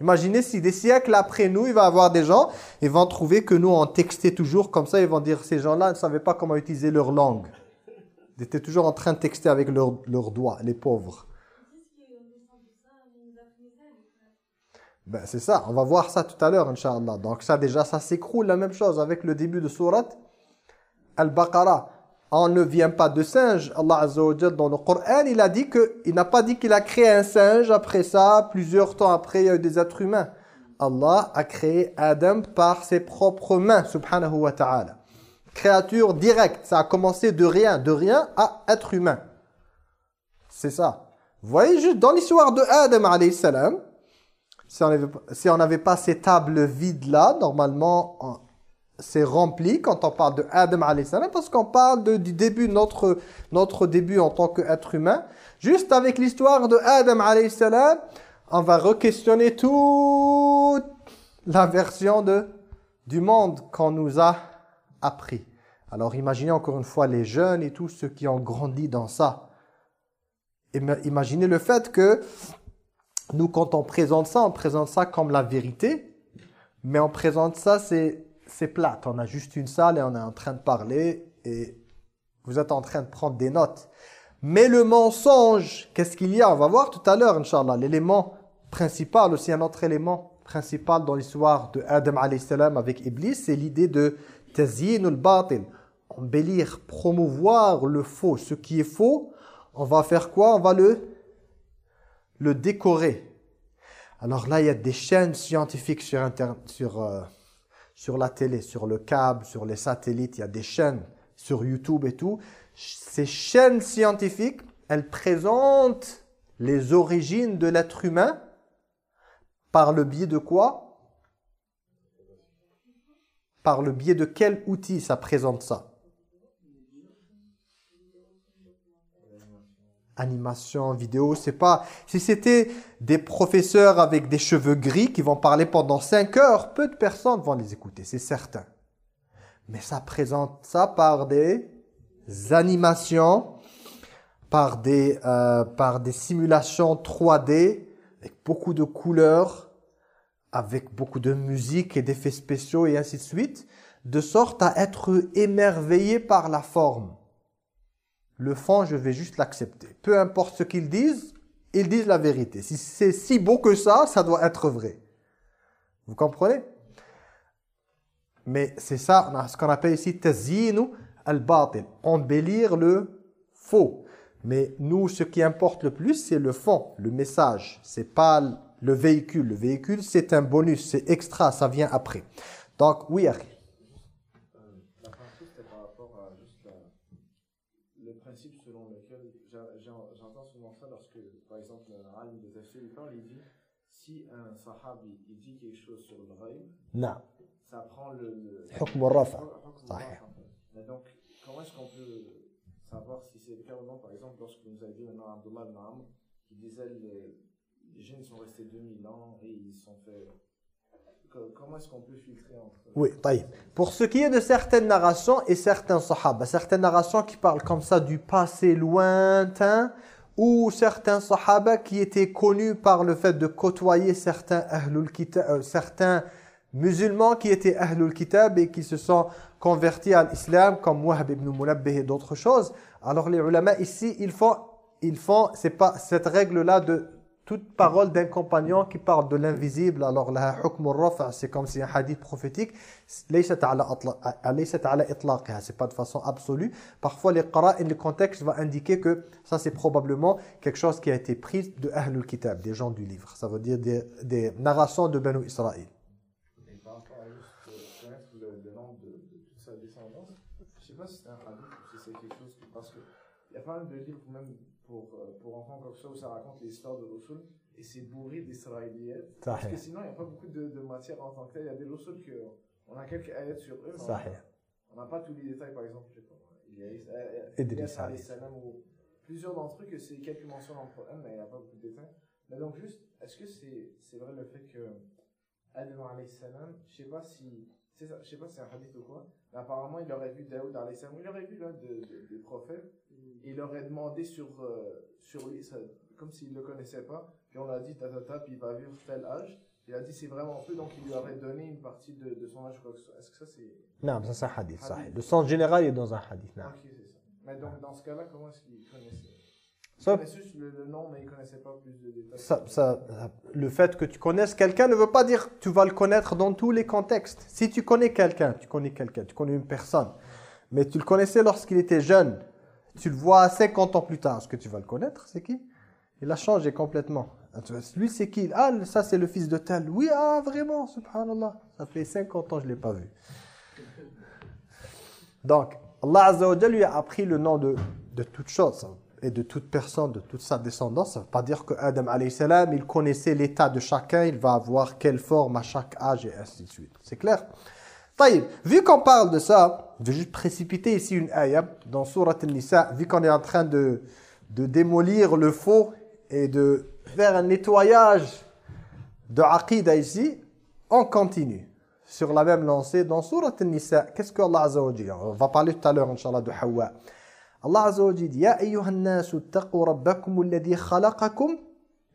Imaginez si des siècles après nous, il va y avoir des gens, ils vont trouver que nous, on textait toujours comme ça, ils vont dire, ces gens-là ne savaient pas comment utiliser leur langue. Ils étaient toujours en train de texter avec leurs doigts, les pauvres. Ils disent que le de ça, il nous a fait ça, les frères. Ben, c'est ça, on va voir ça tout à l'heure, Inch'Allah. Donc ça déjà, ça s'écroule, la même chose avec le début de sourate Al-Baqarah. On ne vient pas de singe. Allah Azza dans le Coran, il a dit que, il n'a pas dit qu'il a créé un singe après ça, plusieurs temps après, il y a eu des êtres humains. Allah a créé Adam par ses propres mains, subhanahu wa ta'ala. Créature directe. Ça a commencé de rien, de rien à être humain. C'est ça. Vous voyez, juste dans l'histoire de Adam, alayhi salam, si on n'avait pas ces tables vides-là, normalement, c'est rempli quand on parle de Adam, salam, parce qu'on parle du début, notre, notre début en tant qu'être humain. Juste avec l'histoire de Adam, salam, on va re-questionner toute la version de, du monde qu'on nous a appris. Alors imaginez encore une fois les jeunes et tous ceux qui ont grandi dans ça. Ima- Imaginez le fait que nous, quand on présente ça, on présente ça comme la vérité, mais on présente ça, c'est c'est plate. On a juste une salle et on est en train de parler et vous êtes en train de prendre des notes. Mais le mensonge, qu'est-ce qu'il y a? On va voir tout à l'heure, Inch'Allah. L'élément principal, aussi un autre élément principal dans l'histoire de Adam salam avec Iblis, c'est l'idée de tazyin al-batil. Embellir, promouvoir le faux. Ce qui est faux, on va faire quoi? On va le, le décorer. Alors là, il y a des chaînes scientifiques sur, euh, sur la télé, sur le câble, sur les satellites. Il y a des chaînes sur YouTube et tout. Ces chaînes scientifiques, elles présentent les origines de l'être humain par le biais de quoi? Par le biais de quel outil ça présente ça? Animation, vidéo, c'est pas... Si c'était des professeurs avec des cheveux gris qui vont parler pendant 5 heures, peu de personnes vont les écouter, c'est certain. Mais ça présente ça par des animations, par des, euh, par des simulations 3D, avec beaucoup de couleurs, avec beaucoup de musique et d'effets spéciaux et ainsi de suite, de sorte à être émerveillé par la forme. Le fond, je vais juste l'accepter. Peu importe ce qu'ils disent, ils disent la vérité. Si c'est si beau que ça, ça doit être vrai. Vous comprenez? Mais c'est ça, ce qu'on appelle ici tazinu al-batil. Embellir le faux. Mais nous, ce qui importe le plus, c'est le fond, le message. C'est pas le véhicule. Le véhicule, c'est un bonus, c'est extra, ça vient après. Donc, oui, Akhi. La première chose, c'était par rapport à juste la- le principe selon lequel j'a- j'a- j'entends souvent ça lorsque, par exemple, un alim de tafsir, il parle, il dit si un sahabi il dit quelque chose sur le ghaib, Non. ça prend le. le حكم الرفع. Hukm صحيح. al-raf', en fait. Mais donc, comment est-ce qu'on peut savoir si c'est le cas ou non Par exemple, lorsque vous avez dit maintenant Abdullah ibn Amr, qui disait les, les jeunes sont restés 2000 ans et ils sont fait. Co- Comment est-ce qu'on peut filtrer entre. Oui, taïb. Pour ce qui est de certaines narrations et certains sahaba, certaines narrations qui parlent comme ça du passé lointain, ou certains sahaba qui étaient connus par le fait de côtoyer certains ahlul kitab, euh, certains musulmans qui étaient ahlul kitab et qui se sont convertis à l'islam comme Wahb ibn Munabbih et d'autres choses. Alors les ulama ici, ils font, ils font, c'est pas cette règle-là de toute parole d'un compagnon qui parle de l'invisible, alors la hukm rafa c'est comme si un hadith prophétique, c'est pas de façon absolue. Parfois les et le contexte va indiquer que ça c'est probablement quelque chose qui a été pris de Ahlul Kitab, des gens du livre. Ça veut dire des, des narrations de Banu Israël. Et par rapport à juste euh, connaître le, nom de, toute sa descendance, je sais pas si c'est un hadith ou si c'est quelque chose, parce qu'il y a pas mal de livres même pour euh, pour enfants comme ça où ça raconte l'histoire de Rasul et c'est bourré d'israéliyettes parce que sinon il n'y a pas beaucoup de, de matière en tant que tel. Il y a des Rasul que on a quelques ayats sur eux, mais on- n'a pas tous les détails par exemple. Il y a euh, Idriss salam ou plusieurs d'entre eux que c'est quelques mentions dans le Coran mais il n'y a pas beaucoup de détails. Mais donc juste, est-ce que c'est c'est vrai le fait que Adam alayhi salam, je sais pas si je sais pas si c'est un hadith ou quoi, mais apparemment il aurait vu Daoud alayhi salam, il aurait vu l'un de, de- des prophètes, il aurait demandé sur euh, sur lui, ça- comme s'il le connaissait pas, puis on l'a dit ta ta ta, puis il va vivre tel âge. Il a dit c'est vraiment peu, donc il lui aurait donné une partie de, de son âge. Est-ce que ça c'est Non, ça c'est un hadith. Le sens général est dans un hadith. non. Ok, c'est ça. Mais donc dans ce cas-là, comment est-ce qu'il connaissait? Il Ça- connaissait juste le, le nom, mais il connaissait pas plus de détails. Ça- ça- le fait que tu connaisses quelqu'un ne veut pas dire que tu vas le connaître dans tous les contextes. Si tu connais quelqu'un, tu connais quelqu'un, tu connais une personne, mais tu le connaissais lorsqu'il était jeune, tu le vois 50 ans plus tard, est-ce que tu vas le connaître C'est qui? Il a changé complètement. Lui, c'est qui? Ah, ça, c'est le fils de tel. Oui, ah, vraiment, subhanallah. Ça fait 50 ans je ne l'ai pas vu. Donc, Allah lui a appris le nom de, de toute chose et de toute personne, de toute sa descendance. Ça ne veut pas dire que Adam salam, il connaissait l'état de chacun, il va avoir quelle forme à chaque âge et ainsi de suite. C'est clair? Vu qu'on parle de ça, je vais juste précipiter ici une ayah dans Surat Al-Nisa, vu qu'on est en train de, de démolir le faux et de faire un nettoyage de Aqidah ici, on continue sur la même lancée dans Surat Al-Nisa. Qu'est-ce que Allah Azza wa Jalla On va parler tout à l'heure, Inch'Allah, de Hawa. Allah Azza wa dit Ya ayyuhan nasu taqu rabbakum alladhi khalaqakum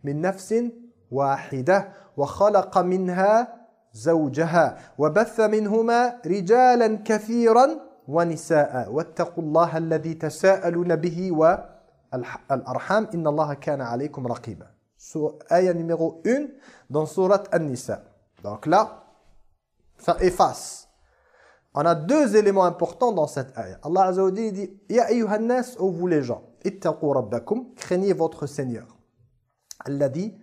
min nafsin wahida wa khalaqa minha زوجها وبث منهما رجالا كثيرا ونساء واتقوا الله الذي تساءلون به والأرحام إن الله كان عليكم رقيبا آية numéro 1 dans Surat An-Nisa. Donc là, ça efface. On a deux éléments importants dans cette ayah. Allah Azza wa Jalla dit Ya ayyuhan nas, ô vous les gens, ittaqu rabbakum, craignez votre Seigneur. Alladhi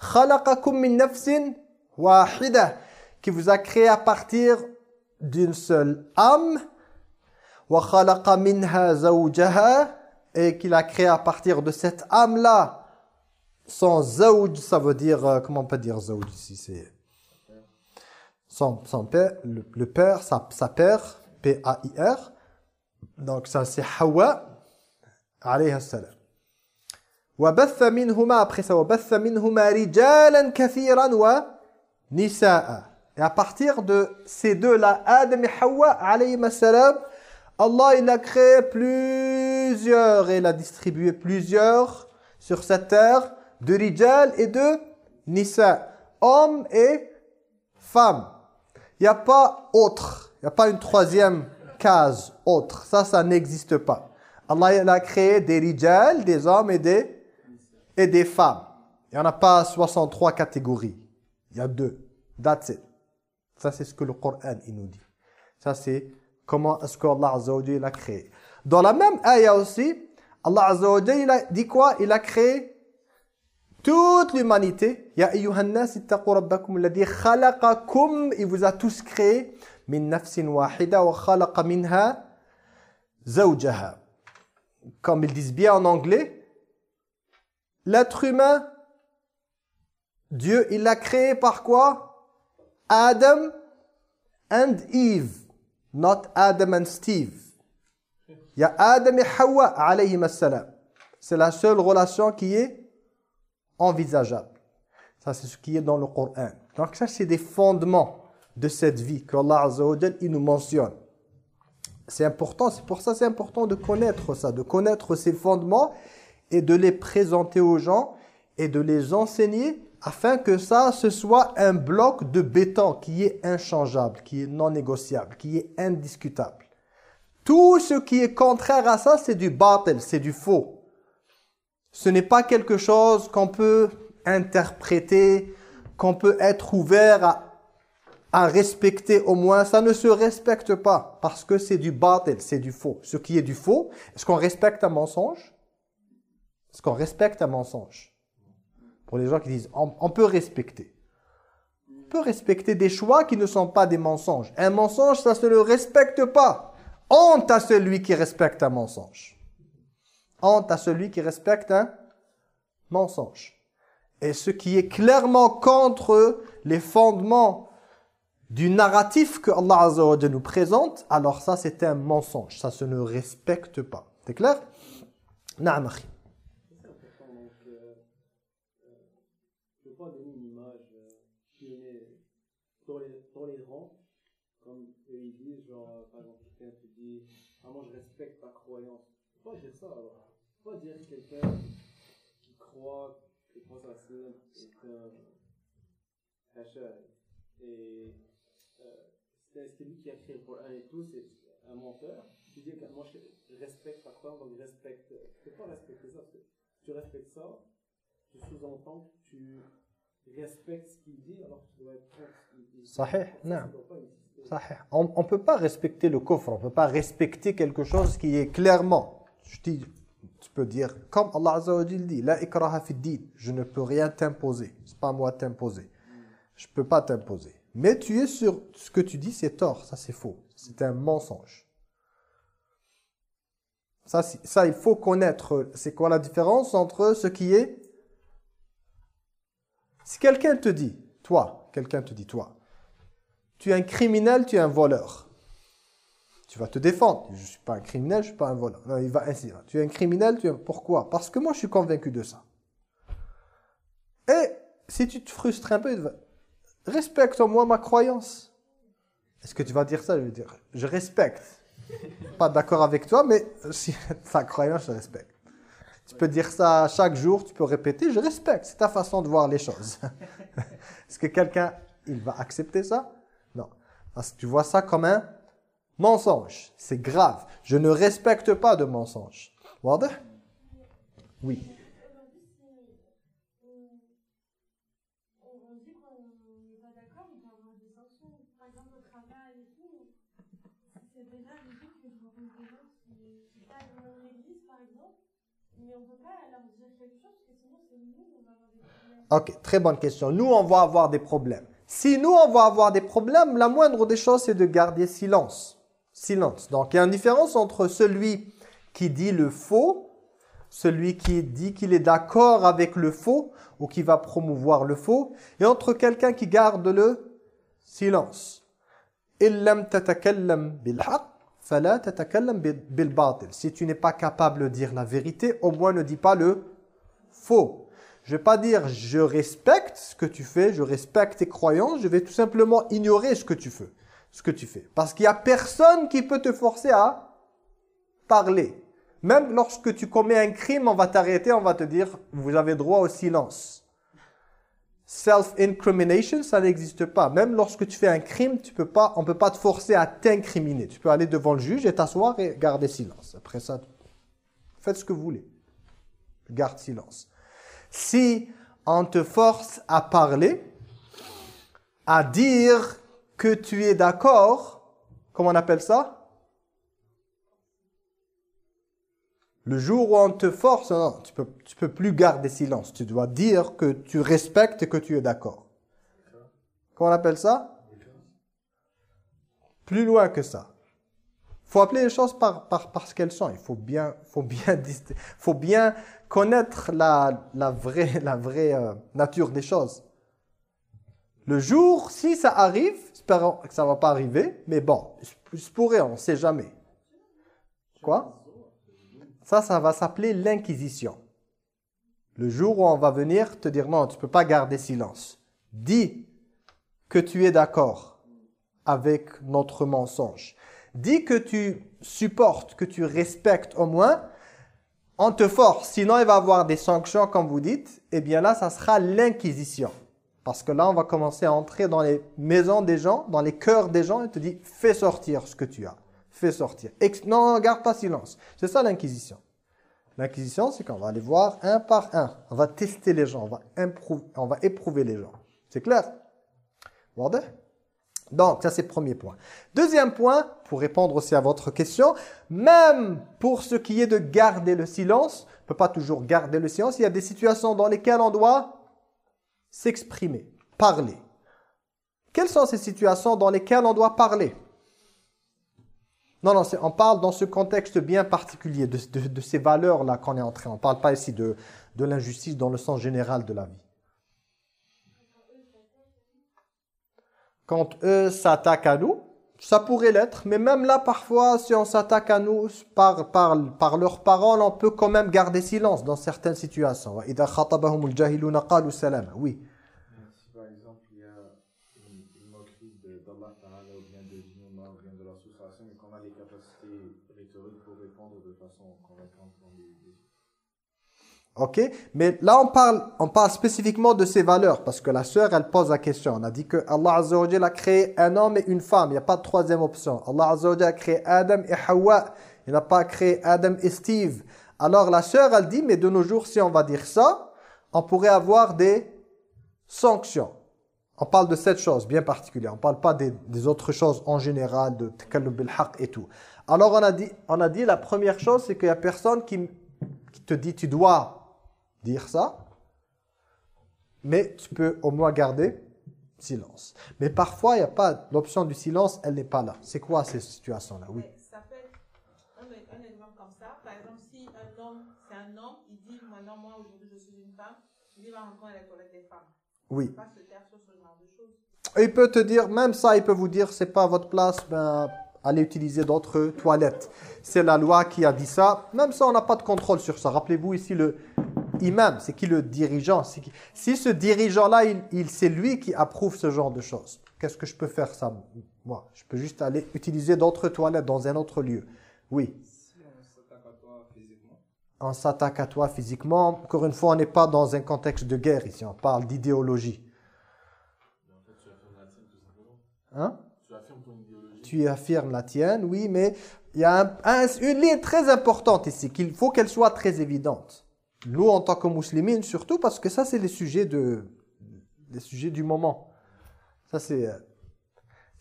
khalaqakum min nafsin wahida qui vous a créé à partir d'une seule âme wa khalaqa minha zawjaha et qu'il a créé à partir de cette âme là son zawj ça veut dire euh, comment on peut dire zawj ici c'est son, son père, le, le père, sa, sa père, P-A-I-R. Donc ça c'est Hawa, alayhi salam. وَبَثَّ مِنْهُمَا après ça, وَبَثَّ مِنْهُمَا رِجَالًا كَثِيرًا وَنِسَاءً et à partir de ces deux-là, Adam et Hawa, salam, Allah il a créé plusieurs, et il a distribué plusieurs sur cette terre, de rijal et de nisa, hommes et femmes. Il n'y a pas autre. Il n'y a pas une troisième case autre. Ça, ça n'existe pas. Allah il a créé des rijal, des hommes et des, et des femmes. Il n'y en a pas 63 catégories. Il y a deux. That's it. Ça, c'est ce que le Coran il nous dit. Ça, c'est comment est-ce que Allah Azza wa Jalla a créé. Dans la même ayah aussi, Allah Azza wa il a dit quoi? Il a créé toute l'humanité. Ya ayyuhan nas ittaqu rabbakum alladhi khalaqakum. Il vous a tous créé. Min nafsin wahida wa khalaqa minha zawjaha. Comme ils disent bien en anglais, l'être humain, Dieu, il l'a créé par quoi? Adam and Eve, not Adam and Steve. Il y a Adam et Hawa, alayhim assalam. C'est la seule relation qui est envisageable. Ça, c'est ce qui est dans le Coran. Donc ça, c'est des fondements de cette vie que Allah Azza il nous mentionne. C'est important, c'est pour ça c'est important de connaître ça, de connaître ces fondements et de les présenter aux gens et de les enseigner afin que ça, ce soit un bloc de béton qui est inchangeable, qui est non négociable, qui est indiscutable. Tout ce qui est contraire à ça, c'est du batel, c'est du faux. Ce n'est pas quelque chose qu'on peut interpréter, qu'on peut être ouvert à, à respecter au moins. Ça ne se respecte pas parce que c'est du batel, c'est du faux. Ce qui est du faux, est-ce qu'on respecte un mensonge? Est-ce qu'on respecte un mensonge? Pour les gens qui disent, on, peut respecter. On peut respecter des choix qui ne sont pas des mensonges. Un mensonge, ça se le respecte pas. Honte à celui qui respecte un mensonge. Honte à celui qui respecte un mensonge. Et ce qui est clairement contre les fondements du narratif que Allah Azza nous présente, alors ça c'est un mensonge, ça se ne respecte pas. C'est clair? Naam akhi. C'est important, donc, euh, euh, je ne veux pas donner une image euh, qui est dans les, dans les rangs, comme eux ils disent, genre, euh, par exemple, quelqu'un te dit, ah moi je respecte ta croyance. Faut pas dire ça alors. Faut pas dire que quelqu'un qui croit le prophète sallam est un hachar et euh, c'est lui qui a créé le Coran et tout, c'est un menteur. Tu dis que moi je respecte ta croyance, donc je respecte. Tu peux pas respecter ça parce que tu respectes ça, tu sous-entends que tu respectes ce qu'il dit alors que tu dois être contre ce qu'il dit. Sahih, Ça, non. On ne peut pas respecter le coffre, on ne peut pas respecter quelque chose qui est clairement, je dis, tu peux dire, comme Allah Azza wa dit, La ikraha je ne peux rien t'imposer, c'est pas moi t'imposer. Je ne peux pas t'imposer. Mais tu es sur ce que tu dis, c'est tort, ça c'est faux, c'est un mensonge. Ça, ça, il faut connaître. C'est quoi la différence entre ce qui est... Si quelqu'un te dit, toi, quelqu'un te dit, toi, tu es un criminel, tu es un voleur. Tu vas te défendre. Je ne suis pas un criminel, je ne suis pas un voleur. Non, il va ainsi. Tu es un criminel, tu es... Pourquoi? Parce que moi, je suis convaincu de ça. Et si tu te frustres un peu, respecte au moins ma croyance. Est-ce que tu vas dire ça? Je vais dire, je respecte. Pas d'accord avec toi, mais si ta croyance, je respecte. Tu peux dire ça chaque jour, tu peux répéter, je respecte. C'est ta façon de voir les choses. Est-ce que quelqu'un, il va accepter ça? Parce que tu vois ça comme un mensonge. C'est grave. Je ne respecte pas de mensonge. Oui. Ok, très bonne question. Nous, on va avoir des problèmes. Si nous, on va avoir des problèmes, la moindre des choses, c'est de garder silence. Silence. Donc, il y a une différence entre celui qui dit le faux, celui qui dit qu'il est d'accord avec le faux ou qui va promouvoir le faux, et entre quelqu'un qui garde le silence. Si tu n'es pas capable de dire la vérité, au moins ne dis pas le faux. Je ne vais pas dire je respecte ce que tu fais, je respecte tes croyances, je vais tout simplement ignorer ce que tu fais. Ce que tu fais. Parce qu'il n'y a personne qui peut te forcer à parler. Même lorsque tu commets un crime, on va t'arrêter, on va te dire vous avez droit au silence. Self-incrimination, ça n'existe pas. Même lorsque tu fais un crime, tu peux pas, on ne peut pas te forcer à t'incriminer. Tu peux aller devant le juge et t'asseoir et garder silence. Après ça, faites ce que vous voulez. Garde silence. Si on te force à parler, à dire que tu es d'accord, comment on appelle ça? Le jour où on te force, tu peux, peux plus garder silence. Tu dois dire que tu respectes et que tu es d'accord. Comment on appelle ça? Plus loin que ça. Faut appeler les choses par, ce qu'elles sont. Il faut bien, faut bien, faut bien connaître la, vraie, euh, nature des choses. Le jour, si ça arrive, espérons que ça ne va pas arriver, mais bon, il se pourrait, on ne sait jamais. Quoi? Ça, ça va s'appeler l'inquisition. Le jour où on va venir te dire non, tu ne peux pas garder silence. Dis que tu es d'accord avec notre mensonge. Dis que tu supportes, que tu respectes au moins, on te force. Sinon, il va y avoir des sanctions, comme vous dites. Eh bien là, ça sera l'inquisition. Parce que là, on va commencer à entrer dans les maisons des gens, dans les cœurs des gens, et te dit, fais sortir ce que tu as. Fais sortir. Non, garde pas silence. C'est ça l'inquisition. L'inquisition, c'est qu'on va les voir un par un. On va tester les gens, on va, éprouver les gens. C'est clair? Wardeh donc, ça c'est le premier point. Deuxième point, pour répondre aussi à votre question, même pour ce qui est de garder le silence, on ne peut pas toujours garder le silence, il y a des situations dans lesquelles on doit s'exprimer, parler. Quelles sont ces situations dans lesquelles on doit parler? Non, non, on parle dans ce contexte bien particulier, de ces valeurs-là qu'on est en train. On ne parle pas ici de, de l'injustice dans le sens général de la vie. quand eux s'attaquent à nous, ça pourrait l'être, mais même là, parfois, si on s'attaque à nous par, par, par leurs paroles, on peut quand même garder silence dans certaines situations. Oui. Ok, mais là on parle, on parle spécifiquement de ces valeurs parce que la sœur elle pose la question. On a dit que Allah Azza wa a créé un homme et une femme. Il n'y a pas de troisième option. Allah Azza wa a créé Adam et Hawa. Il n'a pas créé Adam et Steve. Alors la sœur elle dit, mais de nos jours si on va dire ça, on pourrait avoir des sanctions. On parle de cette chose bien particulière. On ne parle pas des, autres choses en général, de takallum bil et tout. Alors on a dit, on a dit la première chose, c'est qu'il n'y a personne qui te dit tu dois dire ça, mais tu peux au moins garder silence. Mais parfois, il n'y a pas l'option du silence, elle n'est pas là. C'est quoi ces situations-là? Oui. Mais Ça peut être un, un exemple comme ça. Par exemple, c'est un homme, il dit maintenant, moi aujourd'hui je suis une femme, il va rentrer dans les toilettes des femmes. Oui. Il ne faut pas se taire sur ce genre de choses. Il peut te dire, même ça, il peut vous dire, c'est pas votre place, ben, allez utiliser d'autres toilettes. C'est la loi qui a dit ça. Même ça, on n'a pas de contrôle sur ça. Rappelez-vous ici le imam, c'est qui le dirigeant Si ce dirigeant-là, il, c'est lui qui approuve ce genre de choses. Qu'est-ce que je peux faire ça Moi, je peux juste aller utiliser d'autres toilettes dans un autre lieu. Oui. On s'attaque à toi physiquement. Encore une fois, on n'est pas dans un contexte de guerre ici. On parle d'idéologie. Hein? Tu affirmes la tienne, oui, mais il y a un- un- une ligne très importante ici, qu'il faut qu'elle soit très évidente. Nous, en tant que musulmans, surtout, parce que ça, c'est les sujets, de, les sujets du moment. Ça, c'est... euh,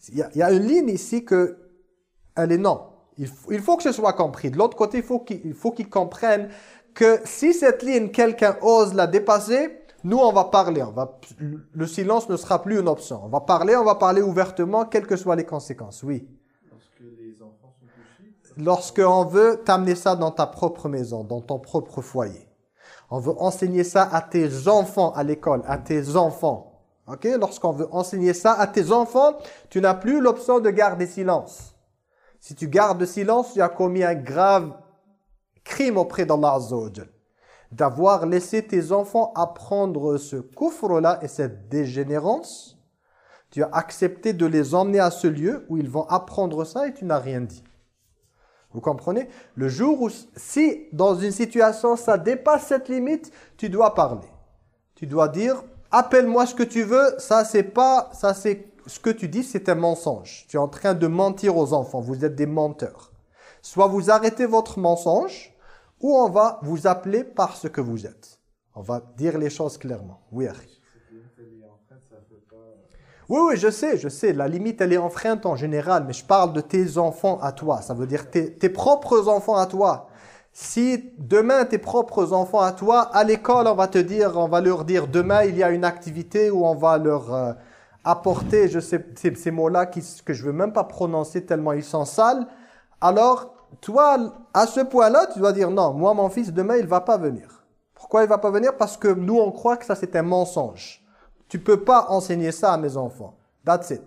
Il y, a, il y a une ligne ici que elle est non. Il, faut- il faut que ce soit compris. De l'autre côté, il faut qu'il il faut qu'ils comprennent que si cette ligne, quelqu'un ose la dépasser, nous, on va parler. On va, le silence ne sera plus une option. On va parler, on va parler ouvertement, quelles que soient les conséquences. Oui. lorsque les enfants sont touchés, Lorsqu'on veut t'amener ça dans ta propre maison, dans ton propre foyer. On veut enseigner ça à tes enfants à l'école, à tes enfants. Ok? Lorsqu'on veut enseigner ça à tes enfants, tu n'as plus l'option de garder silence. Si tu gardes silence, tu as commis un grave crime auprès d'Allah Azza. D'avoir laissé tes enfants apprendre ce coufre-là et cette dégénérance, tu as accepté de les emmener à ce lieu où ils vont apprendre ça et tu n'as rien dit. Vous comprenez? Le jour où, si dans une situation ça dépasse cette limite, tu dois parler. Tu dois dire, appelle-moi ce que tu veux, ça c'est pas, ça c'est, ce que tu dis c'est un mensonge. Tu es en train de mentir aux enfants, vous êtes des menteurs. Soit vous arrêtez votre mensonge, ou on va vous appeler par ce que vous êtes. On va dire les choses clairement. Oui, Harry. c'est une télé enceinte, ça fait pas. Oui, oui, je sais, je sais. La limite, elle est enfreinte en général, mais je parle de tes enfants à toi. Ça veut dire tes, tes propres enfants à toi. Si demain, tes propres enfants à toi, à l'école, on va te dire, on va leur dire, demain, il y a une activité où on va leur euh, apporter, je sais, ces, ces mots-là que je veux même pas prononcer tellement ils sont sales. Alors, toi, à ce point-là, tu dois dire, non, moi, mon fils, demain, il va pas venir. Pourquoi il va pas venir? Parce que nous, on croit que ça, c'est un mensonge. Tu peux pas enseigner ça à mes enfants. That's it.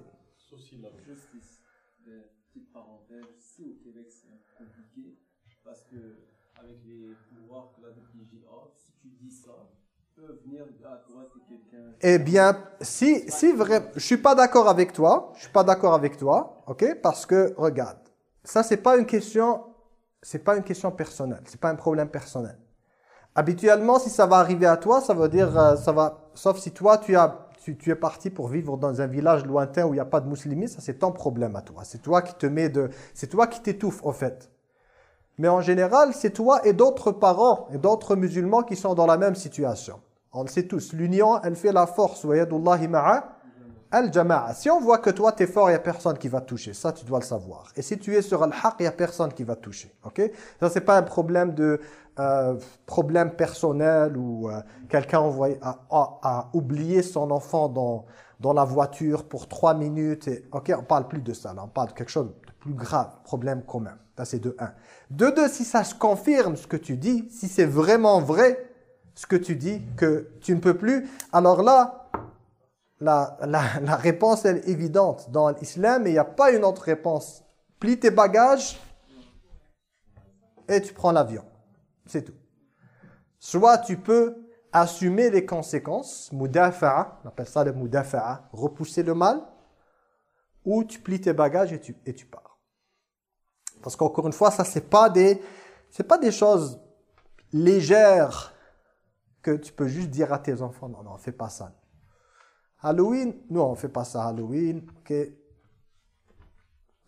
Eh bien, si, si vrai, je suis pas d'accord avec toi, je suis pas d'accord avec toi, ok Parce que, regarde, ça c'est pas une question, c'est pas une question personnelle, c'est pas un problème personnel. Habituellement, si ça va arriver à toi, ça veut dire, euh, ça va, sauf si toi tu as, tu, tu es parti pour vivre dans un village lointain où il n'y a pas de musulmans, ça c'est ton problème à toi. C'est toi qui te mets de, c'est toi qui t'étouffe au fait. Mais en général, c'est toi et d'autres parents et d'autres musulmans qui sont dans la même situation. On le sait tous, l'union, elle fait la force. Wa yadullahi ma'a al-jama'a. Si on voit que toi, tu es fort, il n'y a personne qui va toucher. Ça, tu dois le savoir. Et si tu es sur al-haq, il n'y a personne qui va toucher. ok? Ça, c'est pas un problème de euh, problème personnel ou euh, quelqu'un a, oublié son enfant dans, dans la voiture pour trois minutes. Et, ok, on parle plus de ça. Là, on parle de quelque chose de plus grave, problème commun. Ça, c'est de un. De deux, si ça se confirme ce que tu dis, si c'est vraiment vrai ce que tu dis, que tu ne peux plus, alors là, la, la, la réponse est évidente. Dans l'islam, il n'y a pas une autre réponse. Plie tes bagages et tu prends l'avion. C'est tout. Soit tu peux assumer les conséquences, mudafa'a, on appelle ça le mudafa'a, repousser le mal, ou tu plies tes bagages et tu, et tu pars. Parce qu'encore une fois, ça c'est pas des pas des choses légères que tu peux juste dire à tes enfants non non, fais pas ça. Halloween, nous on fait pas ça Halloween, OK.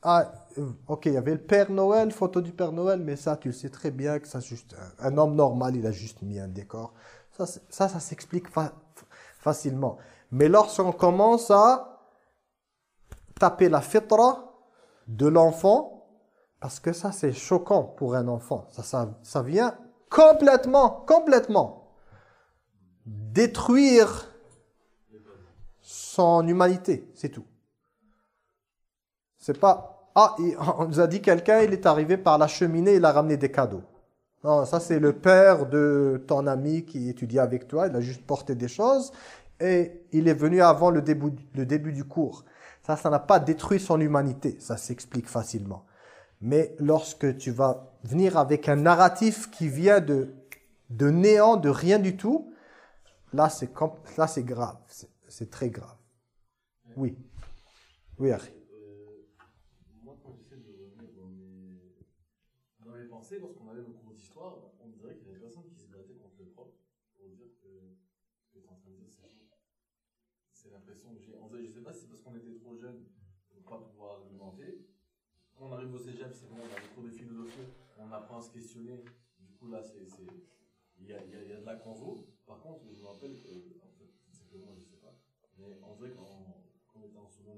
Ah, euh, ok, il y avait le Père Noël, photo du Père Noël, mais ça, tu le sais très bien que ça, juste un, homme normal, il a juste mis un décor. Ça, ça, s'explique fa- facilement. Mais lorsqu'on commence à taper la fitra de l'enfant, parce que ça, c'est choquant pour un enfant. Ça, ça vient complètement, complètement détruire son humanité, c'est tout. C'est pas ah, il- on nous a dit quelqu'un, il est arrivé par la cheminée, il a ramené des cadeaux. Non, ça c'est le père de ton ami qui étudie avec toi, il a juste porté des choses et il est venu avant le début, du cours. Ça, ça n'a pas détruit son humanité, ça s'explique facilement. Mais lorsque tu vas venir avec un narratif qui vient de, de néant, de rien du tout, là c'est grave, c'est très grave. Oui. Oui, Harry. Euh, moi, quand j'essaie de revenir dans mes, pensées, lorsqu'on avait nos cours d'histoire, on dirait qu'il y a des personnes qui se battaient contre le prof pour dire que ce en train de dire, c'est l'impression que j'ai. En fait, je sais pas si c'est parce qu'on était trop jeunes pour pas pouvoir argumenter. Quand on arrive au cégep, c'est bon, on a des cours de philosophie, on apprend à se questionner. Du coup, là, c'est. Il y y, y a de la convo. Par contre, je me rappelle que. En fait, c'est que moi, je sais pas. Mais en vrai, quand on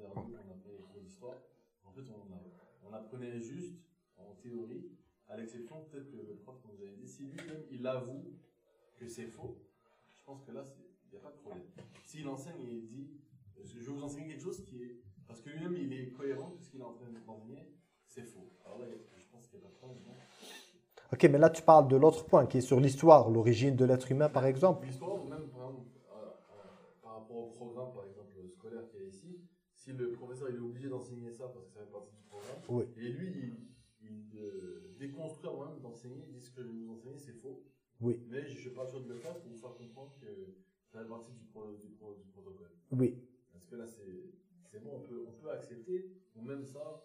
2, on les cours d'histoire, en fait, on, apprenait juste en théorie, à l'exception peut-être que le prof nous avait dit, si lui-même il avoue que c'est faux, je pense que là, il n'y a pas de problème. S'il enseigne et il dit, je vais vous enseigner quelque chose qui est. Parce que lui-même, il est cohérent que ce qu'il est en train d'enseigner, c'est faux. Alors là, je pense qu'il n'y a pas de problème. non Ok, mais là tu parles de l'autre point qui est sur l'histoire, l'origine de l'être humain par exemple. L'histoire, même par, exemple, euh, euh, par rapport au programme, par exemple, scolaire qu'il y a ici, si le professeur il est obligé d'enseigner ça parce que ça fait partie du programme, Oui. et lui, il, il euh, déconstruit avant même d'enseigner, il dit ce que je vais vous enseigner, c'est faux. Oui. Mais je ne suis pas sûr de le faire pour vous faire comprendre que ça fait partie du, pro- du, pro- du protocole. Oui. Parce que là, c'est bon, on peut, on peut accepter, ou même ça,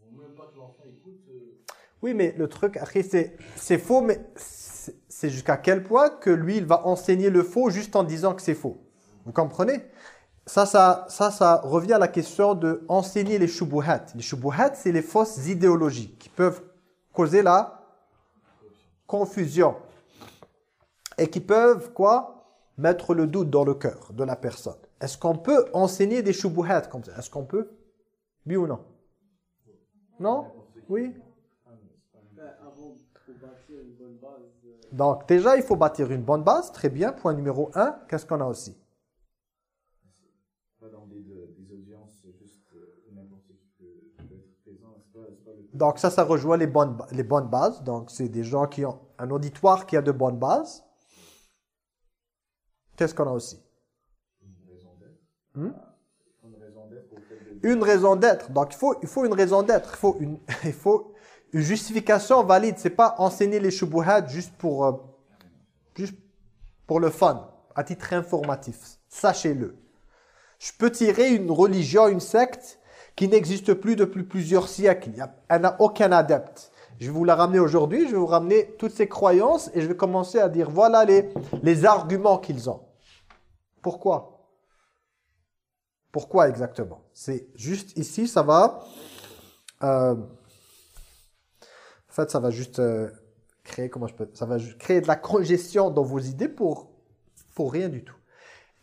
vaut même pas que l'enfant écoute. euh, Oui, mais le truc, après, c'est c'est faux, mais c'est jusqu'à quel point que lui, il va enseigner le faux juste en disant que c'est faux. Vous comprenez? Ça, ça, ça, ça revient à la question de enseigner les shubuhat. Les shubuhat, c'est les fausses idéologies qui peuvent causer la confusion et qui peuvent, quoi Mettre le doute dans le cœur de la personne. Est-ce qu'on peut enseigner des shubuhat comme ça? Est-ce qu'on peut? Oui ou non? Non? Oui? Donc déjà, il faut bâtir une bonne base. Très bien. Point numéro un. Qu'est-ce qu'on a aussi Pas dans des, des audiences, c'est juste euh, n'importe qui peut, peut être présent. C'est pas, c'est pas le Donc ça, ça rejoint les bonnes, les bonnes bases. Donc c'est des gens qui ont un auditoire qui a de bonnes bases. Qu'est-ce qu'on a aussi? Une raison d'être. Hmm? Une raison d'être Une raison. Donc il faut, il faut une raison d'être. Il faut une, il faut une justification valide. C'est pas enseigner les shubuhat juste pour, euh, juste pour le fun, à titre informatif. Sachez-le. Je peux tirer une religion, une secte qui n'existe plus depuis plusieurs siècles. Elle n'a aucun adepte. Je vais vous la ramener aujourd'hui, je vais vous ramener toutes ces croyances et je vais commencer à dire voilà les, les arguments qu'ils ont. Pourquoi? Pourquoi exactement? C'est juste ici, ça va... euh, en fait, ça va juste euh, créer, comment je peux... Ça va juste créer de la congestion dans vos idées pour, pour rien du tout.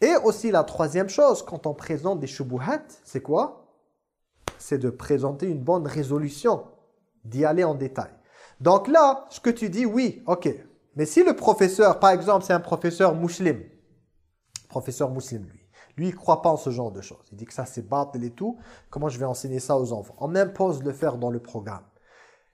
Et aussi la troisième chose, quand on présente des shubuhat, c'est quoi? C'est de présenter une bonne résolution, d'y aller en détail. Donc là, ce que tu dis, oui, ok. Mais si le professeur, par exemple, c'est un professeur musulman, professeur musulman, lui, lui, il croit pas en ce genre de choses. Il dit que ça, c'est batil et tout. Comment je vais enseigner ça aux enfants? On m'impose de le faire dans le programme.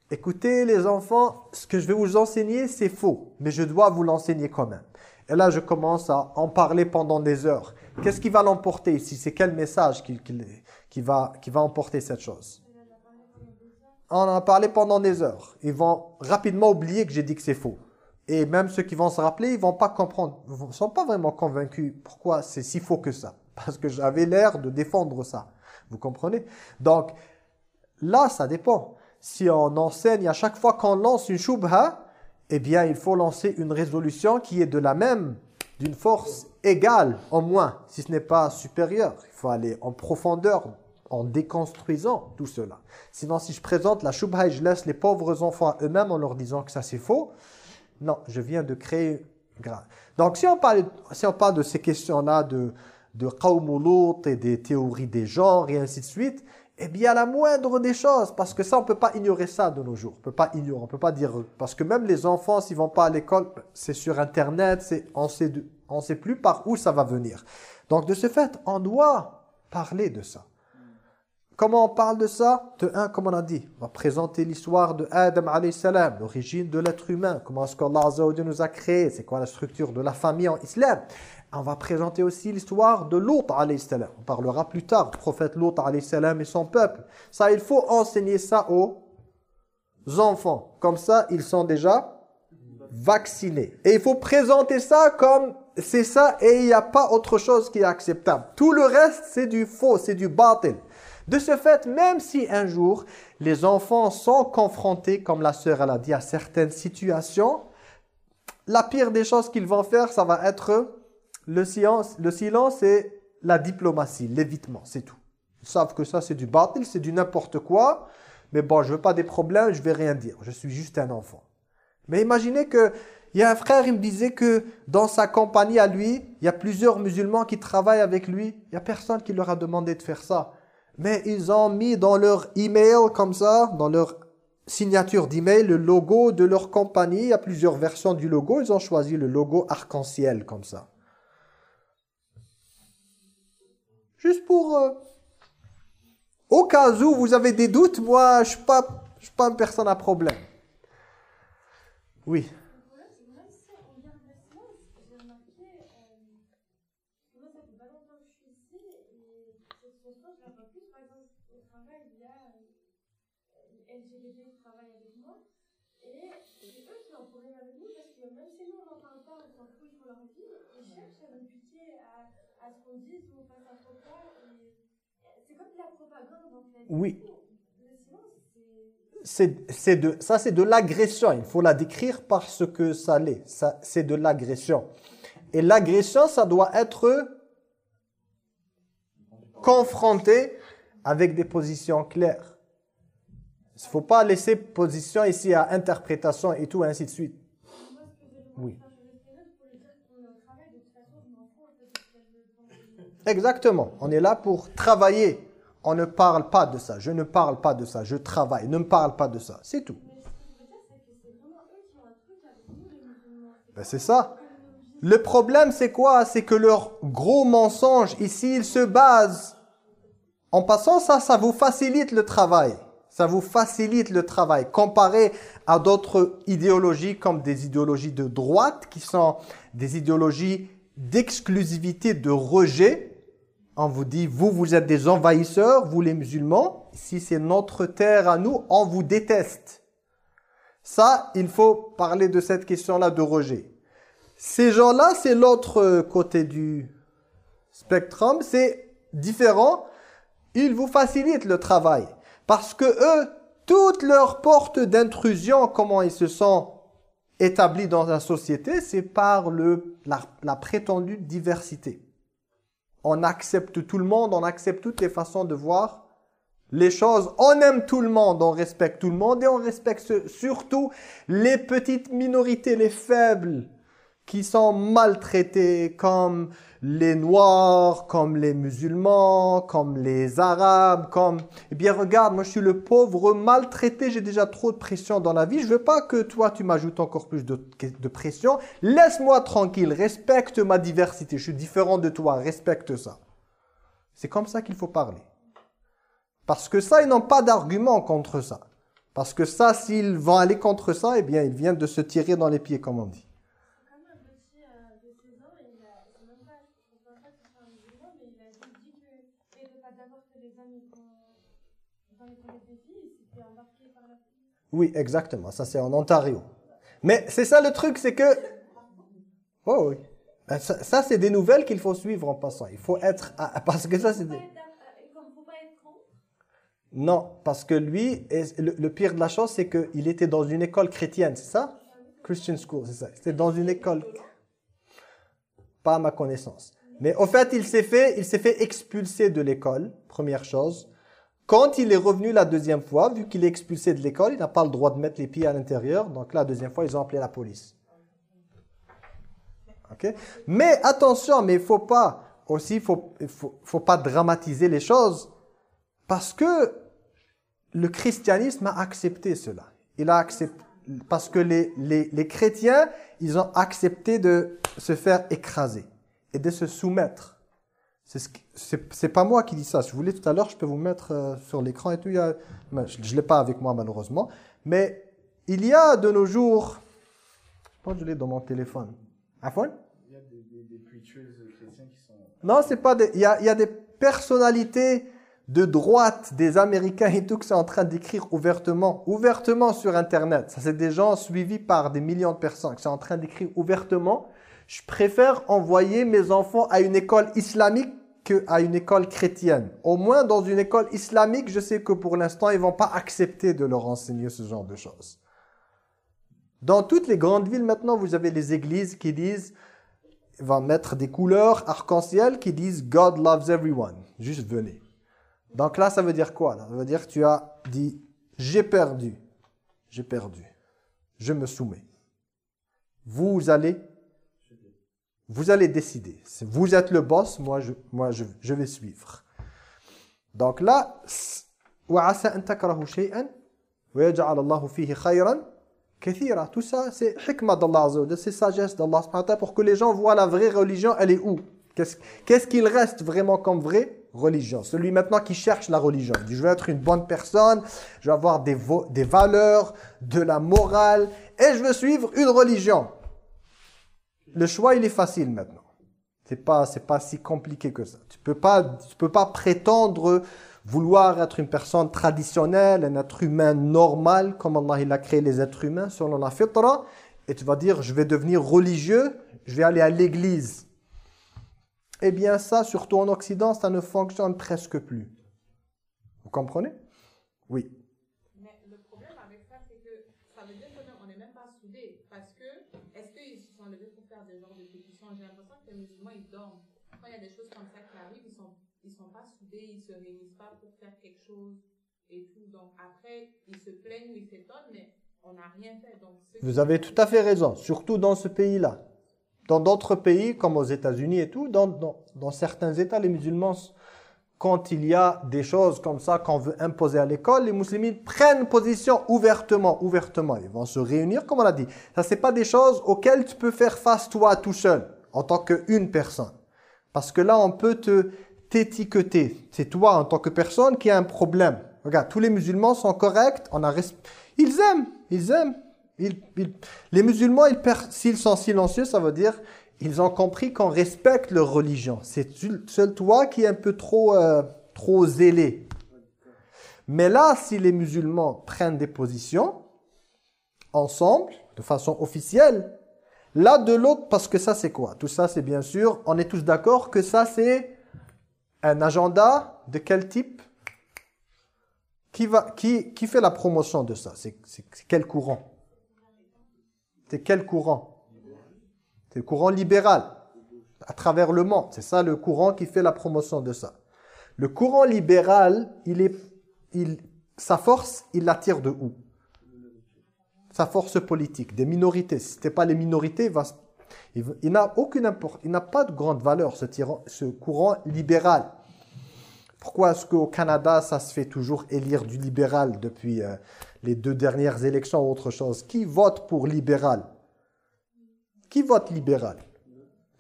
Écoutez, les enfants, ce que je vais vous enseigner, c'est faux. Mais je dois vous l'enseigner quand même. Et là, je commence à en parler pendant des heures. Qu'est-ce qui va l'emporter? Ici C'est quel message qui, qui- qui va, qui va emporter cette chose On en a parlé pendant des heures. Ils vont rapidement oublier que j'ai dit que c'est faux. Et même ceux qui vont se rappeler, ils vont pas comprendre, ils ne sont pas vraiment convaincus pourquoi c'est si faux que ça. Parce que j'avais l'air de défendre ça. Vous comprenez? Donc, là, ça dépend. Si on enseigne à chaque fois qu'on lance une shubha, eh bien, il faut lancer une résolution qui est de la même, d'une force égale, au moins, si ce n'est pas supérieure. Il faut aller en profondeur, en déconstruisant tout cela. Sinon, si je présente la shubha et je laisse les pauvres enfants à eux-mêmes en leur disant que ça c'est faux, non, je viens de créer. Donc, si on parle, si on parle de ces questions-là de, de Qawm Lut et des théories des genres et ainsi de suite, eh bien, la moindre des choses, parce que ça, on ne peut pas ignorer ça de nos jours. On ne peut pas ignorer, on peut pas dire... Parce que même les enfants, s'ils vont pas à l'école, c'est sur Internet, on sait, de- on sait plus par où ça va venir. Donc, de ce fait, on doit parler de ça. Comment on parle de ça? De un, comme on a dit, on va présenter l'histoire de Adam salam, l'origine de l'être humain, comment est-ce qu'Allah nous a créé, c'est quoi la structure de la famille en islam? On va présenter aussi l'histoire de Lot salam. On parlera plus tard du prophète Lot salam et son peuple. Ça, il faut enseigner ça aux enfants. Comme ça, ils sont déjà vaccinés. Et il faut présenter ça comme c'est ça et il n'y a pas autre chose qui est acceptable. Tout le reste, c'est du faux, c'est du batil. De ce fait, même si un jour, les enfants sont confrontés, comme la sœur elle a dit, à certaines situations, la pire des choses qu'ils vont faire, ça va être le silence, le silence et la diplomatie, l'évitement, c'est tout. Ils savent que ça, c'est du batil, c'est du n'importe quoi, mais bon, je veux pas des problèmes, je vais rien dire, je suis juste un enfant. Mais imaginez que il y a un frère, il me disait que dans sa compagnie à lui, il y a plusieurs musulmans qui travaillent avec lui. Il n'y a personne qui leur a demandé de faire ça. Mais ils ont mis dans leur email comme ça, dans leur signature d'email, le logo de leur compagnie. Il y a plusieurs versions du logo. Ils ont choisi le logo arc-en-ciel comme ça. Juste pour... euh, au cas où vous avez des doutes, moi, je ne suis, pas- je suis pas une personne à problème. Oui. Le problème, c'est que même si on garde le silence, j'ai remarqué, euh, moi ça fait pas longtemps que je suis ici, et cette situation, je la vois plus. Par exemple, au travail, il y a euh, LGBT qui travaillent avec moi, et c'est eux qui ont problème avec nous, parce que même si nous on n'en parle pas, on s'en fout, ils font leur vie, ils cherchent à nous piquer à, à ce qu'on dise ou on fasse un faux pas, et c'est comme de la propagande en fait. Oui. C'est. de ça c'est de l'agression il faut la décrire parce que ça l'est c'est de l'agression et l'agression ça doit être confronté avec des positions claires il faut pas laisser position ici à interprétation et tout ainsi de suite Oui. exactement on est là pour travailler on ne parle pas de ça je ne parle pas de ça je travaille ne me parle pas de ça c'est tout. Ben, c'est ça Le problème, c'est quoi? C'est que leur gros mensonge, ici, il se base... En passant, ça, ça vous facilite le travail. Ça vous facilite le travail. Comparé à d'autres idéologies comme des idéologies de droite, qui sont des idéologies d'exclusivité, de rejet. On vous dit, vous, vous êtes des envahisseurs, vous les musulmans. Ici, c'est notre terre à nous, on vous déteste. Ça, il faut parler de cette question-là de rejet. Ces gens-là, c'est l'autre côté du spectrum, c'est différent. Ils vous facilitent le travail. Parce que eux, toutes leurs portes d'intrusion, comment ils se sont établis dans la société, c'est par le, la prétendue diversité. On accepte tout le monde, on accepte toutes les façons de voir les choses. On aime tout le monde, on respecte tout le monde et on respecte surtout les petites minorités, les faibles, qui sont maltraités comme les Noirs, comme les musulmans, comme les Arabes, comme... Eh bien, regarde, moi je suis le pauvre maltraité, j'ai déjà trop de pression dans la vie, je veux pas que toi tu m'ajoutes encore plus de, de pression. Laisse-moi tranquille, respecte ma diversité, je suis différent de toi, respecte ça. C'est comme ça qu'il faut parler. Parce que ça, ils n'ont pas d'argument contre ça. Parce que ça, s'ils vont aller contre ça, eh bien, ils viennent de se tirer dans les pieds, comme on dit. Comme un petit euh, de 16 ans, il a, c'est même pas, je pense pas que ce soit un musulman, mais il a dit, dit que il veut pas d'abord que les hommes ils vont dans les toilettes des filles, il s'était embarqué par la fille. Oui, exactement. Ça, c'est en Ontario. Mais c'est ça le truc, c'est que... Oh oui. Ben, Ça, c'est des nouvelles qu'il faut suivre en passant. Il faut être... Parce que ça, c'est... Des-. Non, parce que lui, le, pire de la chose, c'est qu'il était dans une école chrétienne, c'est ça? Christian school, c'est ça. C'était dans une école... Pas à ma connaissance. Mais au fait, il s'est fait, il s'est fait expulser de l'école, première chose. Quand il est revenu la deuxième fois, vu qu'il est expulsé de l'école, il n'a pas le droit de mettre les pieds à l'intérieur. Donc la deuxième fois, ils ont appelé la police. Ok Mais attention, mais il faut pas aussi, faut, faut, faut pas dramatiser les choses parce que le christianisme a accepté cela. Il a accepté parce que les chrétiens, ils ont accepté de se faire écraser et de se soumettre. C'est ce pas moi qui dis ça. Si vous voulez, tout à l'heure, je peux vous mettre euh, sur l'écran et tout. il y a- je ne l'ai pas avec moi, malheureusement. Mais il y a de nos jours... Je pense que je l'ai dans mon téléphone. Afwan Il y a des, des, des chrétiens qui sont. Non, c'est pas des... Il y a, il y a des personnalités de droite, des Américains et tout, qui sont en train d'écrire ouvertement, ouvertement sur Internet. Ça, c'est des gens suivis par des millions de personnes qui sont en train d'écrire ouvertement. Je préfère envoyer mes enfants à une école islamique qu'à une école chrétienne. Au moins, dans une école islamique, je sais que pour l'instant, ils vont pas accepter de leur enseigner ce genre de choses. Dans toutes les grandes villes, maintenant, vous avez les églises qui disent va mettre des couleurs arc-en-ciel qui disent God loves everyone. Juste venez. Donc là, ça veut dire quoi Ça veut dire que tu as dit j'ai perdu. J'ai perdu. Je me soumets. Vous allez vous allez décider. Si Vous êtes le boss, moi je moi je, je vais suivre. Donc là وعسى أن تكرهوا شيئا ويجعل الله فيه خيرا كثيرا. Tout ça, c'est hikmah d'Allah Azza wa Jalla, c'est sagesse d'Allah subhanahu wa ta'ala pour que les gens voient la vraie religion, elle est où Qu'est-ce qu'est-ce qu'il reste vraiment comme vraie religion Celui maintenant qui cherche la religion. Il dit, je veux être une bonne personne, je veux avoir des, vo- des valeurs, de la morale, et je veux suivre une religion. Le choix, il est facile maintenant. C'est pas, c'est pas si compliqué que ça. Tu peux pas, tu peux pas prétendre vouloir être une personne traditionnelle, un être humain normal, comme Allah il a créé les êtres humains selon la fitra, et tu vas dire je vais devenir religieux, je vais aller à l'église. Eh bien ça, surtout en Occident, ça ne fonctionne presque plus. Vous comprenez? Oui. Mais le problème avec ça, c'est que ça veut dire que même, on n'est même pas soudés. Parce que, est-ce qu'ils se sont levés pour faire des genres de pétitions J'ai l'impression que les musulmans, ils dorment. Quand il y a des choses comme ça qui arrivent, ils sont, ils sont pas soudés, ils se réunissent pas pour faire quelque chose et tout. Donc après, ils se plaignent ils s'étonnent, mais on n'a rien fait. Vous avez tout à fait raison, surtout dans ce pays-là. Dans d'autres pays, comme aux États-Unis et tout, dans, dans, certains États, les musulmans, quand il y a des choses comme ça qu'on veut imposer à l'école, les musulmans prennent position ouvertement, ouvertement. Ils vont se réunir, comme on a dit. Ça, c'est pas des choses auxquelles tu peux faire face toi tout seul, en tant qu'une personne. Parce que là, on peut te t'étiqueter. C'est toi, en tant que personne, qui a un problème. Regarde, tous les musulmans sont corrects. On a Ils aiment, ils aiment. Ils- ils- Les musulmans, s'ils sont silencieux, ça veut dire ils ont compris qu'on respecte leur religion. C'est seul toi qui est un peu trop, euh, trop zélé. Mais là, si les musulmans prennent des positions ensemble, de façon officielle, là de l'autre, parce que ça c'est quoi? Tout ça c'est bien sûr, on est tous d'accord que ça c'est un agenda de quel type? Qui, fait la promotion de ça? C'est quel courant? C'est quel courant? C'est le courant libéral à travers le monde. C'est ça le courant qui fait la promotion de ça. Le courant libéral, il sa force, il l'attire de où? Sa force politique, des minorités. Si ce pas les minorités, il, va il, n'a aucune il n'a pas de grande valeur, ce, courant libéral. Pourquoi est-ce qu'au Canada, ça se fait toujours élire du libéral depuis euh, les deux dernières élections ou autre chose? Qui vote pour libéral? Qui vote libéral?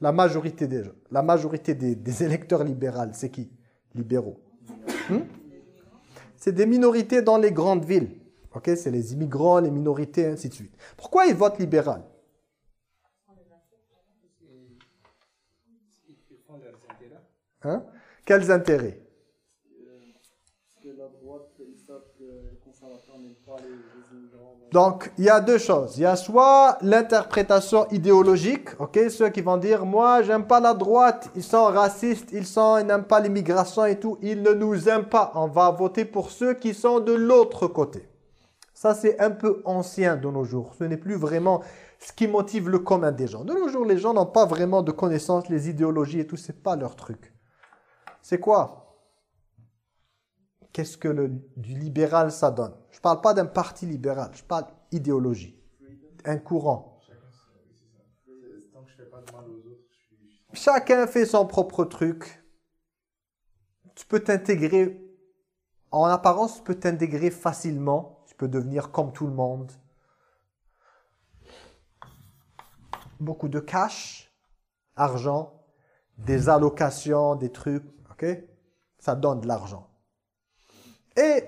La majorité des. La majorité des, électeurs libéraux, c'est qui? Libéraux. Hmm? C'est des minorités dans les grandes villes. C'est les immigrants, les minorités, ainsi de suite. Pourquoi ils votent libéral Ils font leurs intérêts. hein Quels intérêts Parce que la droite, ils savent que les conservateurs n'aiment pas les, les immigrants. Donc, il y a deux choses. Il y a soit l'interprétation idéologique, ok, ceux qui vont dire, moi, j'aime pas la droite, ils sont racistes, ils sont, ils n'aiment pas l'immigration et tout, ils ne nous aiment pas. On va voter pour ceux qui sont de l'autre côté. Ça, c'est un peu ancien de nos jours. Ce n'est plus vraiment ce qui motive le commun des gens. De nos jours, les gens n'ont pas vraiment de connaissances, les idéologies et tout, c'est pas leur truc. C'est quoi? Qu'est-ce que le, du libéral ça donne? Je parle pas d'un parti libéral, je parle idéologie, un courant. Chacun fait son propre truc. Tu peux t'intégrer, en apparence, tu peux t'intégrer facilement. Tu peux devenir comme tout le monde. Beaucoup de cash, argent, des allocations, des trucs, Ça donne de l'argent. Et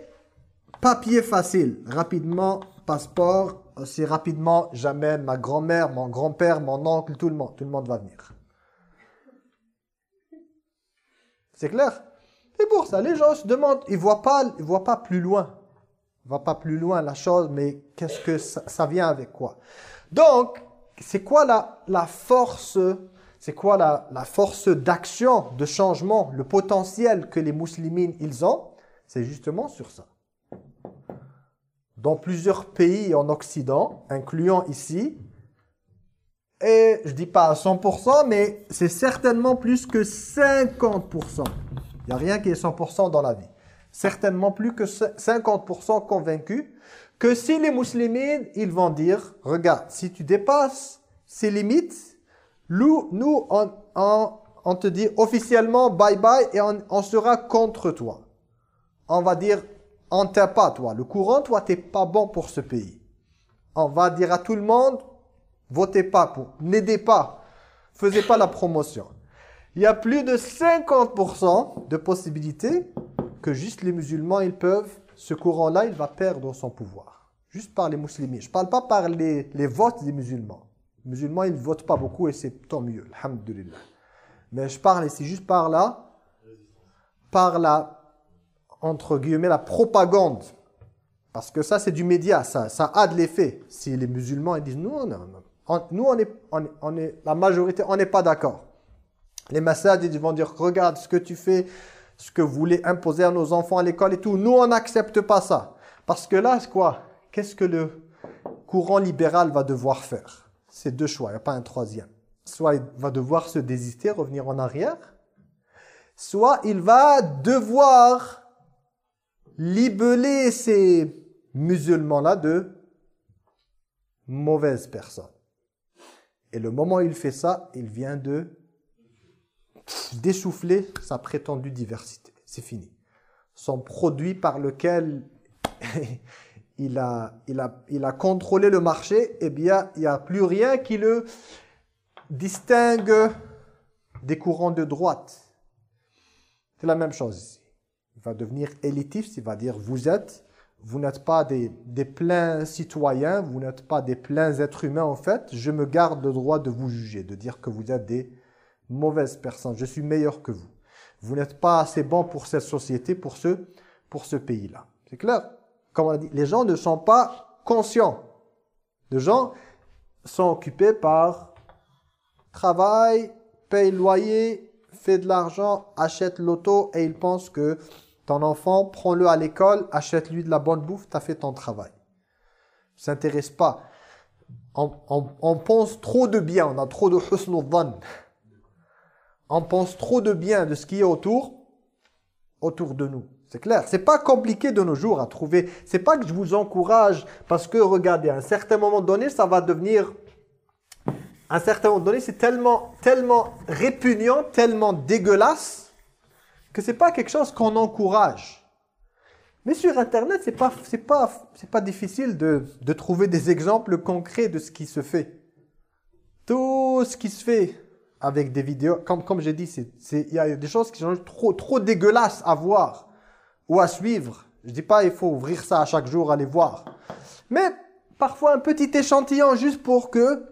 papier facile, rapidement, passeport, aussi rapidement, j'amène ma grand-mère, mon grand-père, mon oncle, tout le monde, tout le monde va venir. C'est clair? C'est pour ça, les gens se demandent, ils ne voient, pas, voient pas plus loin. Ils ne voient pas plus loin la chose, mais qu'est-ce que ça, ça vient avec quoi? Donc, c'est quoi la, la force c'est quoi la, la force d'action, de changement, le potentiel que les musulmans ils ont? C'est justement sur ça. Dans plusieurs pays en Occident, incluant ici, et je dis pas à 100%, mais c'est certainement plus que 50%. Il n'y a rien qui est 100% dans la vie. Certainement plus que 50% convaincus que si les musulmans, ils vont dire, regarde, si tu dépasses ces limites, nous, nous on, on, on, te dit officiellement bye bye et on, on sera contre toi. On va dire, on t'aime pas toi. Le courant, toi, t'es pas bon pour ce pays. On va dire à tout le monde, votez pas pour, n'aidez pas, faisez pas la promotion. Il y a plus de 50% de possibilités que juste les musulmans, ils peuvent, ce courant-là, il va perdre son pouvoir. Juste par les musulmans. Je parle pas par les, les votes des musulmans. Musulmans, ils ne votent pas beaucoup et c'est tant mieux, alhamdulillah. Mais je parle ici juste par là, par la, entre guillemets, la propagande. Parce que ça, c'est du média, ça, a de l'effet. Si les musulmans disent, non. On, nous, est, la majorité, on n'est pas d'accord. Les massades, ils vont dire, regarde ce que tu fais, ce que vous voulez imposer à nos enfants à l'école et tout. Nous, on n'accepte pas ça. Parce que là, quoi? Qu'est-ce que le courant libéral va devoir faire? C'est deux choix, il n'y a pas un troisième. Soit il va devoir se désister, revenir en arrière, soit il va devoir libeller ces musulmans-là de mauvaises personnes. Et le moment où il fait ça, il vient de dessouffler sa prétendue diversité. C'est fini. Son produit par lequel il a, il, a, il a contrôlé le marché, eh bien, il n'y a plus rien qui le distingue des courants de droite. C'est la même chose ici. Il va devenir élitiste, il va dire vous êtes, vous n'êtes pas des, des pleins citoyens, vous n'êtes pas des pleins êtres humains en fait, je me garde le droit de vous juger, de dire que vous êtes des mauvaises personnes, je suis meilleur que vous. Vous n'êtes pas assez bon pour cette société, pour ce, pour ce pays-là. C'est clair? Comme on a dit, les gens ne sont pas conscients. Les gens sont occupés par travail, paye loyer, fait de l'argent, achète l'auto et ils pensent que ton enfant, prends-le à l'école, achète-lui de la bonne bouffe, tu as fait ton travail. S'intéresse pas. On, on, on, pense trop de bien, on a trop de husnul On pense trop de bien de ce qui est autour, autour de nous. C'est clair. C'est pas compliqué de nos jours à trouver. C'est pas que je vous encourage parce que regardez, à un certain moment donné, ça va devenir à un certain moment donné, c'est tellement tellement répugnant, tellement dégueulasse que c'est pas quelque chose qu'on encourage. Mais sur internet, c'est pas c'est pas c'est pas difficile de, trouver des exemples concrets de ce qui se fait. Tout ce qui se fait avec des vidéos, comme comme j'ai dit, c'est il y a des choses qui sont trop trop dégueulasses à voir ou à suivre. Je dis pas il faut ouvrir ça à chaque jour, aller voir. Mais parfois un petit échantillon juste pour que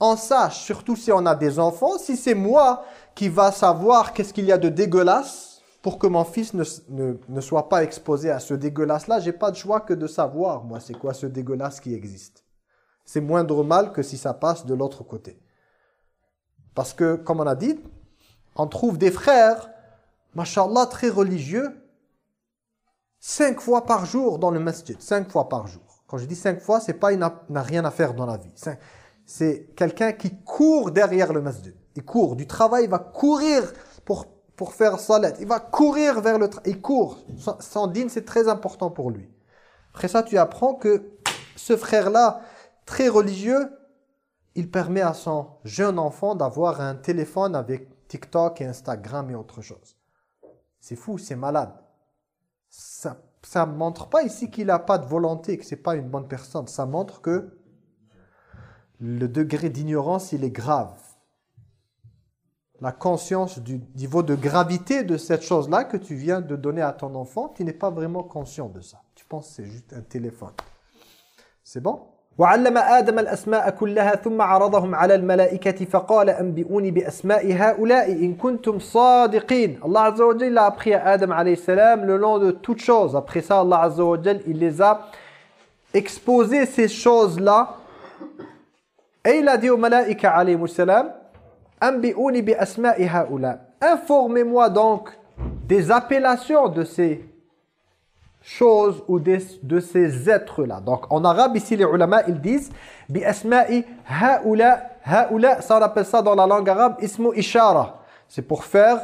on sache, surtout si on a des enfants, si c'est moi qui va savoir qu'est-ce qu'il y a de dégueulasse pour que mon fils ne, ne, ne soit pas exposé à ce dégueulasse-là, j'ai pas de choix que de savoir, moi, c'est quoi ce dégueulasse qui existe. C'est moindre mal que si ça passe de l'autre côté. Parce que, comme on a dit, on trouve des frères, machallah, très religieux, Cinq fois par jour dans le masjid. Cinq fois par jour. Quand je dis cinq fois, c'est pas il n'a rien à faire dans la vie. C'est quelqu'un qui court derrière le masjid. Il court. Du travail, il va courir pour, pour faire salat. Il va courir vers le. Il court. Son dîne, c'est très important pour lui. Après ça, tu apprends que ce frère-là, très religieux, il permet à son jeune enfant d'avoir un téléphone avec TikTok et Instagram et autre chose. C'est fou, c'est malade ça ne montre pas ici qu'il n'a pas de volonté, que c'est pas une bonne personne. Ça montre que le degré d'ignorance, il est grave. la conscience du niveau de gravité de cette chose-là que tu viens de donner à ton enfant, tu n'es pas vraiment conscient de ça. Tu penses que c'est juste un téléphone. C'est bon? وعلم آدم الأسماء كلها ثم عرضهم على الملائكة فقال أنبئوني بأسماء هؤلاء إن كنتم صادقين. الله عز وجل a آدم عليه السلام le دو de شوز choses. Après ça عز وجل il les a exposé ces choses là et il ملائكة عليه السلام أنبئوني بأسماء هؤلاء. Informez-moi donc des appellations de ces choses ou de ces êtres-là. Donc en arabe, ici les ulama, ils disent bi asma'i haula. Haula, ça on appelle ça dans la langue arabe ismu ishara. C'est pour faire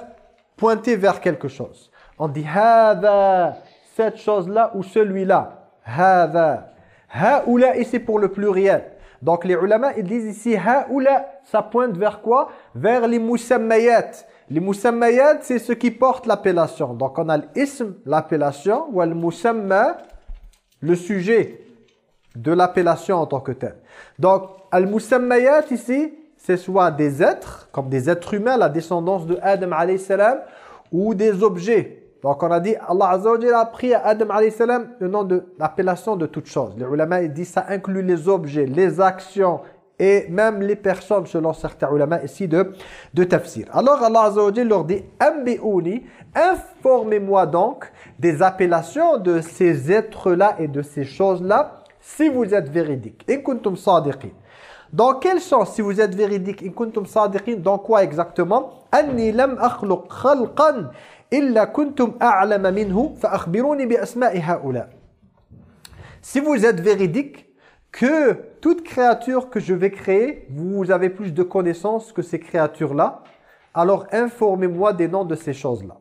pointer vers quelque chose. On dit hada, cette chose-là ou celui-là. Hada. Haula ici pour le pluriel. Donc les ulama ils disent ici haula, ça pointe vers quoi? Vers les musammayat. Les musammayat c'est ce qui porte l'appellation. Donc on a l'ism, l'appellation, ou al musamma, le sujet de l'appellation en tant que tel. Donc al musammayat ici, c'est soit des êtres, comme des êtres humains, la descendance de Adam alayhi salam, ou des objets. Donc on a dit, Allah Azza a pris à Adam alayhi salam le nom de l'appellation de toute chose. Les ulama ils disent ça inclut les objets, les actions et même les personnes selon certains ulama ici de, de tafsir. Alors Allah Azza leur dit, informez-moi donc des appellations de ces êtres-là et de ces choses-là si vous êtes véridiques. In kuntum sadiqin. Dans quel sens, si vous êtes véridique, in kuntum sadiqin, dans quoi exactement Anni lam akhluq khalqan illa kuntum a'lama minhu fa bi asma'i haula. Si vous êtes véridique que toute créature que je vais créer, vous avez plus de connaissances que ces créatures-là, alors informez-moi des noms de ces choses-là.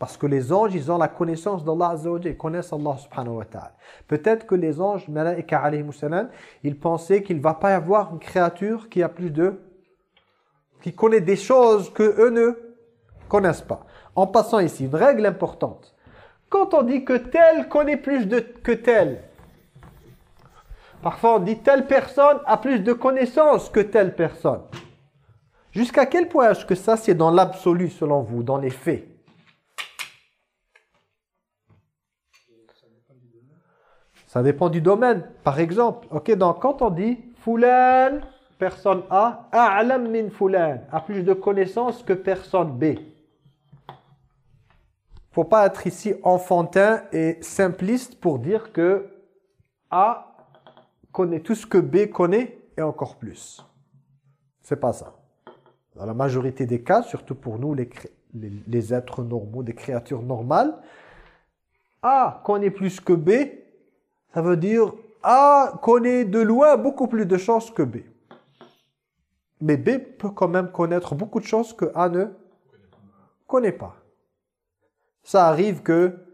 Parce que les anges, ils ont la connaissance d'Allah Azza ils connaissent Allah subhanahu wa ta'ala. Peut-être que les anges, malaika alayhi ils pensaient qu'il ne va pas y avoir une créature qui a plus de... qui connaît des choses que eux ne connaissent pas. En passant ici, une règle importante. Quand on dit que tel connaît plus de, que tel, parfois on dit telle personne a plus de connaissances que telle personne. Jusqu'à quel point est-ce que ça c'est dans l'absolu selon vous, dans les faits? Ça dépend du domaine. Par exemple, ok, donc quand on dit Fulan, personne A, A'lam min Fulan, a plus de connaissances que personne B. faut pas être ici enfantin et simpliste pour dire que A connaît tout ce que B connaît et encore plus. C'est pas ça. Dans la majorité des cas, surtout pour nous les, les êtres normaux, des créatures normales, A connaît plus que B, ça veut dire A connaît de loin beaucoup plus de choses que B. Mais B peut quand même connaître beaucoup de choses que A ne connaît pas. Ça arrive que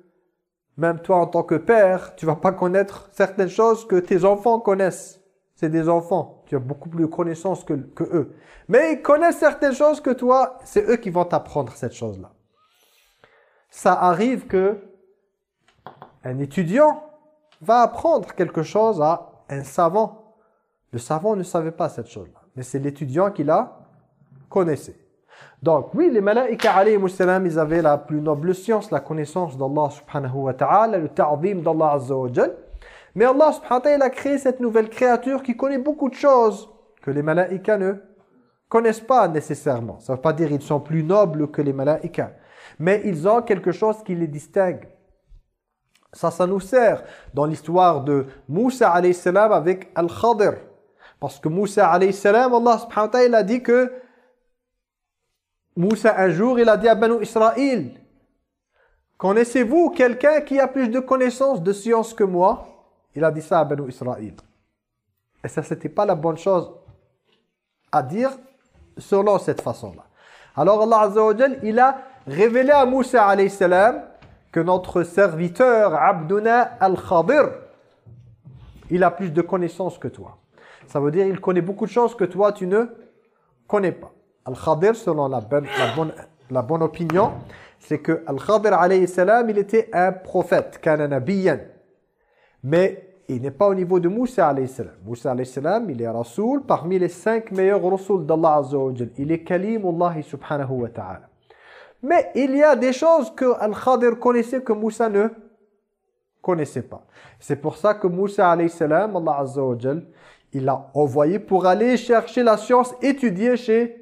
même toi en tant que père, tu vas pas connaître certaines choses que tes enfants connaissent. C'est des enfants. Tu as beaucoup plus de connaissances que, eux. Mais ils connaissent certaines choses que toi, c'est eux qui vont t'apprendre cette chose-là. Ça arrive que un étudiant va apprendre quelque chose à un savant. Le savant ne savait pas cette chose-là. Mais c'est l'étudiant qui la connaissait. Donc oui, les malaïka alayhi salam, ils avaient la plus noble science, la connaissance d'Allah subhanahu wa ta'ala, le ta'zim d'Allah azza wa. Mais Allah subhanahu wa ta'ala a créé cette nouvelle créature qui connaît beaucoup de choses que les malaïka ne connaissent pas nécessairement. Ça ne veut pas dire qu'ils sont plus nobles que les malaïka. Mais ils ont quelque chose qui les distingue. Ça, ça nous sert dans l'histoire de Moussa alayhi salam avec Al-Khadir. Parce que Moussa alayhi salam, Allah subhanahu wa ta'ala a dit que Moussa un jour, il a dit à Banu Israël, connaissez-vous quelqu'un qui a plus de connaissances de science que moi? Il a dit ça à Banu Israël. Et ça, c'était pas la bonne chose à dire selon cette façon-là. Alors Allah Azza wa il a révélé à Moussa alayhi salam que notre serviteur Abduna al-Khadir, il a plus de connaissances que toi. Ça veut dire il connaît beaucoup de choses que toi tu ne connais pas. Al-Khadir, selon la bonne, la bonne, la bonne opinion, c'est que Al-Khadir alayhi salam, il était un prophète, kana nabiyyan. Mais il n'est pas au niveau de Moussa alayhi salam. Moussa alayhi salam, il est Rasoul parmi les cinq meilleurs Rasoul d'Allah Azza. Il est Kalimullah subhanahu wa ta'ala. Mais il y a des choses que Al-Khadir connaissait que Moussa ne connaissait pas. C'est pour ça que Moussa alayhi salam, Allah Azza il l'a envoyé pour aller chercher la science étudiée chez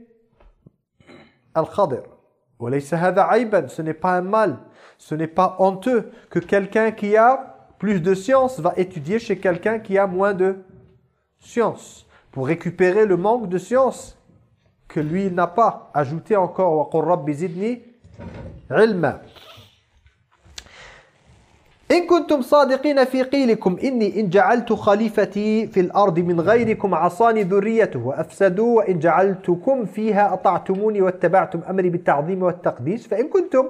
Al-Khadir. Ce n'est pas un mal, ce n'est pas honteux que quelqu'un qui a plus de science va étudier chez quelqu'un qui a moins de science pour récupérer le manque de science que lui n'a pas. Ajoutez encore « Wa qur rabbi zidni » إن كنتم صادقين في قيلكم إني إن جعلت خليفتي في الأرض من غيركم عصاني ذريته وأفسدوا وإن جعلتكم فيها أطعتموني واتبعتم أمري بالتعظيم والتقديس. فإن كنتم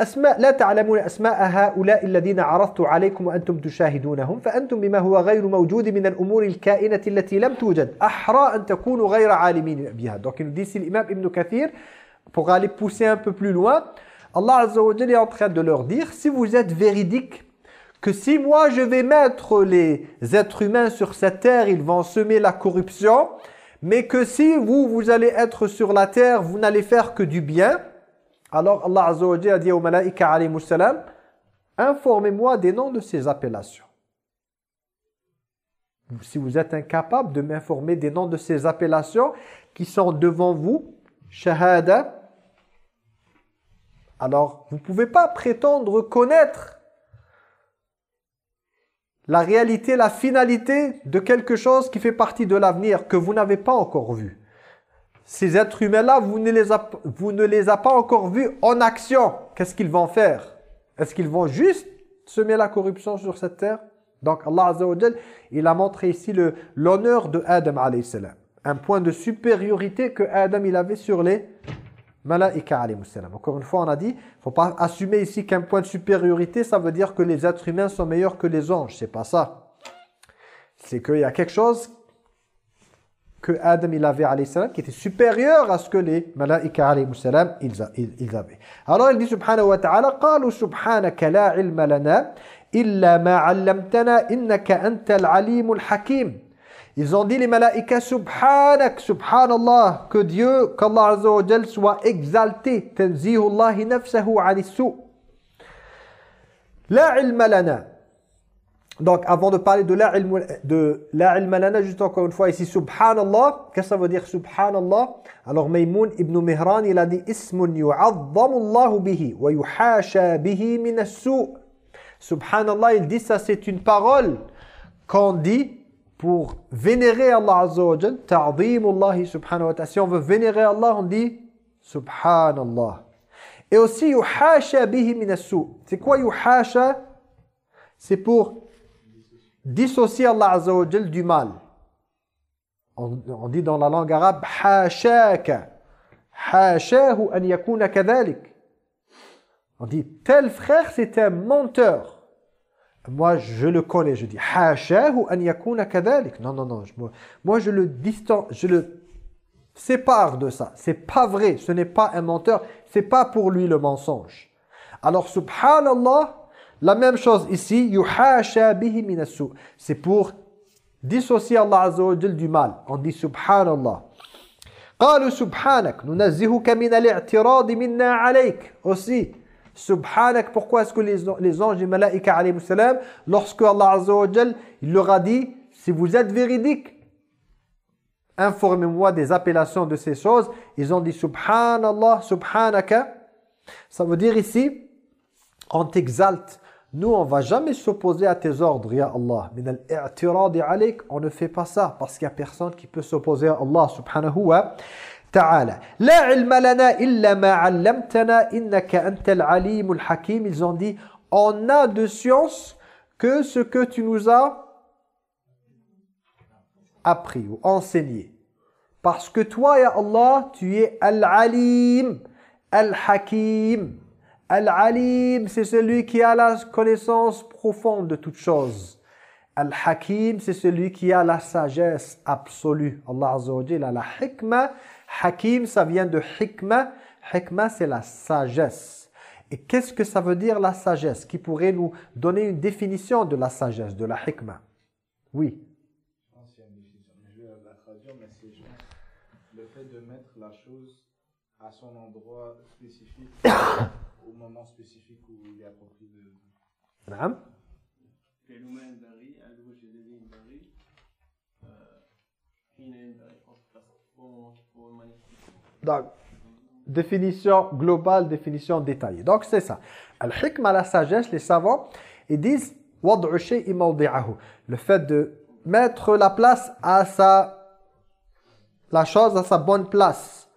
أسماء لا تعلمون أسماء هؤلاء الذين عرضت عليكم وأنتم تشاهدونهم فأنتم بما هو غير موجود من الأمور الكائنة التي لم توجد. أحرى أن تكونوا غير عالمين. بها Donc il l'imam Ibn Kathir pour aller pousser un peu plus loin Allah Azza wa Jalla est en train de leur dire si vous êtes véridiques que si moi je vais mettre les êtres humains sur cette terre, ils vont semer la corruption, mais que si vous, vous allez être sur la terre, vous n'allez faire que du bien, alors Allah a dit aux malaïka alayhi salam, informez-moi des noms de ces appellations. Si vous êtes incapable de m'informer des noms de ces appellations qui sont devant vous, shahada, alors vous ne pouvez pas prétendre connaître la réalité, la finalité de quelque chose qui fait partie de l'avenir que vous n'avez pas encore vu. Ces êtres humains-là, vous, ne les avez pas encore vus en action. Qu'est-ce qu'ils vont faire? Est-ce qu'ils vont juste semer la corruption sur cette terre? Donc Allah Azza il a montré ici l'honneur de Adam alayhi salam. Un point de supériorité que Adam il avait sur les Malaika Encore une fois, on a dit, il ne faut pas assumer ici qu'un point de supériorité, ça veut dire que les êtres humains sont meilleurs que les anges. C'est pas ça. C'est qu'il y a quelque chose que Adam il avait salam, qui était supérieur à ce que les malaïka salam, ils, ils, ils, avaient. Alors il dit subhanahu wa ta'ala qalu subhanaka la ilma lana illa ma 'allamtana innaka antal alimul hakim. Ils ont dit les malaïkas subhanak, subhanallah, que Dieu, qu'Allah Azza wa Jal soit exalté. Tanzihullahi nafsahu anissu. La ilma lana. Donc avant de parler de la ilma, de la ilma juste encore une fois ici, subhanallah, qu'est-ce que ça veut dire subhanallah? Alors Maymoun ibn Mihran, il a dit ismun yu'azzamu Allahu bihi wa yuhasha bihi min as-su'. Subhanallah, il dit ça c'est une parole qu'on dit pour vénérer Allah Azza wa Jal, subhanahu wa ta'ala. Si on veut vénérer Allah, on dit subhanallah. Et aussi yuhasha bihi. C'est quoi yuhasha? C'est pour dissocier Allah Azza du mal. On, on dit dans la langue arabe hashaka. Hashahu an yakuna kadhalik. On dit tel frère c'est un menteur Moi, je le connais, je dis hashahu an yakuna kadhalik. Non, non, non. je- moi, moi, je le distance, je le sépare de ça. C'est pas vrai. Ce n'est pas un menteur. C'est pas pour lui le mensonge. Alors, subhanallah, la même chose ici. Yuhasha bihi min as-su'. C'est pour dissocier Allah Azza wa Jal du mal. On dit subhanallah. قالوا سبحانك ننزهك من الاعتراض منا عليك aussi Subhanak, pourquoi est-ce que les, les anges et malaïka lorsque Allah il leur a dit, si vous êtes véridiques, informez-moi des appellations de ces choses, ils ont dit Subhanallah, Subhanaka. Ça veut dire ici, on t'exalte. Nous, on va jamais s'opposer à tes ordres, Ya Allah. On ne fait pas ça, parce qu'il n'y a personne qui peut s'opposer à Allah, subhanahu wa antal. Ils ont dit, on a de science que ce que tu nous as appris ou enseigné. Parce que toi, Ya Allah, tu es Al-Alim, Al-Hakim. Al-Alim, c'est celui qui a la connaissance profonde de toutes choses. Al-Hakim, c'est celui qui a la sagesse absolue. Allah Azza Jalla, la hikmah. Hakim, ça vient de hikma. Hikma, c'est la sagesse. Et qu'est-ce que ça veut dire la sagesse Qui pourrait nous donner une définition de la sagesse, de la hikma? Oui. Le fait de mettre la chose à son endroit spécifique, au moment spécifique où il est approprié de... Donc, définition globale, définition détaillée. Donc, c'est ça. Al-hikma, la sagesse, les savants, ils disent le fait de mettre la place à sa la chose à sa bonne place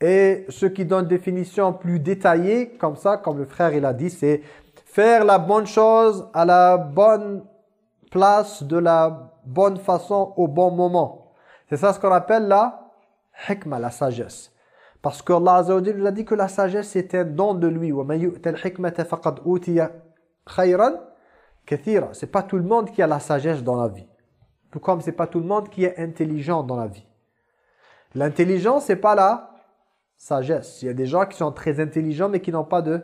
et ce qui donne définition plus détaillée comme ça comme le frère il a dit c'est faire la bonne chose à la bonne place de la bonne façon au bon moment c'est ça ce qu'on appelle là hikma, la sagesse. Parce qu'Allah Azza wa nous a dit que la sagesse est un don de lui. C'est pas tout le monde qui a la sagesse dans la vie. Tout comme c'est pas tout le monde qui est intelligent dans la vie. L'intelligence, c'est pas la sagesse. Il y a des gens qui sont très intelligents mais qui n'ont pas de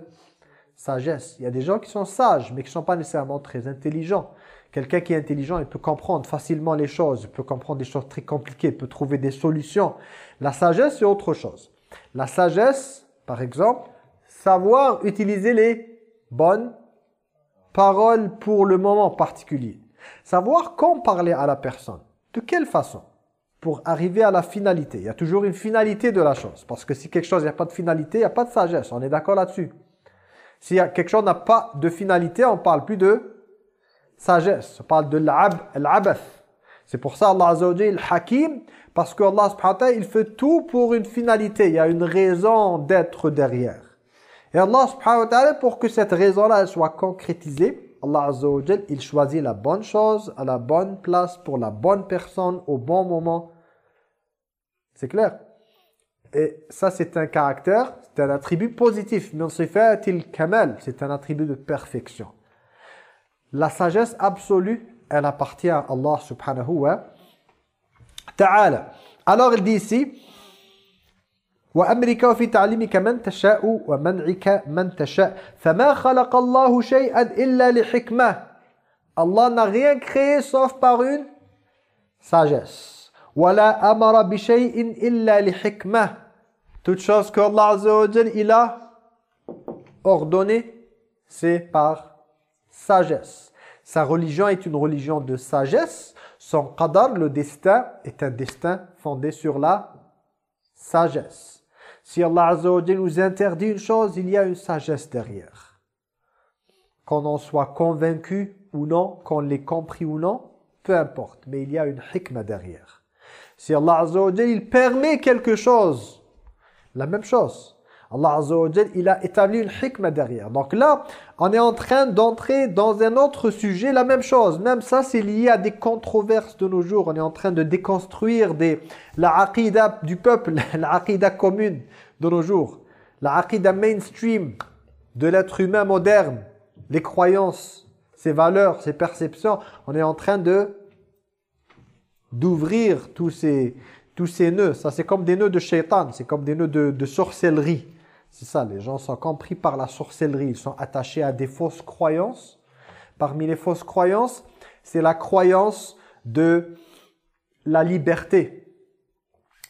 sagesse. Il y a des gens qui sont sages mais qui ne sont pas nécessairement très intelligents. Quelqu'un qui est intelligent, il peut comprendre facilement les choses, il peut comprendre des choses très compliquées, il peut trouver des solutions. La sagesse, c'est autre chose. La sagesse, par exemple, savoir utiliser les bonnes paroles pour le moment particulier. Savoir quand parler à la personne. De quelle façon? Pour arriver à la finalité. Il y a toujours une finalité de la chose. Parce que si quelque chose n'a pas de finalité, il n'y a pas de sagesse. On est d'accord là-dessus. Si quelque chose n'a pas de finalité, on parle plus de sagesse. On parle de l'abath. C'est pour ça Allah Azza Jalla, Hakim, parce que Allah subhanahu wa il fait tout pour une finalité. Il y a une raison d'être derrière. Et Allah subhanahu pour que cette raison-là soit concrétisée, Allah Azza wa il choisit la bonne chose, à la bonne place, pour la bonne personne, au bon moment. C'est clair? Et ça, c'est un caractère, c'est un attribut positif. Min sifatil kamal, c'est un attribut de perfection. La sagesse absolue, elle appartient à Allah subhanahu wa ta'ala. Alors il dit ici وأمرك في تعليمك من تشاء ومنعك من تشاء فما خلق الله شيئا إلا لحكمة Allah n'a rien créé sauf par une sagesse. ولا أمر بشيء إلا لحكمة Toute chose que Allah Azza wa il a ordonné, c'est par sagesse. Sa religion est une religion de sagesse. Son qadar, le destin, est un destin fondé sur la sagesse. Si Allah Azza wa nous interdit une chose, il y a une sagesse derrière. Qu'on en soit convaincu ou non, qu'on l'ait compris ou non, peu importe. Mais il y a une hikmah derrière. Si Allah Azza wa il permet quelque chose, la même chose. Allah Azza wa il a établi une hikmah derrière. Donc là, on est en train d'entrer dans un autre sujet, la même chose. Même ça, c'est lié à des controverses de nos jours. On est en train de déconstruire des, la aqidah du peuple, la aqidah commune de nos jours. La aqidah mainstream de l'être humain moderne. Les croyances, ses valeurs, ses perceptions. On est en train de d'ouvrir tous ces, tous ces nœuds. Ça, c'est comme des nœuds de shaitan. C'est comme des nœuds de sorcellerie. C'est ça, les gens sont compris par la sorcellerie. Ils sont attachés à des fausses croyances. Parmi les fausses croyances, c'est la croyance de la liberté,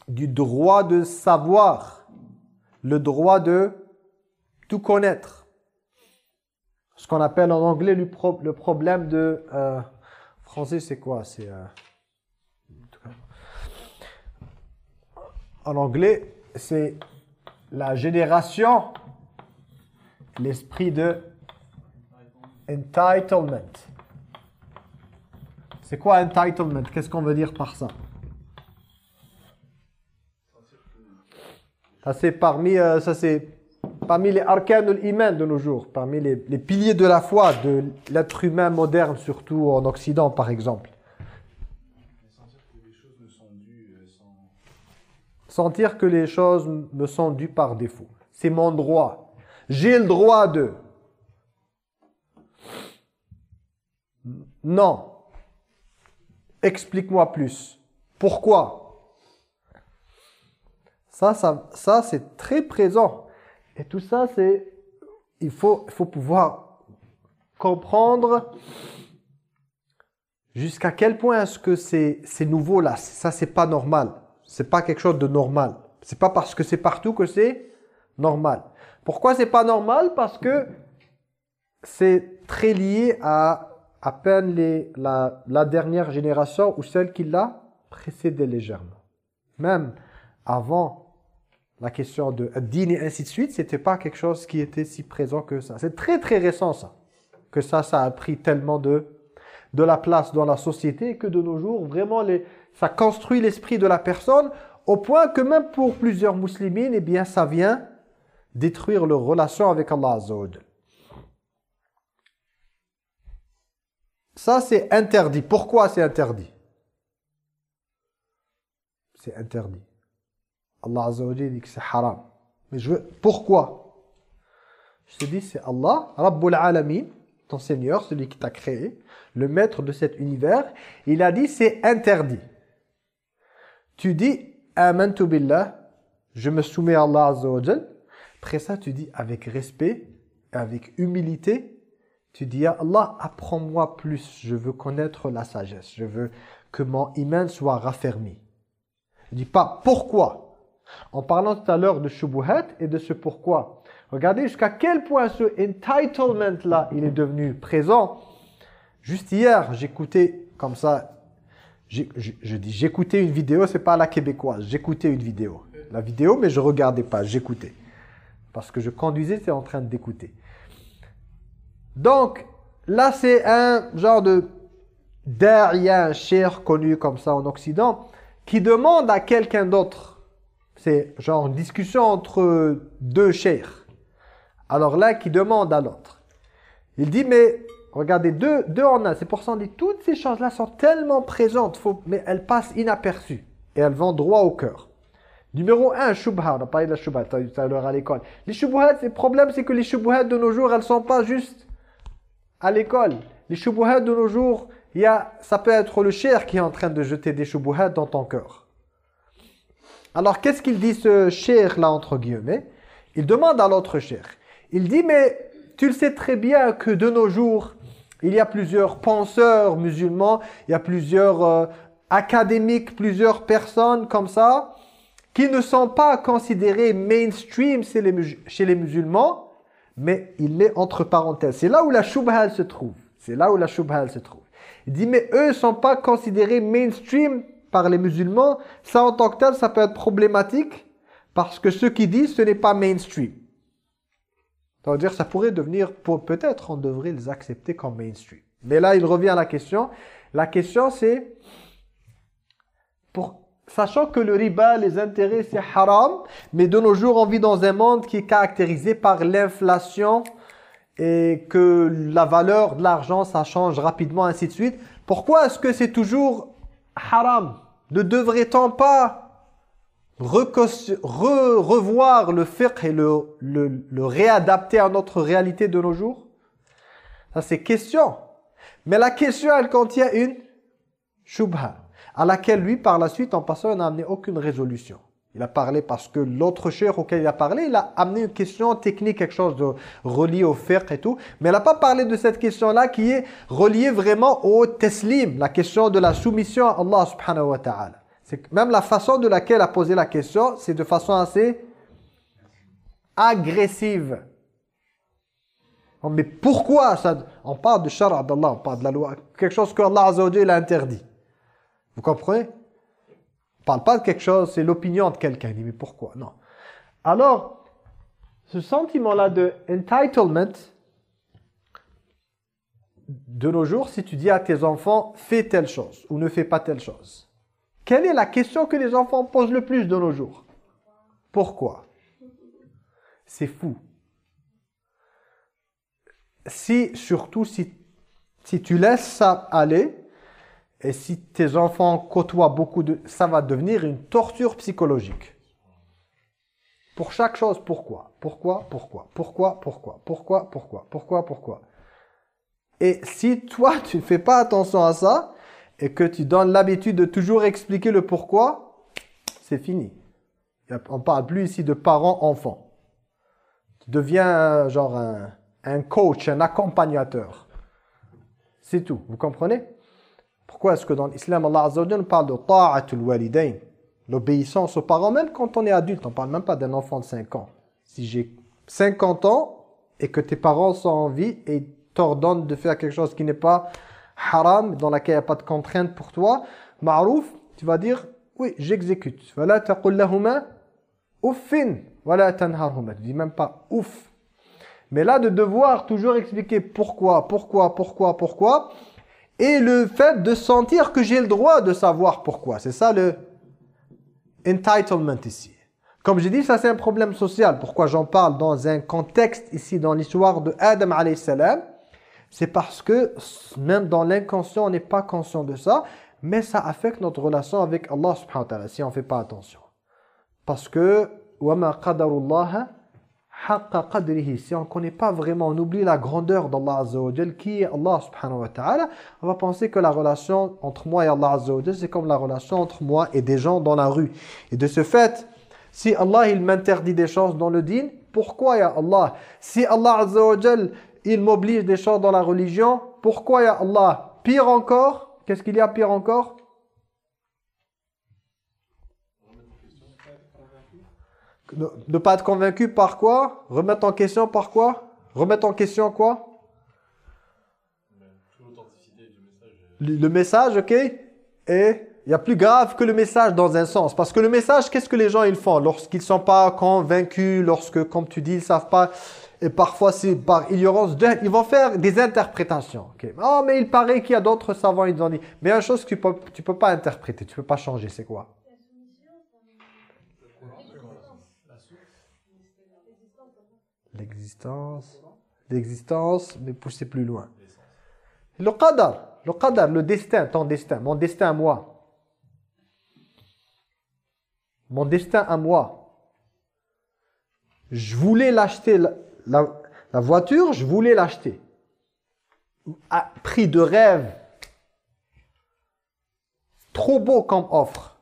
du droit de savoir, le droit de tout connaître. Ce qu'on appelle en anglais le, pro le problème de... Euh, français, c'est quoi? C'est... Euh, en anglais, c'est la génération, l'esprit de entitlement. C'est quoi entitlement? Qu'est-ce qu'on veut dire par ça? Ça c'est parmi, euh, parmi les arcanes iman de nos jours, parmi les, les piliers de la foi de l'être humain moderne, surtout en Occident par exemple. Sentir que les choses me sont dues par défaut. C'est mon droit. J'ai le droit de. Non. Explique-moi plus. Pourquoi? Ça, ça, ça c'est très présent. Et tout ça, c'est... Il faut, faut pouvoir comprendre jusqu'à quel point est-ce que c'est c'est nouveau là Ça, c'est pas normal. C'est pas quelque chose de normal. C'est pas parce que c'est partout que c'est normal. Pourquoi c'est pas normal? Parce que c'est très lié à à peine les, la, la dernière génération ou celle qui l'a précédé légèrement. Même avant la question de din et ainsi de suite, c'était pas quelque chose qui était si présent que ça. C'est très très récent ça, que ça, ça a pris tellement de, de la place dans la société que de nos jours, vraiment, les, ça construit l'esprit de la personne au point que même pour plusieurs musulmans, eh bien, ça vient détruire leur relation avec Allah. Ça, c'est interdit. Pourquoi c'est interdit? C'est interdit. Allah dit que c'est haram. Mais. Pourquoi? Je te dis, c'est Allah, Rabbul Alamin, ton Seigneur, celui qui t'a créé, le maître de cet univers. Il a dit, c'est interdit. Tu dis, Amantu billah, je me soumets à Allah Azza wa. Après ça, tu dis avec respect, avec humilité, tu dis Allah, apprends-moi plus, je veux connaître la sagesse, je veux que mon iman soit raffermi. Ne dis pas pourquoi? En parlant tout à l'heure de Shubuhat et de ce pourquoi. Regardez jusqu'à quel point ce entitlement-là, il est devenu présent. Juste hier, j'écoutais comme ça, je, dis j'écoutais une vidéo, c'est pas la québécoise, j'écoutais une vidéo. La vidéo, mais je regardais pas, j'écoutais. Parce que je conduisais, c'est en train d'écouter. Donc, là, c'est un genre de derrière cher connu comme ça en Occident, qui demande à quelqu'un d'autre. C'est genre une discussion entre deux chers. Alors là, qui demande à l'autre. Il dit, mais regardez, deux, deux en un. C'est pour ça qu'on dit, toutes ces choses-là sont tellement présentes, mais elles passent inaperçues. Et elles vont droit au cœur. Numéro 1, shubha. On a parlé de la shubha tout à l'heure à l'école. Les shubhat, le problème, c'est que les shubhat de nos jours, elles sont pas juste à l'école. Les shubuhat de nos jours, y a, ça peut être le cher qui est en train de jeter des shubuhat dans ton cœur. Alors, qu'est-ce qu'il dit ce cher là entre guillemets? Il demande à l'autre cher. Il dit, mais tu le sais très bien que de nos jours, il y a plusieurs penseurs musulmans, il y a plusieurs euh, académiques, plusieurs personnes comme ça, qui ne sont pas considérés mainstream chez les, musulmans, mais il met entre parenthèses. C'est là où la shubha se trouve. C'est là où la shubha se trouve. Il dit, mais eux ne sont pas considérés mainstream par les musulmans. Ça, en tant que tel, ça peut être problématique parce que ceux qui disent, ce n'est pas mainstream. Ça veut dire ça pourrait devenir, peut-être, on devrait les accepter comme mainstream. Mais là, il revient à la question. La question, c'est, pour Sachant que le riba, les intérêts, c'est haram, mais de nos jours, on vit dans un monde qui est caractérisé par l'inflation et que la valeur de l'argent, ça change rapidement, ainsi de suite. Pourquoi est-ce que c'est toujours haram? Ne devrait-on pas revoir le fiqh et le, le, le réadapter à notre réalité de nos jours? Ça, c'est question. Mais la question, elle contient une shubha à laquelle lui, par la suite, en passant, n'a amené aucune résolution. Il a parlé parce que l'autre cher auquel il a parlé, il a amené une question technique, quelque chose de relié au fiqh et tout. Mais il n'a pas parlé de cette question-là qui est reliée vraiment au teslim, la question de la soumission à Allah subhanahu wa ta'ala. Même la façon de laquelle a posé la question, c'est de façon assez agressive. Mais pourquoi ça On parle de shara d'Allah, on parle de la loi, quelque chose que Allah a interdit. Vous comprenez? On parle pas de quelque chose, c'est l'opinion de quelqu'un. Mais pourquoi? Non. Alors, ce sentiment-là de entitlement, de nos jours, si tu dis à tes enfants, fais telle chose ou ne fais pas telle chose, quelle est la question que les enfants posent le plus de nos jours? Pourquoi? C'est fou. Si, surtout, si, si tu laisses ça aller, et si tes enfants côtoient beaucoup de... Ça va devenir une torture psychologique. Pour chaque chose, pourquoi? Pourquoi? Pourquoi? Pourquoi? Pourquoi? Pourquoi? Pourquoi? Pourquoi? Pourquoi? Et si toi, tu ne fais pas attention à ça, et que tu donnes l'habitude de toujours expliquer le pourquoi, c'est fini. On parle plus ici de parents-enfants. Tu deviens genre un, coach, un accompagnateur. C'est tout, vous comprenez? Pourquoi est-ce que dans l'islam, Allah Azza wa parle de ta'atul walidain, l'obéissance aux parents, même quand on est adulte, on parle même pas d'un enfant de 5 ans. Si j'ai 50 ans et que tes parents sont en vie et t'ordonnent de faire quelque chose qui n'est pas haram, dans laquelle il n'y a pas de contrainte pour toi, ma'rouf, tu vas dire, oui, j'exécute. Voilà, taqul lahuma uffin, voilà tanharhuma. Tu dis même pas ouf. Mais là, de devoir toujours expliquer pourquoi, pourquoi, pourquoi, pourquoi, et le fait de sentir que j'ai le droit de savoir pourquoi. C'est ça le entitlement ici. Comme j'ai dit, ça c'est un problème social. Pourquoi j'en parle dans un contexte ici, dans l'histoire de Adam salam? C'est parce que même dans l'inconscient, on n'est pas conscient de ça, mais ça affecte notre relation avec Allah subhanahu wa ta'ala, si on ne fait pas attention. Parce que وَمَا قَدَرُ اللَّهَ حَقَّ قَدْرِهِ Si on ne connaît pas vraiment, on oublie la grandeur d'Allah Azza wa Jal, qui est Allah subhanahu wa ta'ala, on va penser que la relation entre moi et Allah Azza wa Jal, c'est comme la relation entre moi et des gens dans la rue. Et de ce fait, si Allah il m'interdit des choses dans le din, pourquoi ya Allah Si Allah Azza wa Jal, il m'oblige des choses dans la religion, pourquoi ya Allah? Pire encore, qu'est-ce qu'il y a pire encore? Ne pas être convaincu par quoi? Remettre en question par quoi? Remettre en question quoi? Le message, ok? Et il y a plus grave que le message dans un sens. Parce que le message, qu'est-ce que les gens ils font? Lorsqu'ils ne sont pas convaincus, lorsque, comme tu dis, ils ne savent pas, et parfois c'est par ignorance, ils vont faire des interprétations. Oh, mais il paraît qu'il y a d'autres savants, ils ont dit. Mais il y a une chose que tu peux, tu peux pas interpréter, tu peux pas changer, c'est quoi? L'existence, l'existence, mais pousser plus loin. Le qadar, le qadar, le destin, ton destin, mon destin à moi. Mon destin à moi. Je voulais l'acheter, la, voiture, je voulais l'acheter. À prix de rêve. Trop beau comme offre.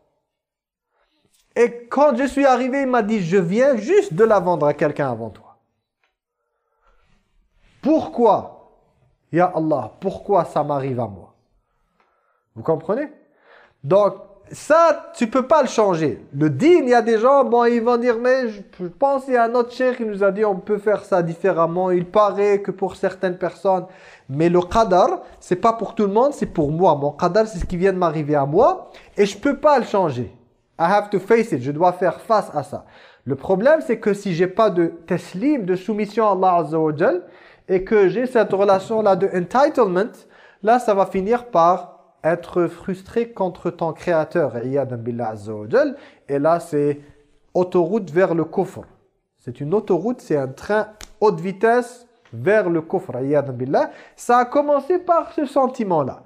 Et quand je suis arrivé, il m'a dit, je viens juste de la vendre à quelqu'un avant toi. Pourquoi? Ya Allah, pourquoi ça m'arrive à moi? Vous comprenez? Donc, ça, tu peux pas le changer. Le din, il y a des gens, bon, ils vont dire, mais je pense qu'il y a un autre cher qui nous a dit, on peut faire ça différemment. Il paraît que pour certaines personnes, mais le qadar, c'est pas pour tout le monde, c'est pour moi. Mon qadar, c'est ce qui vient de m'arriver à moi, et je peux pas le changer. I have to face it, je dois faire face à ça. Le problème, c'est que si j'ai pas de taslim, de soumission à Allah Azza et que j'ai cette relation-là de entitlement, là, ça va finir par être frustré contre ton créateur, billah et là, c'est autoroute vers le kufr. C'est une autoroute, c'est un train haute vitesse vers le iyadan billah. Ça a commencé par ce sentiment-là.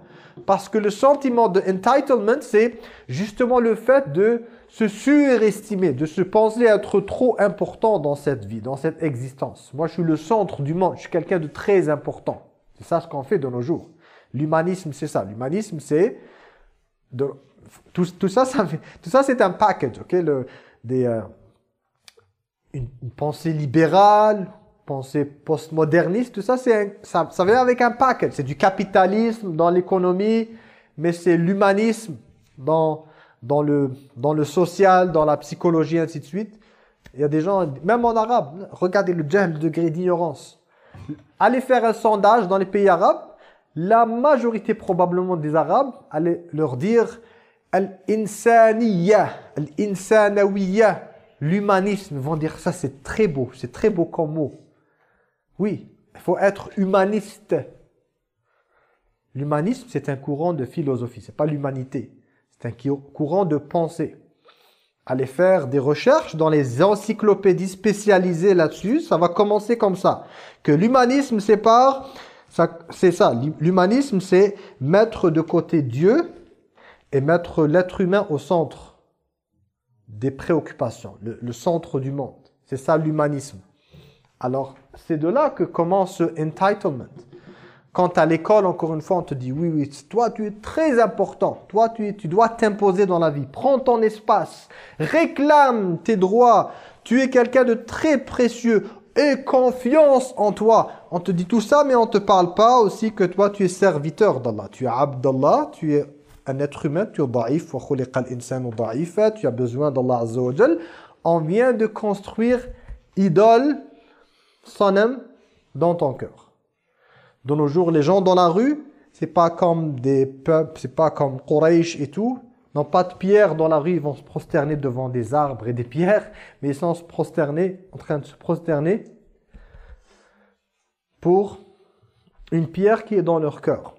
Parce que le sentiment de entitlement, c'est justement le fait de se surestimer, de se penser être trop important dans cette vie, dans cette existence. Moi, je suis le centre du monde, je suis quelqu'un de très important. C'est ça ce qu'on fait de nos jours. L'humanisme, c'est ça. L'humanisme, c'est... de- Tout, tout ça, ça tout ça c'est un package, ok? Le, des, euh, une, une pensée libérale, pensée postmoderniste, tout ça, c'est ça, ça vient avec un package. C'est du capitalisme dans l'économie, mais c'est l'humanisme dans, dans, le, dans le social, dans la psychologie, ainsi de suite. Il y a des gens, même en arabe, regardez le le degré d'ignorance. Allez faire un sondage dans les pays arabes, la majorité probablement des arabes allait leur dire Al-insaniya, l'humanisme. Vont dire ça, c'est très beau, c'est très beau comme mot. Oui, il faut être humaniste. L'humanisme, c'est un courant de philosophie, c'est pas l'humanité. C'est un courant de pensée. Allez faire des recherches dans les encyclopédies spécialisées là-dessus, ça va commencer comme ça. Que l'humanisme sépare, c'est ça, l'humanisme c'est mettre de côté Dieu et mettre l'être humain au centre des préoccupations, le, centre du monde. C'est ça l'humanisme. Alors, c'est de là que commence ce entitlement. Quand à l'école, encore une fois, on te dit, oui, oui, toi, tu es très important. Toi, tu, tu dois t'imposer dans la vie. Prends ton espace. Réclame tes droits. Tu es quelqu'un de très précieux. Aie confiance en toi. On te dit tout ça, mais on te parle pas aussi que toi, tu es serviteur d'Allah. Tu es abd d'Allah, tu es un être humain, tu es daif, tu as besoin d'Allah Azza. On vient de construire idole, sanam, dans ton cœur. De nos jours, les gens dans la rue, c'est pas comme des peuples, c'est pas comme Quraysh et tout, n'ont pas de pierre dans la rue, ils vont se prosterner devant des arbres et des pierres, mais ils sont se prosterner, en train de se prosterner pour une pierre qui est dans leur cœur.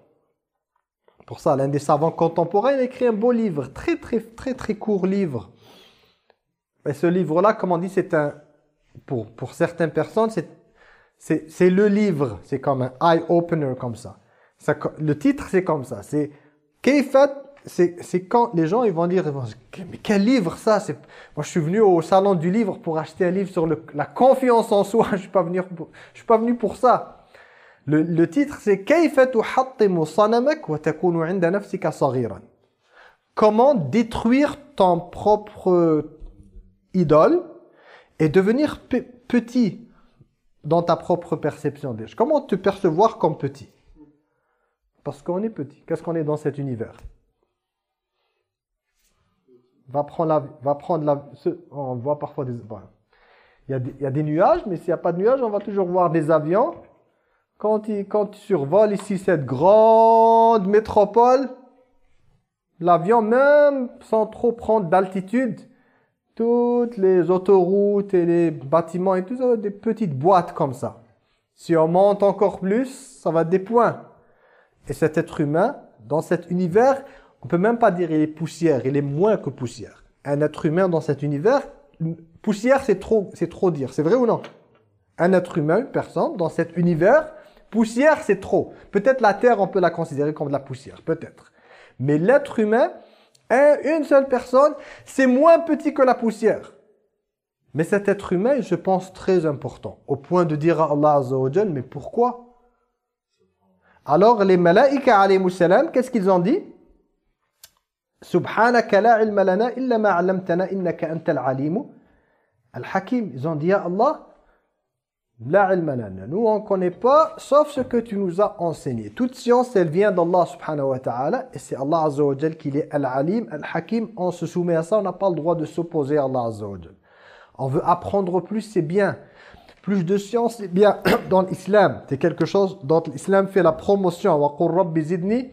Pour ça, l'un des savants contemporains a écrit un beau livre, très très très très court livre. Et ce livre-là, comme on dit, c'est un, pour, pour certaines personnes, c'est c'est le livre, c'est comme un eye-opener comme ça. Le titre, c'est comme ça, c'est « Keifat c'est quand les gens ils vont dire mais quel livre ça c'est moi je suis venu au salon du livre pour acheter un livre sur la confiance en soi je suis pas venu pour, je suis pas venu pour ça. Le, titre c'est comment détruire ton propre idole et devenir petit dans ta propre perception des choses. Comment te percevoir comme petit? Parce qu'on est petit. Qu'est-ce qu'on est dans cet univers? Va prendre la, va prendre la, on voit parfois des, bon, il y, a des, il y a des nuages, mais s'il n'y a pas de nuages, on va toujours voir des avions. Quand ils, quand tu survoles ici cette grande métropole, l'avion, même sans trop prendre d'altitude, toutes les autoroutes et les bâtiments et tout ça, des petites boîtes comme ça. Si on monte encore plus, ça va des points. Et cet être humain, dans cet univers, on peut même pas dire il est poussière, il est moins que poussière. Un être humain dans cet univers, poussière c'est trop, c'est trop dire. C'est vrai ou non? Un être humain, une personne dans cet univers, poussière c'est trop. Peut-être la Terre on peut la considérer comme de la poussière, peut-être. Mais l'être humain, un- une seule personne, c'est moins petit que la poussière. Mais cet être humain je pense, très important. Au point de dire à Allah Azza wa mais pourquoi? Alors les malaïka alayhi salam, qu'est-ce qu'ils ont dit? Subhanaka la ilma lana illa ma 'allamtana innaka antal alim al-hakim. Ils ont dit à Allah la ilma lana. Nous on connaît pas sauf ce que tu nous as enseigné. Toute science elle vient d'Allah subhanahu wa ta'ala et c'est Allah azza wa jal qui est al-alim, al-hakim. On se soumet à ça, on n'a pas le droit de s'opposer à Allah azza wa. On veut apprendre plus, c'est bien. Plus de science, c'est bien. Dans l'islam, c'est quelque chose dont l'islam fait la promotion. Wa qur rabbi zidni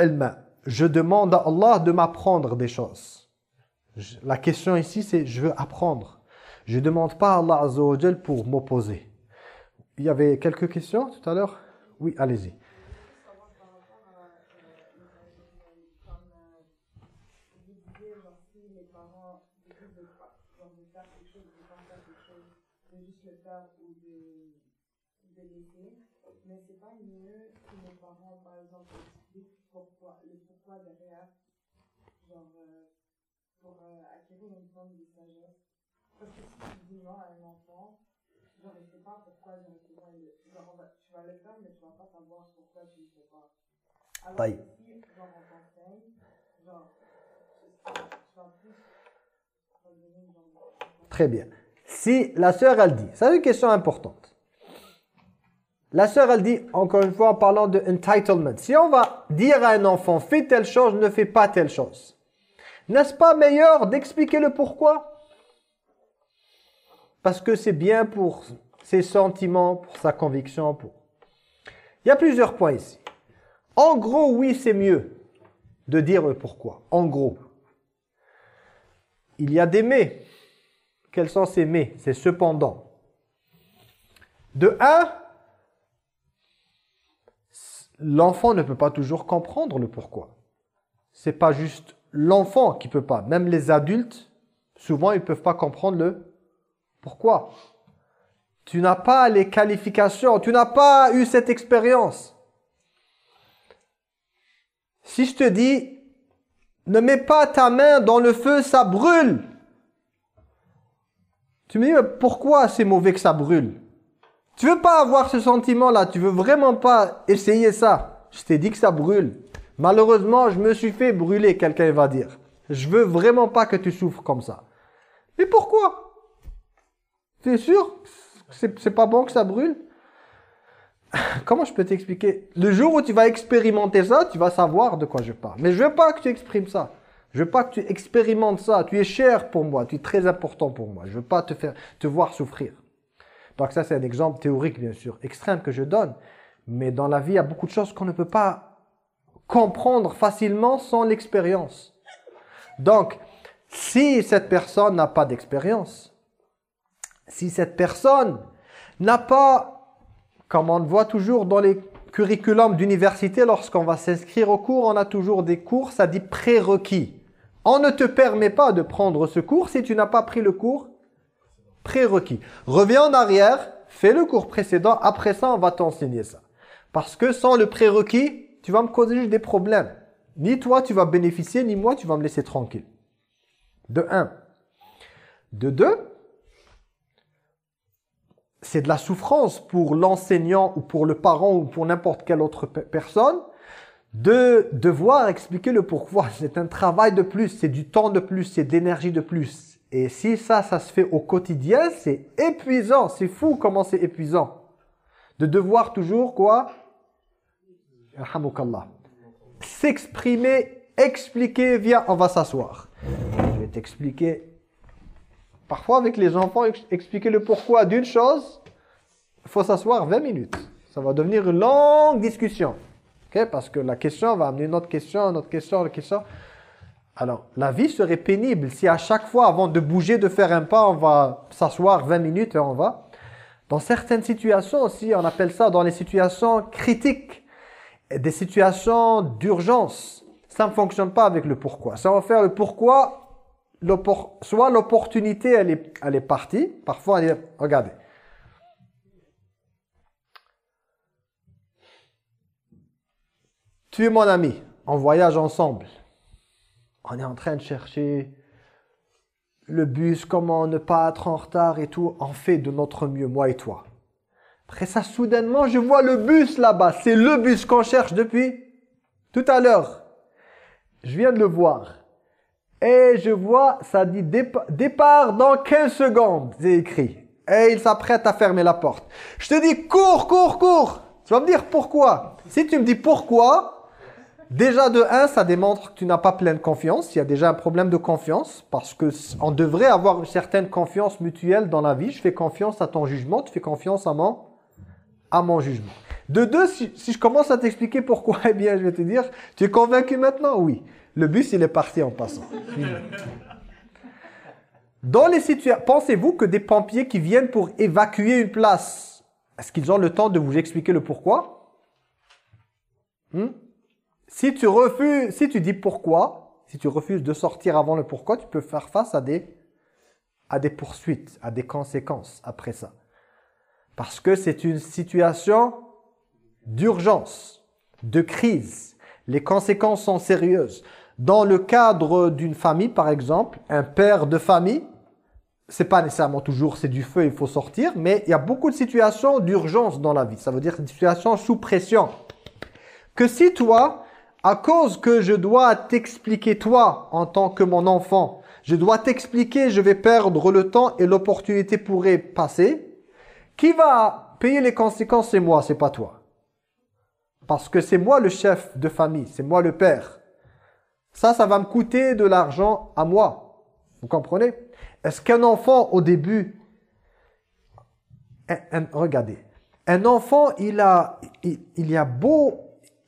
ilma. Je demande à Allah de m'apprendre des choses. La question ici, c'est je veux apprendre. Je ne demande pas à Allah Azza pour m'opposer. Il y avait quelques questions tout à l'heure? Oui, allez-y. savoir par rapport à euh, comme euh, vous disiez, genre si les parents décident de, pas- genre, de faire quelque chose, de pas faire quelque chose, de juste le faire ou de, de laisser, mais c'est pas mieux que les parents, par exemple, expliquent pourquoi, le pourquoi derrière, genre euh, pour euh, acquérir une forme de sagesse. Parce que si tu dis non à un enfant, genre il sait pas pourquoi directement il le- genre, on va- tu vas le faire, mais tu vas pas savoir pourquoi tu le fais pas. Alors Taïb. que si, genre, on t'enseigne, genre, tu vas plus redevenir, genre, Très bien. Si la sœur, elle dit, ça c'est une question importante. La sœur, elle dit, encore une fois, en parlant de entitlement, si on va dire à un enfant, fais telle chose, ne fais pas telle chose, n'est-ce pas meilleur d'expliquer le pourquoi? Parce que c'est bien pour ses sentiments, pour sa conviction. Il y a plusieurs points ici. En gros, oui, c'est mieux de dire le pourquoi. En gros. Il y a des mais. Quels sont ces mais? C'est cependant. De un, l'enfant ne peut pas toujours comprendre le pourquoi. C'est pas juste l'enfant qui peut pas. Même les adultes, souvent, ils peuvent pas comprendre le pourquoi? Tu n'as pas les qualifications, tu n'as pas eu cette expérience. Si je te dis, ne mets pas ta main dans le feu, ça brûle. Tu me dis, mais pourquoi c'est mauvais que ça brûle? Tu veux pas avoir ce sentiment-là, tu veux vraiment pas essayer ça. Je t'ai dit que ça brûle. Malheureusement, je me suis fait brûler, quelqu'un va dire. Je veux vraiment pas que tu souffres comme ça. Mais pourquoi? C'est sûr? C'est pas bon que ça brûle? Comment je peux t'expliquer? Le jour où tu vas expérimenter ça, tu vas savoir de quoi je parle. Mais je veux pas que tu exprimes ça. Je veux pas que tu expérimentes ça. Tu es cher pour moi. Tu es très important pour moi. Je veux pas te faire te voir souffrir. Donc ça, c'est un exemple théorique, bien sûr, extrême que je donne. Mais dans la vie, il y a beaucoup de choses qu'on ne peut pas comprendre facilement sans l'expérience. Donc, si cette personne n'a pas d'expérience, si cette personne n'a pas comme on le voit toujours dans les curriculums d'université, lorsqu'on va s'inscrire au cours, on a toujours des cours, ça dit prérequis. On ne te permet pas de prendre ce cours si tu n'as pas pris le cours prérequis. Reviens en arrière, fais le cours précédent, après ça, on va t'enseigner ça. Parce que sans le prérequis, tu vas me causer juste des problèmes. Ni toi, tu vas bénéficier, ni moi, tu vas me laisser tranquille. De un. De deux, c'est de la souffrance pour l'enseignant ou pour le parent ou pour n'importe quelle autre pe- personne de devoir expliquer le pourquoi. C'est un travail de plus, c'est du temps de plus, c'est de l'énergie de plus. Et si ça, ça se fait au quotidien, c'est épuisant. C'est fou comment c'est épuisant. De devoir toujours quoi? S'exprimer, expliquer, viens, on va s'asseoir. Je vais t'expliquer Parfois, avec les enfants, ex- expliquer le pourquoi d'une chose, il faut s'asseoir 20 minutes. Ça va devenir une longue discussion. Parce que la question va amener une autre question, une autre question, une question. Alors, la vie serait pénible si à chaque fois, avant de bouger, de faire un pas, on va s'asseoir 20 minutes et on va. Dans certaines situations aussi, on appelle ça dans les situations critiques, des situations d'urgence. Ça ne fonctionne pas avec le pourquoi. Ça va faire le pourquoi soit l'opportunité elle est, elle est partie, parfois elle est, regardez. Tu es mon ami, on voyage ensemble. On est en train de chercher le bus, comment ne pas être en retard et tout. On fait de notre mieux, moi et toi. Après ça, soudainement, je vois le bus là-bas. C'est le bus qu'on cherche depuis tout à l'heure. Je viens de le voir. Et je vois, ça dit dépa- départ dans 15 secondes, c'est écrit. Et il s'apprête à fermer la porte. Je te dis, cours, cours, cours. Tu vas me dire pourquoi. Si tu me dis pourquoi, déjà de 1, ça démontre que tu n'as pas pleine confiance. Il y a déjà un problème de confiance parce que on devrait avoir une certaine confiance mutuelle dans la vie. Je fais confiance à ton jugement, tu fais confiance à mon, à mon jugement. De deux, si, si je commence à t'expliquer pourquoi, eh bien, je vais te dire, tu es convaincu maintenant? Oui. Le bus, il est parti en passant. Dans les situations, pensez-vous que des pompiers qui viennent pour évacuer une place, est-ce qu'ils ont le temps de vous expliquer le pourquoi? Hmm? Si tu refuses, si tu dis pourquoi, si tu refuses de sortir avant le pourquoi, tu peux faire face à des, à des poursuites, à des conséquences après ça. Parce que c'est une situation d'urgence, de crise. Les conséquences sont sérieuses. Dans le cadre d'une famille, par exemple, un père de famille, c'est pas nécessairement toujours c'est du feu, il faut sortir, mais il y a beaucoup de situations d'urgence dans la vie. Ça veut dire des situations sous pression. Que si toi, à cause que je dois t'expliquer toi en tant que mon enfant, je dois t'expliquer, je vais perdre le temps et l'opportunité pourrait passer, qui va payer les conséquences C'est moi, c'est pas toi. Parce que c'est moi le chef de famille, c'est moi le père. Ça, ça va me coûter de l'argent à moi. Vous comprenez? Est-ce qu'un enfant, au début... un- regardez. Un enfant, il, a, il, y a beau,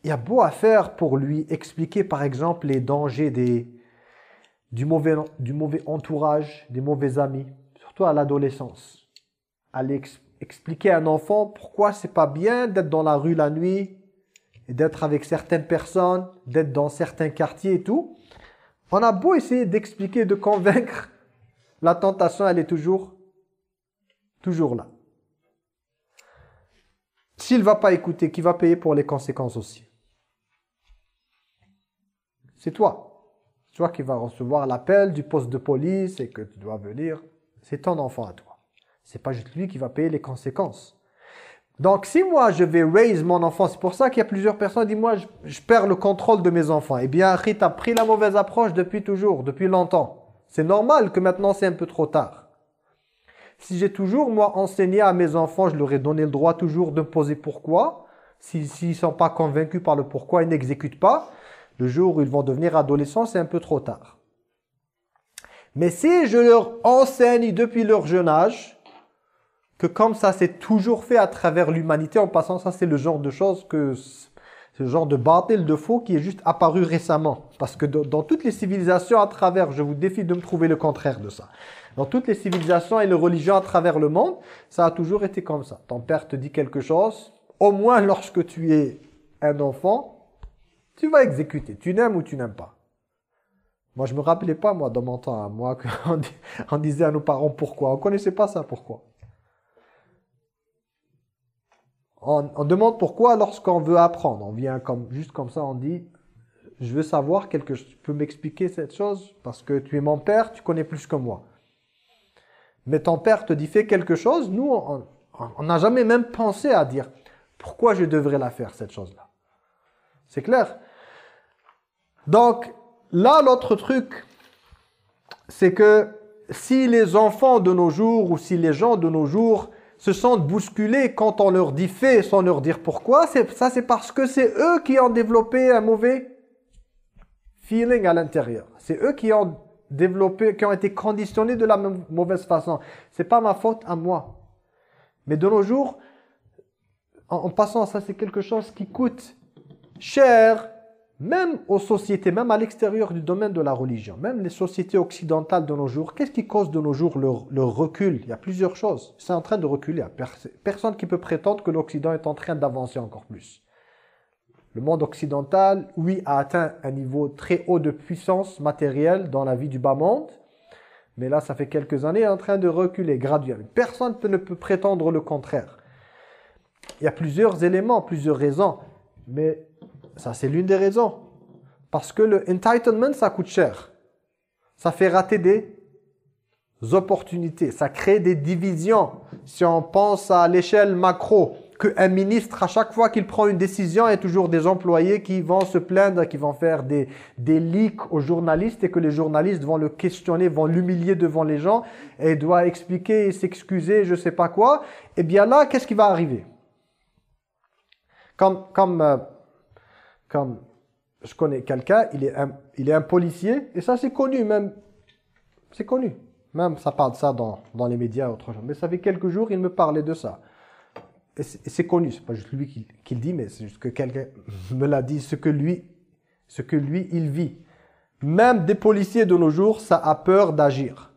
il y a beau à faire pour lui expliquer, par exemple, les dangers des, du, mauvais, du mauvais entourage, des mauvais amis, surtout à l'adolescence. Aller ex- expliquer à un enfant pourquoi c'est pas bien d'être dans la rue la nuit, d'être avec certaines personnes, d'être dans certains quartiers et tout. On a beau essayer d'expliquer, de convaincre, la tentation, elle est toujours, toujours là. S'il ne va pas écouter, qui va payer pour les conséquences aussi? C'est toi. C'est toi qui vas recevoir l'appel du poste de police et que tu dois venir. C'est ton enfant à toi. C'est pas juste lui qui va payer les conséquences. Donc, si moi, je vais raise mon enfant, c'est pour ça qu'il y a plusieurs personnes qui disent, moi, je, perds le contrôle de mes enfants. Eh bien, tu as pris la mauvaise approche depuis toujours, depuis longtemps. C'est normal que maintenant, c'est un peu trop tard. Si j'ai toujours, moi, enseigné à mes enfants, je leur ai donné le droit toujours de poser pourquoi. Si- S'ils ne sont pas convaincus par le pourquoi, ils n'exécutent pas. Le jour où ils vont devenir adolescents, c'est un peu trop tard. Mais si je leur enseigne depuis leur jeune âge, que comme ça s'est toujours fait à travers l'humanité, en passant, ça c'est le genre de choses que... C'est le genre de bâtel de faux qui est juste apparu récemment. Parce que dans, toutes les civilisations à travers, je vous défie de me trouver le contraire de ça. Dans toutes les civilisations et les religions à travers le monde, ça a toujours été comme ça. Ton père te dit quelque chose, au moins lorsque tu es un enfant, tu vas exécuter. Tu n'aimes ou tu n'aimes pas. Moi, je me rappelais pas, moi, dans mon temps, hein, moi, qu'on di- on disait à nos parents pourquoi. On connaissait pas ça, pourquoi. On, on demande pourquoi lorsqu'on veut apprendre. On vient comme, juste comme ça, on dit, je veux savoir quelque chose. Tu peux m'expliquer cette chose parce que tu es mon père, tu connais plus que moi. Mais ton père te dit fais quelque chose, nous, on n'a jamais même pensé à dire pourquoi je devrais la faire, cette chose-là. C'est clair? Donc, là, l'autre truc, c'est que si les enfants de nos jours ou si les gens de nos jours se sentent bousculés quand on leur dit fais sans leur dire pourquoi, ça c'est parce que c'est eux qui ont développé un mauvais feeling à l'intérieur. C'est eux qui ont développé, qui ont été conditionnés de la mau- mauvaise façon. C'est pas ma faute à moi. Mais de nos jours, en, en passant, ça c'est quelque chose qui coûte cher, même aux sociétés, même à l'extérieur du domaine de la religion, même les sociétés occidentales de nos jours. Qu'est-ce qui cause de nos jours leur, recul? Il y a plusieurs choses. C'est en train de reculer. Personne qui peut prétendre que l'Occident est en train d'avancer encore plus. Le monde occidental, oui, a atteint un niveau très haut de puissance matérielle dans la vie du bas monde, mais là, ça fait quelques années, est en train de reculer graduellement. Personne ne peut prétendre le contraire. Il y a plusieurs éléments, plusieurs raisons, mais ça, c'est l'une des raisons. Parce que le entitlement, ça coûte cher. Ça fait rater des opportunités, ça crée des divisions. Si on pense à l'échelle macro, qu'un ministre, à chaque fois qu'il prend une décision, il y a toujours des employés qui vont se plaindre, qui vont faire des, des leaks aux journalistes et que les journalistes vont le questionner, vont l'humilier devant les gens et doit expliquer s'excuser, je sais pas quoi. Et bien là, qu'est-ce qui va arriver? Comme, comme, euh, comme je connais quelqu'un, il, est un- policier et ça c'est connu même, c'est connu. Même ça parle de ça dans, les médias autre chose. Mais ça fait quelques jours, il me parlait de ça. Et c'est connu, c'est pas juste lui qui, qui le dit, mais c'est juste que quelqu'un me l'a dit, ce que lui, ce que lui, il vit. Même des policiers de nos jours, ça a peur d'agir.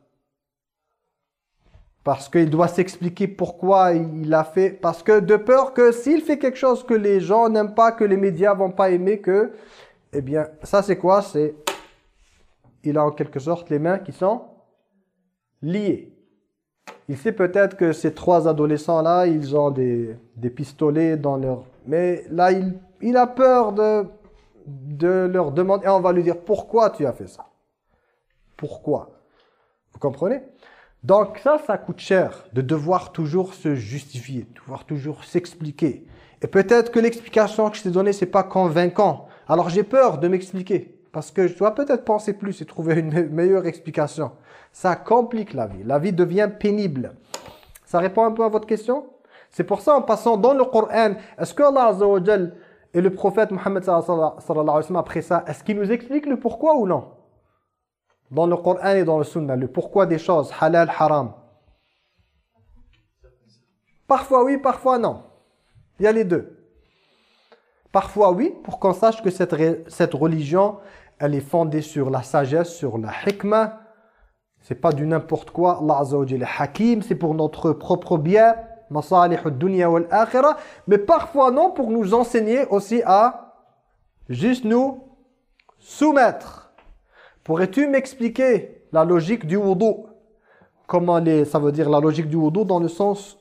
Parce qu'il doit s'expliquer pourquoi il a fait. Parce que de peur que s'il fait quelque chose que les gens n'aiment pas, que les médias vont pas aimer, que... Eh bien, ça c'est quoi? C'est... Il a en quelque sorte les mains qui sont liées. Il sait peut-être que ces trois adolescents-là, ils ont des, pistolets dans leur... Mais là, il, a peur de, de leur demander... Et on va lui dire, pourquoi tu as fait ça? Pourquoi? Vous comprenez? Donc ça, ça coûte cher de devoir toujours se justifier, de devoir toujours s'expliquer. Et peut-être que l'explication que je t'ai donnée, c'est pas convaincant. Alors j'ai peur de m'expliquer. Parce que je dois peut-être penser plus et trouver une me- meilleure explication. Ça complique la vie. La vie devient pénible. Ça répond un peu à votre question? C'est pour ça, en passant dans le Coran, est-ce que Allah et le prophète Mohammed sallallahu alayhi wa après ça, est-ce qu'il nous explique le pourquoi ou non? Dans le Coran et dans le Sunna, le pourquoi des choses, halal, haram. Parfois oui, parfois non. Il y a les deux. Parfois oui, pour qu'on sache que cette, religion, elle est fondée sur la sagesse, sur la hikmah. C'est pas du n'importe quoi. Allah Azza wa hakim, c'est pour notre propre bien. Mais parfois non, pour nous enseigner aussi à juste nous soumettre. Pourrais-tu m'expliquer la logique du wudu? Comment les, ça veut dire la logique du wudu dans le sens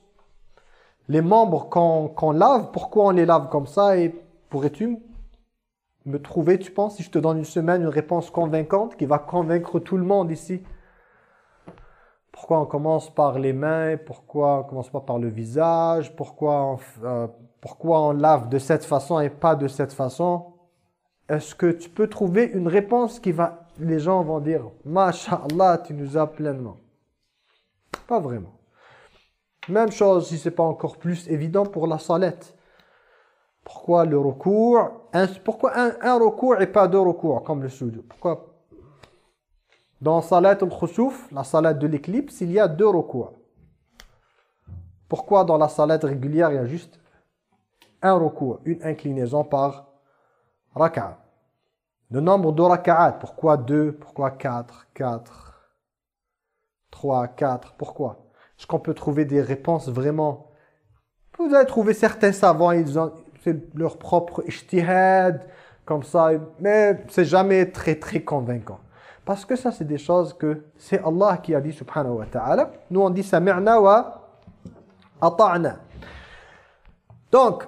les membres qu'on qu'on lave, pourquoi on les lave comme ça et pourrais-tu me trouver, tu penses, si je te donne une semaine, une réponse convaincante qui va convaincre tout le monde ici? Pourquoi on commence par les mains? Pourquoi on commence pas par le visage? Pourquoi euh, pourquoi on lave de cette façon et pas de cette façon? Est-ce que tu peux trouver une réponse qui va... Les gens vont dire « Masha'Allah, tu nous as pleinement ». Pas vraiment. Même chose si c'est pas encore plus évident pour la salette. Pourquoi le recours? Pourquoi un, recours et pas deux recours comme le sud Pourquoi? Dans salat al-khusuf, la salat de l'éclipse, il y a deux recours. Pourquoi dans la salat régulière, il y a juste un recours, une inclinaison par raka'a Le nombre de raka'at, pourquoi deux Pourquoi quatre Quatre 3, 4, pourquoi? Est-ce qu'on peut trouver des réponses vraiment? Vous allez trouver certains savants, ils ont leur propre ijtihad, comme ça, mais c'est jamais très très convaincant. Parce que ça, c'est des choses que c'est Allah qui a dit, subhanahu wa ta'ala. Nous, on dit sami'na wa ata'na. Donc,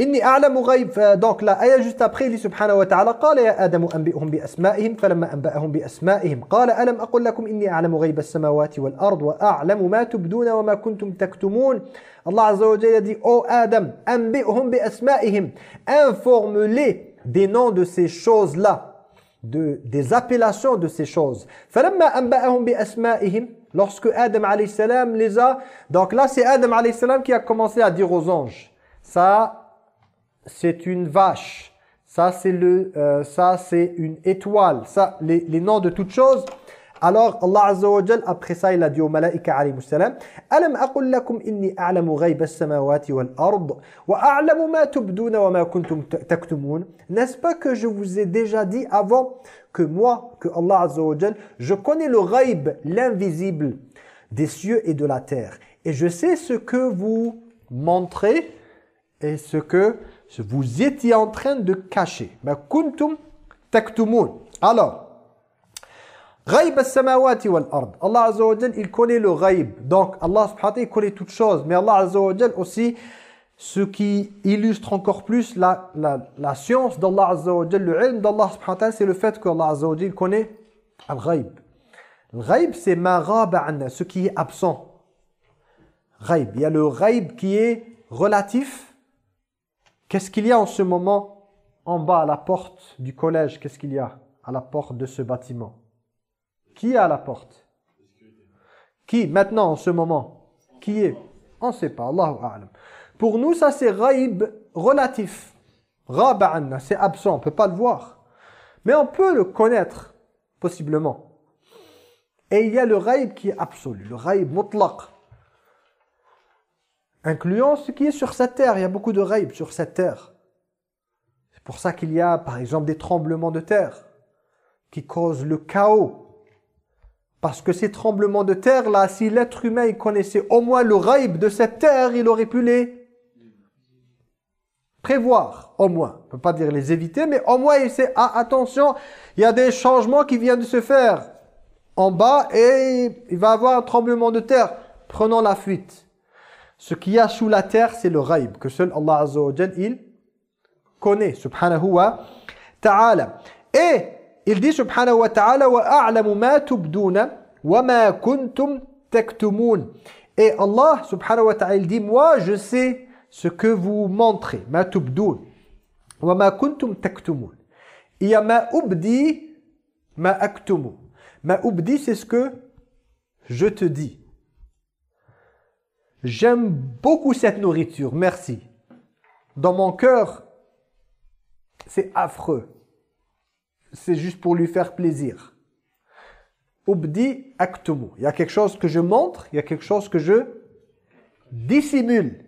إني أعلم غيب. دونك لا آية جوست أبخي لي سبحانه وتعالى؟ قال يا آدم أنبئهم بأسمائهم. فلما أنبأهم بأسمائهم قال ألم أقل لكم إني أعلم غيب السماوات والأرض وأعلم ما تبدون وما كنتم تكتمون؟ الله عز وجل يدي أو آدم أنبئهم بأسمائهم. Informe لي دي نون دو سي شوز لا de, دي appellations دو سي شوز فلما أنبأهم بأسمائهم لورسكو آدم عليه السلام les a لا سي آدم عليه السلام qui a commencé à dire ça c'est une vache. Ça, c'est le, euh, ça, c'est une étoile. Ça, les, les noms de toutes choses. Alors, Allah Azza wa Jal, après ça, il a dit aux malaïka alayhi salam, Alam aqul lakum inni a'lamu ghayba as-samawati wal ard wa a'lamu ma tubduna wa ma kuntum taktumun. N'est-ce pas que je vous ai déjà dit avant que moi, que Allah Azza wa Jal, je connais le ghaib, l'invisible des cieux et de la terre. Et je sais ce que vous montrez et ce que vous étiez en train de cacher. Ma kuntum taktumun. Alors, Ghaib as-samawati wal ard. Allah Azza wa Jal, il connaît le ghaib. Donc Allah subhanahu wa ta'ala, connaît toutes choses. Mais Allah Azza wa Jal aussi, ce qui illustre encore plus la, la, la science d'Allah Azza wa Jal, le ilm d'Allah subhanahu wa ta'ala, c'est le fait qu'Allah Azza wa Jal connaît le ghaib. Le ghaib, c'est ma ce qui est absent. Ghaib. Il y a le ghaib qui est relatif Qu'est-ce qu'il y a en ce moment en bas à la porte du collège? Qu'est-ce qu'il y a à la porte de ce bâtiment? Qui est à la porte? Qui Maintenant, en ce moment? Qui est? On ne sait pas, Allahu A'lam. Pour nous, ça c'est raïb relatif. Raba'anna, c'est absent, on ne peut pas le voir. Mais on peut le connaître, possiblement. Et il y a le raïb qui est absolu, le raïb mutlaq incluant ce qui est sur cette terre. Il y a beaucoup de raïb sur cette terre. C'est pour ça qu'il y a, par exemple, des tremblements de terre qui causent le chaos. Parce que ces tremblements de terre-là, si l'être humain connaissait au moins le raïb de cette terre, il aurait pu les prévoir, au moins. On ne peut pas dire les éviter, mais au moins il sait, ah, attention, il y a des changements qui viennent de se faire en bas et il va avoir un tremblement de terre. Prenons la fuite. Ce qu'il y a sous la terre, c'est le ghaib, que seul Allah Azza wa Jal, il connaît, subhanahu wa ta'ala. Et il dit, subhanahu wa ta'ala, وَأَعْلَمُ مَا تُبْدُونَ وَمَا كُنْتُمْ تَكْتُمُونَ Et Allah, subhanahu wa ta'ala, il dit, moi, je sais ce que vous montrez, ma tubdoun, wa ma kuntum taktumun. Il y a ma ubdi, ma aktumu. Ma ubdi, c'est ce que je te dis. J'aime beaucoup cette nourriture, merci. Dans mon cœur, c'est affreux. C'est juste pour lui faire plaisir. Ubdi aktumu. Il y a quelque chose que je montre, il y a quelque chose que je dissimule.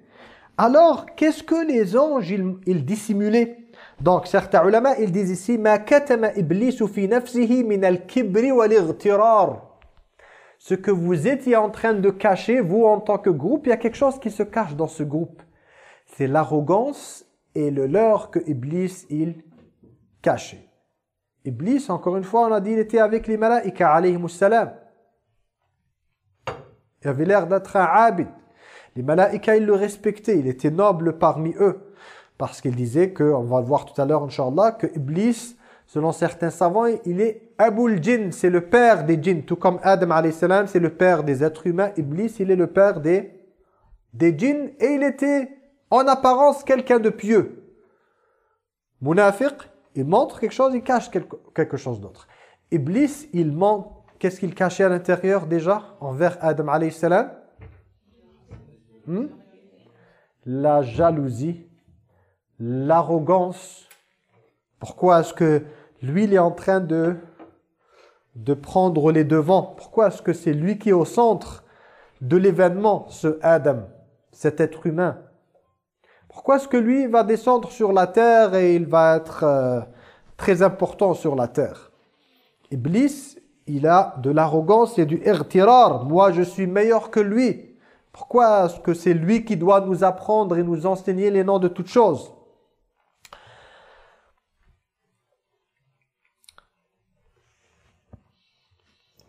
Alors, qu'est-ce que les anges, ils, dissimulaient? Donc, certains ulama, ils disent ici, « Ma katama iblisu fi nafsihi min al-kibri wal-ightirar » ce que vous étiez en train de cacher, vous en tant que groupe, il y a quelque chose qui se cache dans ce groupe. C'est l'arrogance et le leurre que Iblis, il cachait. Iblis, encore une fois, on a dit, il était avec les malaïka, alayhi salam. Il avait l'air d'être un abid. Les malaïka, ils le respectaient, il était noble parmi eux. Parce qu'il disait que, on va le voir tout à l'heure, Inch'Allah, que Iblis, selon certains savants, il est Abul Jinn, c'est le père des djinns. Tout comme Adam salam, c'est le père des êtres humains. Iblis, il est le père des, des djinns. Et il était en apparence quelqu'un de pieux. Munafiq, il montre quelque chose, il cache quelque, quelque chose d'autre. Iblis, il montre, qu'est-ce qu'il cachait à l'intérieur déjà envers Adam salam? Hmm? La jalousie, l'arrogance. Pourquoi est-ce que lui, il est en train de, de prendre les devants Pourquoi est-ce que c'est lui qui est au centre de l'événement, ce Adam, cet être humain? Pourquoi est-ce que lui va descendre sur la terre et il va être euh, très important sur la terre? Iblis, il a de l'arrogance et du irtirar. Moi, je suis meilleur que lui. Pourquoi est-ce que c'est lui qui doit nous apprendre et nous enseigner les noms de toutes choses?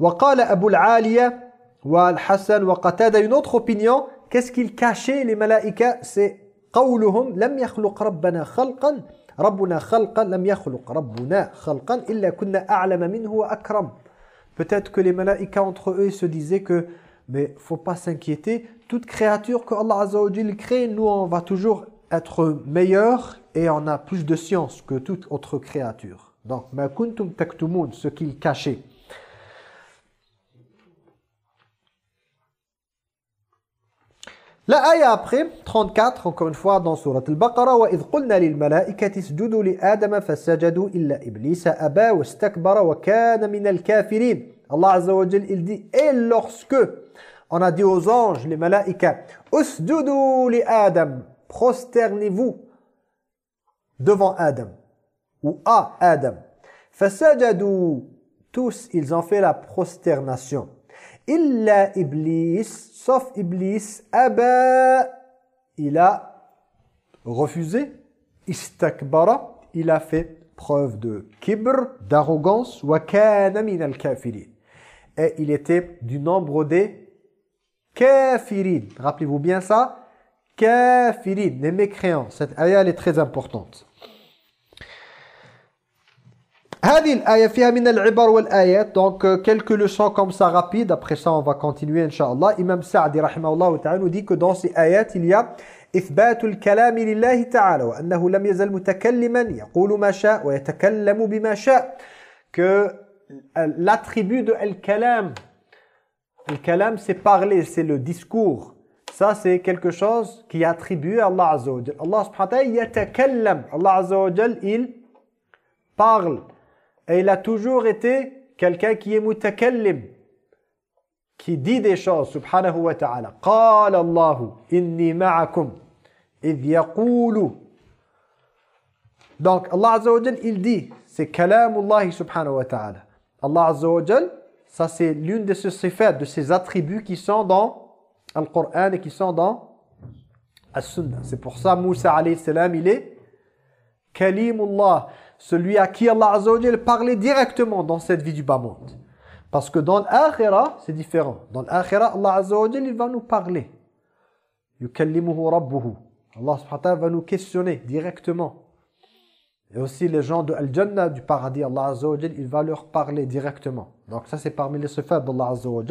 وقال أبو العالية والحسن وقتادة une autre opinion qu'est-ce qu'ils cachaient les malaïkas c'est قولهم لم يخلق ربنا خلقا ربنا خلقا لم يخلق ربنا خلقا إلا كنا أعلم منه وأكرم peut-être que les malaïkas entre eux ils se disaient que mais faut pas s'inquiéter toute créature que Allah Azza wa Jalla crée nous on va toujours être meilleur et on a plus de science que toute autre créature donc ma kuntum taktumun ce qu'ils cachaient La ayah après, 34, encore une fois dans Surat Al-Baqarah, وَإِذْ قُلْنَا لِلْمَلَائِكَةِ اسْجُدُوا لِآدَمَ فَسَجَدُوا إِلَّا إِبْلِيسَ أَبَى وَاسْتَكْبَرَ وَكَانَ مِنَ الْكَافِرِينَ Allah Azza wa Jal, il dit, et lorsque on a dit aux anges, les malaïkas, اسْجُدُوا لِآدَمَ prosternez-vous devant Adam, ou à Adam. فَسَجَدُوا tous, ils ont fait la prosternation. Illa Iblis, sauf Iblis, il a refusé, il a fait preuve de kibr, d'arrogance, wa kana min al-kafirin. Et il était du nombre des kafirin. Rappelez-vous bien ça, kafirin, les mécréants. Cette ayah, est très importante. هذه الآية فيها من العبر والآيات. دونك كيلكو لوشون كوم سا رابيد أبخي سا اون فا كونتينيي ان شاء الله امام سعدي رحمه الله تعالى ودي كو دون سي ايات اليا اثبات الكلام لله تعالى وأنه لم يزل متكلما يقول ما شاء ويتكلم بما شاء. كو لاتريبي دو الكلام الكلام سي بارلي سي لو ديسكور سا سي كيلكو شوز كي est الله عز وجل الله سبحانه وتعالى يتكلم الله عز وجل إل parle. et il a toujours été quelqu'un qui est mutakallim, qui dit des choses, subhanahu wa ta'ala. قال الله إني معكم إذ يقول Donc Allah Azza wa Jal, il dit, c'est kalamullah subhanahu wa ta'ala. Allah Azza wa Jal, ça c'est l'une de ses sifat, de ses attributs qui sont dans le Coran et qui sont dans la Sunna. C'est pour ça Moussa alayhi salam, il est kalimullah celui à qui Allah Azza wa parlait directement dans cette vie du bas monde. Parce que dans l'akhira, c'est différent. Dans l'akhira, Allah Azza il va nous parler. Yukallimuhu rabbuhu. Allah subhanahu va nous questionner directement. Et aussi les gens de Al-Jannah, du paradis, Allah Azza il va leur parler directement. Donc ça c'est parmi les sifat d'Allah Azza wa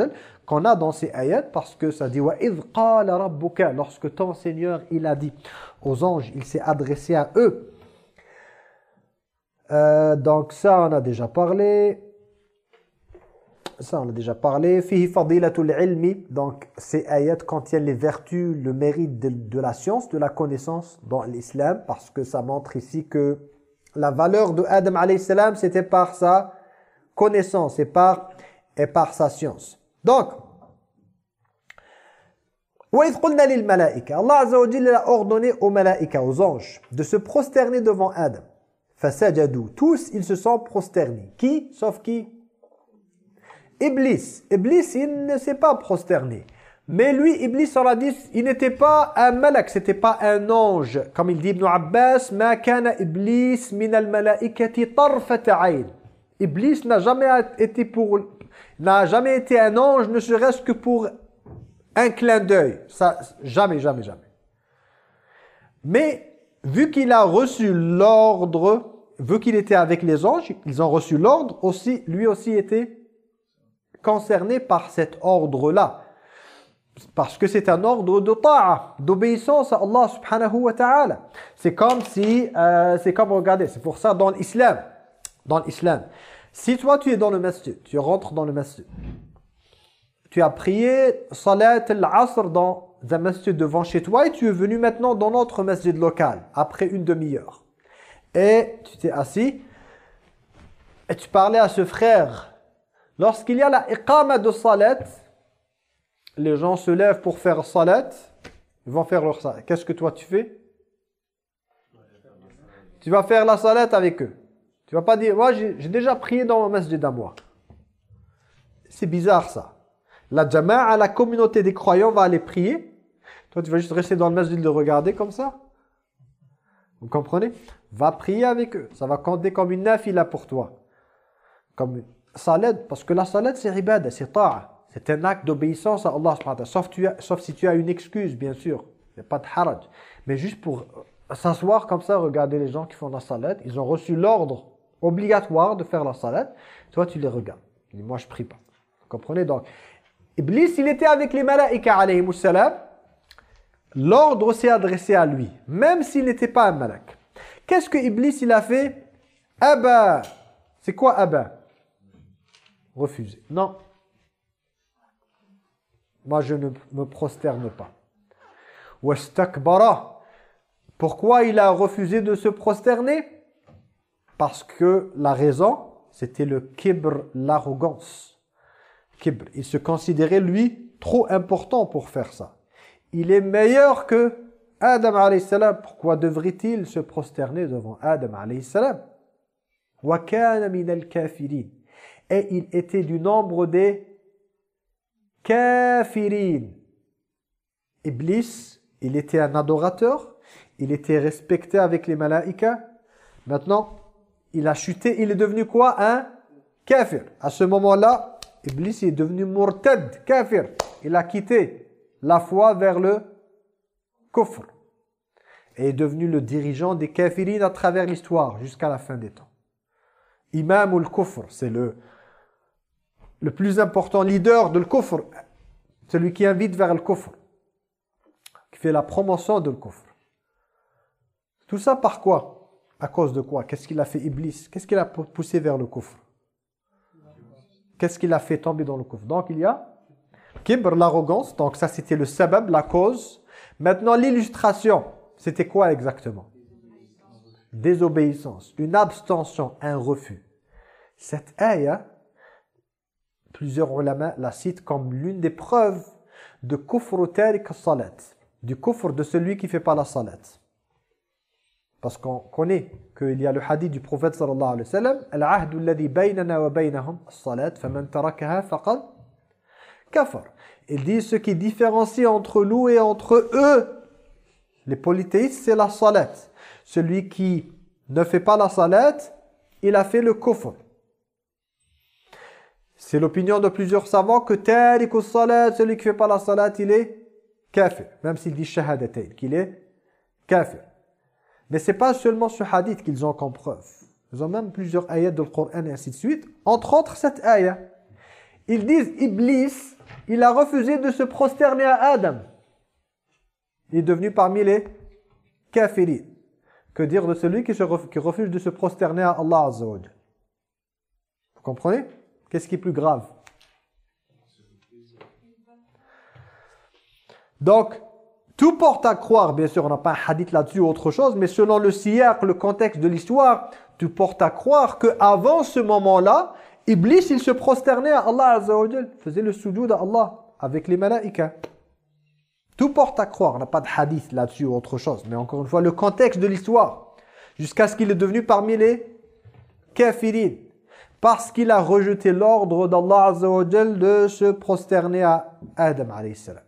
qu'on a dans ces ayats parce que ça dit « Wa qala rabbuka » Lorsque ton Seigneur, il a dit aux anges, il s'est adressé à eux. Euh, donc ça, on a déjà parlé. Ça, on a déjà parlé. Fihi fadilatul ilmi. Donc, ces ayats contiennent les vertus, le mérite de, la science, de la connaissance dans l'islam, parce que ça montre ici que la valeur de Adam alayhi salam, c'était par sa connaissance et par, et par sa science. Donc, Allah Azza a ordonné aux malaïka, aux anges, de se prosterner devant Adam. Fasajadou. Tous, ils se sont prosternés. Qui? Sauf qui? Iblis. Iblis, il ne s'est pas prosterné. Mais lui, Iblis, on l'a dit, il n'était pas un malak, c'était pas un ange. Comme il dit Ibn Abbas, ma kana Iblis min al malaikati tarfata Iblis n'a jamais été pour n'a jamais été un ange, ne serait-ce que pour un clin d'œil. Ça, jamais, jamais, jamais. Mais vu qu'il a reçu l'ordre, vu qu'il était avec les anges, ils ont reçu l'ordre, aussi, lui aussi était concerné par cet ordre-là. Parce que c'est un ordre de ta'a, d'obéissance à Allah subhanahu wa ta'ala. C'est comme si, euh, c'est comme, regardez, c'est pour ça dans l'islam, dans l'islam, si toi tu es dans le masjid, tu rentres dans le masjid, tu as prié salat al-asr dans un masjid devant chez toi et tu es venu maintenant dans notre masjid local après une demi-heure. Et tu t'es assis et tu parlais à ce frère. Lorsqu'il y a la iqama de salat, les gens se lèvent pour faire salat, ils vont faire leur salat. Qu'est-ce que toi tu fais? Tu vas faire la salat avec eux. Tu vas pas dire, moi j'ai déjà prié dans mon masjid à moi. C'est bizarre ça. La jama'a, la communauté des croyants va aller prier. Tu vas juste rester dans le masjid de regarder comme ça. Vous comprenez? Va prier avec eux. Ça va compter comme une nafila pour toi. Comme salat, parce que la salat c'est ribad, c'est ta'a. C'est un acte d'obéissance à Allah. Sauf, tu as- sauf si tu as une excuse, bien sûr. Il n'y a pas de haraj. Mais juste pour euh, s'asseoir comme ça, regarder les gens qui font la salat, ils ont reçu l'ordre obligatoire de faire la salat. Toi, tu les regardes. Dis, moi, je prie pas. Vous comprenez? Donc Iblis, il était avec les malaïka alayhimus salam. L'ordre s'est adressé à lui, même s'il n'était pas un malak. Qu'est-ce que Iblis, il a fait? Abba. C'est quoi Abba Refuser. Non. Moi, je ne me prosterne pas. Wastakbara. Pourquoi il a refusé de se prosterner? Parce que la raison, c'était le kibr, l'arrogance. Kibr. Il se considérait, lui, trop important pour faire ça. Il est meilleur que Adam alayhi salam. Pourquoi devrait-il se prosterner devant Adam alayhi salam? Et il était du nombre des kafirin. Iblis, il était un adorateur, il était respecté avec les malaïkas. Maintenant, il a chuté, il est devenu quoi? Un kafir. À ce moment-là, Iblis est devenu murtad, kafir. Il a quitté la foi vers le kufr. Et est devenu le dirigeant des kafirines à travers l'histoire jusqu'à la fin des temps. Imam ou le kufr, c'est le, le plus important leader de le. Celui qui invite vers le kufr. Qui fait la promotion de le. Tout ça par quoi? À cause de quoi? Qu'est-ce qu'il a fait Iblis? Qu'est-ce qu'il a poussé vers le kufr? Qu'est-ce qu'il a fait tomber dans le kufr? Donc il y a kibr, l'arrogance. Donc ça c'était le sabab, la cause. Maintenant l'illustration, c'était quoi exactement? Désobéissance, une abstention, un refus. Cette ayah, plusieurs ulama la citent comme l'une des preuves de kufr tariq salat, du kufr de celui qui fait pas la salat. Parce qu'on connaît qu'il y a le hadith du prophète sallallahu alayhi wa sallam Al-ahdu alladhi baynana wa baynahum as-salat faman tarakaha faqad kafar. Il dit ce qui différencie entre nous et entre eux, les polythéistes, c'est la salat. Celui qui ne fait pas la salat, il a fait le kufr. C'est l'opinion de plusieurs savants que tariq salat, celui qui ne fait pas la salat, il est kafir. Même s'il dit shahadatayn, qu'il est kafir. Mais ce n'est pas seulement ce hadith qu'ils ont comme preuve. Ils ont même plusieurs ayats du Coran et ainsi de suite. Entre autres, cette ayah. Ils disent, Iblis, il a refusé de se prosterner à Adam. Il est devenu parmi les kafiris. Que dire de celui qui, se ref- qui refuse de se prosterner à Allah Vous comprenez? Qu'est-ce qui est plus grave? Donc, tout porte à croire, bien sûr, on n'a pas un hadith là-dessus ou autre chose, mais selon le siyaq, le contexte de l'histoire, tout porte à croire qu'avant ce moment-là, Iblis, il se prosternait à Allah Azza wa faisait le sujoud à Allah avec les malaïkas. Tout porte à croire, on n'a pas de hadith là-dessus ou autre chose, mais encore une fois, le contexte de l'histoire, jusqu'à ce qu'il est devenu parmi les kafirin, parce qu'il a rejeté l'ordre d'Allah Azza wa de se prosterner à Adam alayhi salam.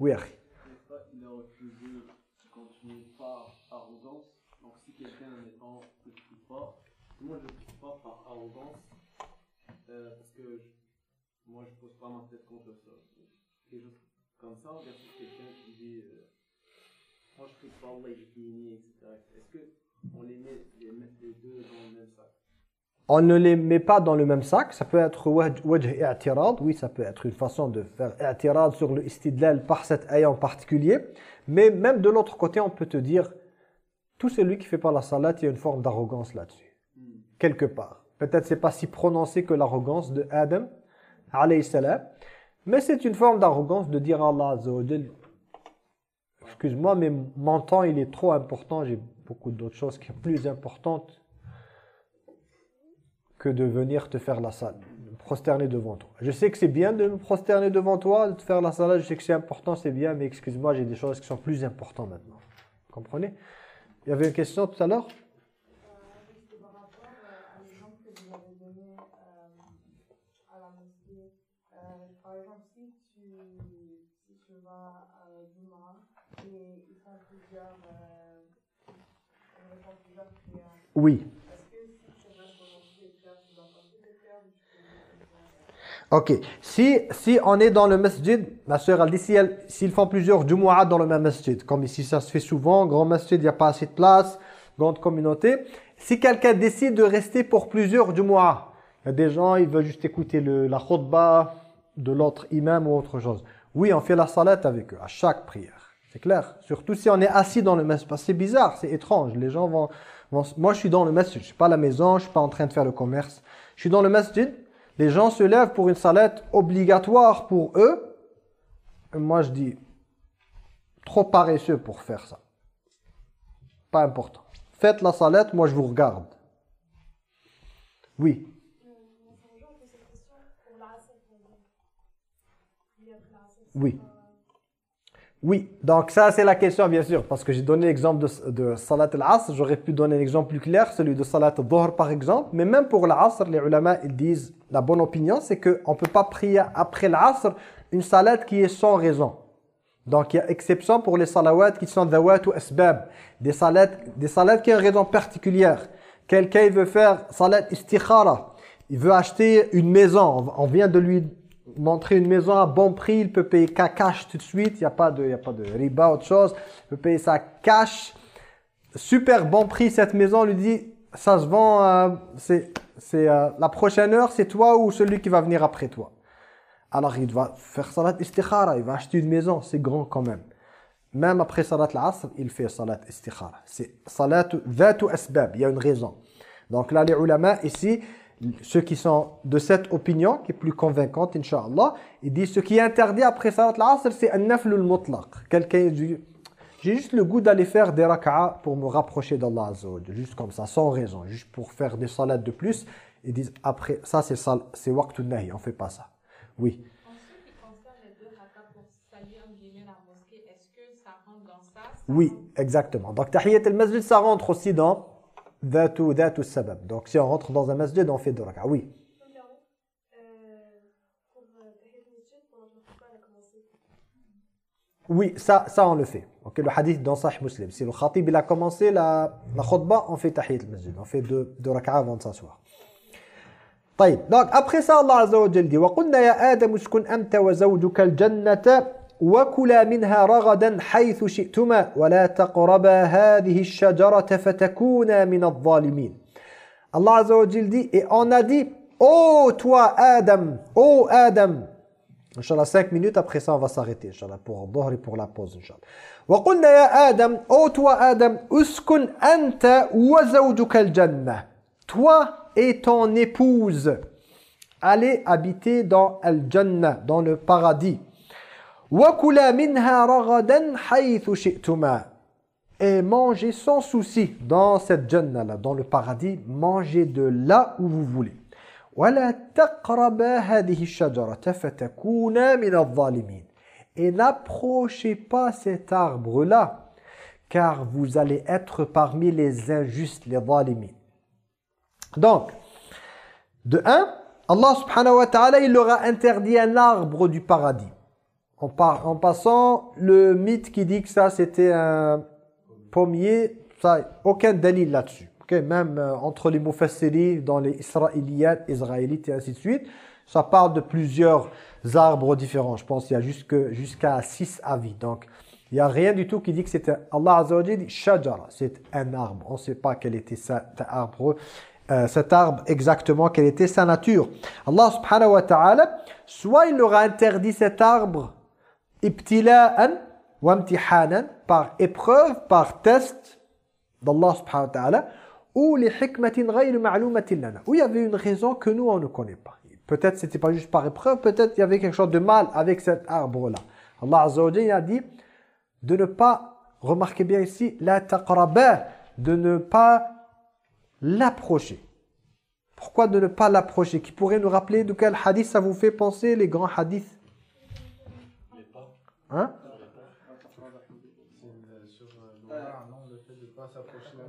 Oui, akhi. Des fois, il a refusé de continuer par arrogance. Donc, si quelqu'un étant le plus fort, moi je ne prie pas par arrogance, euh, parce que je- moi je pose pas ma tête contre ça. Quelque chose comme ça, versus quelqu'un qui dit Moi je prie pas Allah, il est fini, etc. Est-ce qu'on les met les, les deux dans le même sac? On ne les met pas dans le même sac. Ça peut être wajh wajh i'tirad. Oui, ça peut être une façon de faire i'tirad sur le istidlal par cette ayah en particulier. Mais même de l'autre côté, on peut te dire, tout celui qui fait pas la salat, il y a une forme d'arrogance là-dessus. Quelque part. Peut-être c'est pas si prononcé que l'arrogance de Adam, alayhi salam. Mais c'est une forme d'arrogance de dire à Allah Azza excuse-moi, mais mon temps, il est trop important, j'ai beaucoup d'autres choses qui sont plus importantes que de venir te faire la salle, me prosterner devant toi. Je sais que c'est bien de me prosterner devant toi, de te faire la salle, je sais que c'est important, c'est bien, mais excuse-moi, j'ai des choses qui sont plus importantes maintenant. Comprenez? Il y avait une question tout à l'heure Euh, oui, c'est par rapport euh, à l'exemple que vous avez donné euh, à la mosquée. Euh, par exemple, si tu, si tu vas à Juma Oui. si Ok. Si, si on est dans le masjid, ma soeur elle dit, si s'ils font plusieurs Jumu'at dans le même masjid, comme ici ça se fait souvent, grand masjid, il n'y a pas assez de place, grande communauté. Si quelqu'un décide de rester pour plusieurs Jumu'at, il y a des gens, ils veulent juste écouter le, la khutbah de l'autre imam ou autre chose. Oui, on fait la salat avec eux, à chaque prière. C'est clair Surtout si on est assis dans le masjid. Parce que c'est bizarre, c'est étrange. Les gens vont, vont... Moi, je suis dans le masjid. Je ne suis pas à la maison, je ne suis pas en train de faire le commerce. Je suis dans le masjid. Les gens se lèvent pour une salette obligatoire pour eux. Et moi, je dis, trop paresseux pour faire ça. Pas important. Faites la salette, moi, je vous regarde. Oui. Recette. Oui. Oui, donc ça c'est la question bien sûr, parce que j'ai donné l'exemple de, de Salat al-Asr, j'aurais pu donner un exemple plus clair, celui de Salat al-Dhuhr par exemple, mais même pour l'Asr, les ulama ils disent, la bonne opinion c'est qu'on ne peut pas prier après l'Asr une salat qui est sans raison. Donc il y a exception pour les salawats qui sont dawat ou asbab, des salats, des salats qui ont une raison particulière. Quelqu'un veut faire salat istikhara, il veut acheter une maison, on vient de lui montrer une maison à bon prix, il peut payer cash tout de suite, il n'y a pas de, y a pas de riba, autre chose, il peut payer ça cash, super bon prix cette maison, on lui dit, ça se vend, euh, c'est euh, la prochaine heure, c'est toi ou celui qui va venir après toi. Alors il va faire salat istikhara, il va acheter une maison, c'est grand quand même. Même après salat l'asr, il fait salat istikhara. C'est salat dhatu asbab, il y a une raison. Donc là les ulama ici, ceux qui sont de cette opinion, qui est plus convaincante, Inch'Allah, ils disent ce qui est interdit après Salat al-Asr, c'est un nafl al-mutlaq. Quelqu'un dit, j'ai juste le goût d'aller faire des raka'a pour me rapprocher d'Allah juste comme ça, sans raison, juste pour faire des salades de plus. Ils disent, après, ça c'est c'est waqtul nahi, on fait pas ça. Oui. Oui, exactement. Donc, tahiyyat al-masjid, ça rentre aussi dans dhatu, dhatu sabab. Donc, si on rentre dans un masjid, on fait deux raka'a. Oui. Je peux me permettre euh, Pour euh, Tahiyat al-Masjid, pendant que notre elle a commencé. Oui, ça, ça on le fait. Ok, le hadith dans Sahih Muslim. Si le khatib il a commencé la, la khutbah, on fait tahiyat al-masjid. On fait deux, deux rak'a avant de s'asseoir. طيب donc après ça Allah Azza wa Jalla dit وقلنا يا آدم اسكن أنت وزوجك الجنة وكلا منها رغدا حيث شئتما ولا تقربا هذه الشجرة فتكونا من الظالمين Allah Azza wa Jalla dit et on a dit oh toi Adam oh Adam Inch'Allah, 5 minutes, après ça, on va s'arrêter, Inch'Allah, pour Dhuhr et pour la pause, Inch'Allah. وقلنا يا آدم ô toi Adam اسكن أنت وزوجك الجنة toi et ton épouse allez habiter dans Al-Jannah, dans le paradis. وَكُلَا مِنْهَا رَغَدًا حَيْثُ شِئْتُمَا Et mangez sans souci dans cette Jannah là, dans le paradis, mangez de là où vous voulez. وَلَا تَقْرَبَا هَذِهِ الشَّجَرَةَ فَتَكُونَا مِنَ الظَّالِمِينَ Et n'approchez pas cet arbre là, car vous allez être parmi les injustes, les zalimin. Donc, de un, Allah subhanahu wa ta'ala, il leur a interdit un arbre du paradis. En, en passant, le mythe qui dit que ça c'était un pommier, ça, aucun dalil là-dessus. Ok, Même euh, entre les mufassiri, dans les israéliyates, israélites et ainsi de suite, ça parle de plusieurs arbres différents. Je pense qu'il y a jusqu'à six avis. Donc, il n'y a rien du tout qui dit que c'était Allah Azza wa shajara, c'est un arbre. On ne sait pas quel était cet arbre, euh, cet arbre exactement, quelle était sa nature. Allah subhanahu wa ta'ala, soit il leur a interdit cet arbre ibtila'an wa imtihanan, par épreuve, par test d'Allah subhanahu wa ou les hikmatin ghayr ma'lumatin lana, où il y avait une raison que nous on ne connaît pas. Peut-être c'était pas juste par épreuve, peut-être il y avait quelque chose de mal avec cet arbre-là. Allah Azza a dit de ne pas, remarquez bien ici, la taqraba, de ne pas l'approcher. Pourquoi de ne pas l'approcher? Qui pourrait nous rappeler de quel hadith ça vous fait penser, les grands hadiths? Hein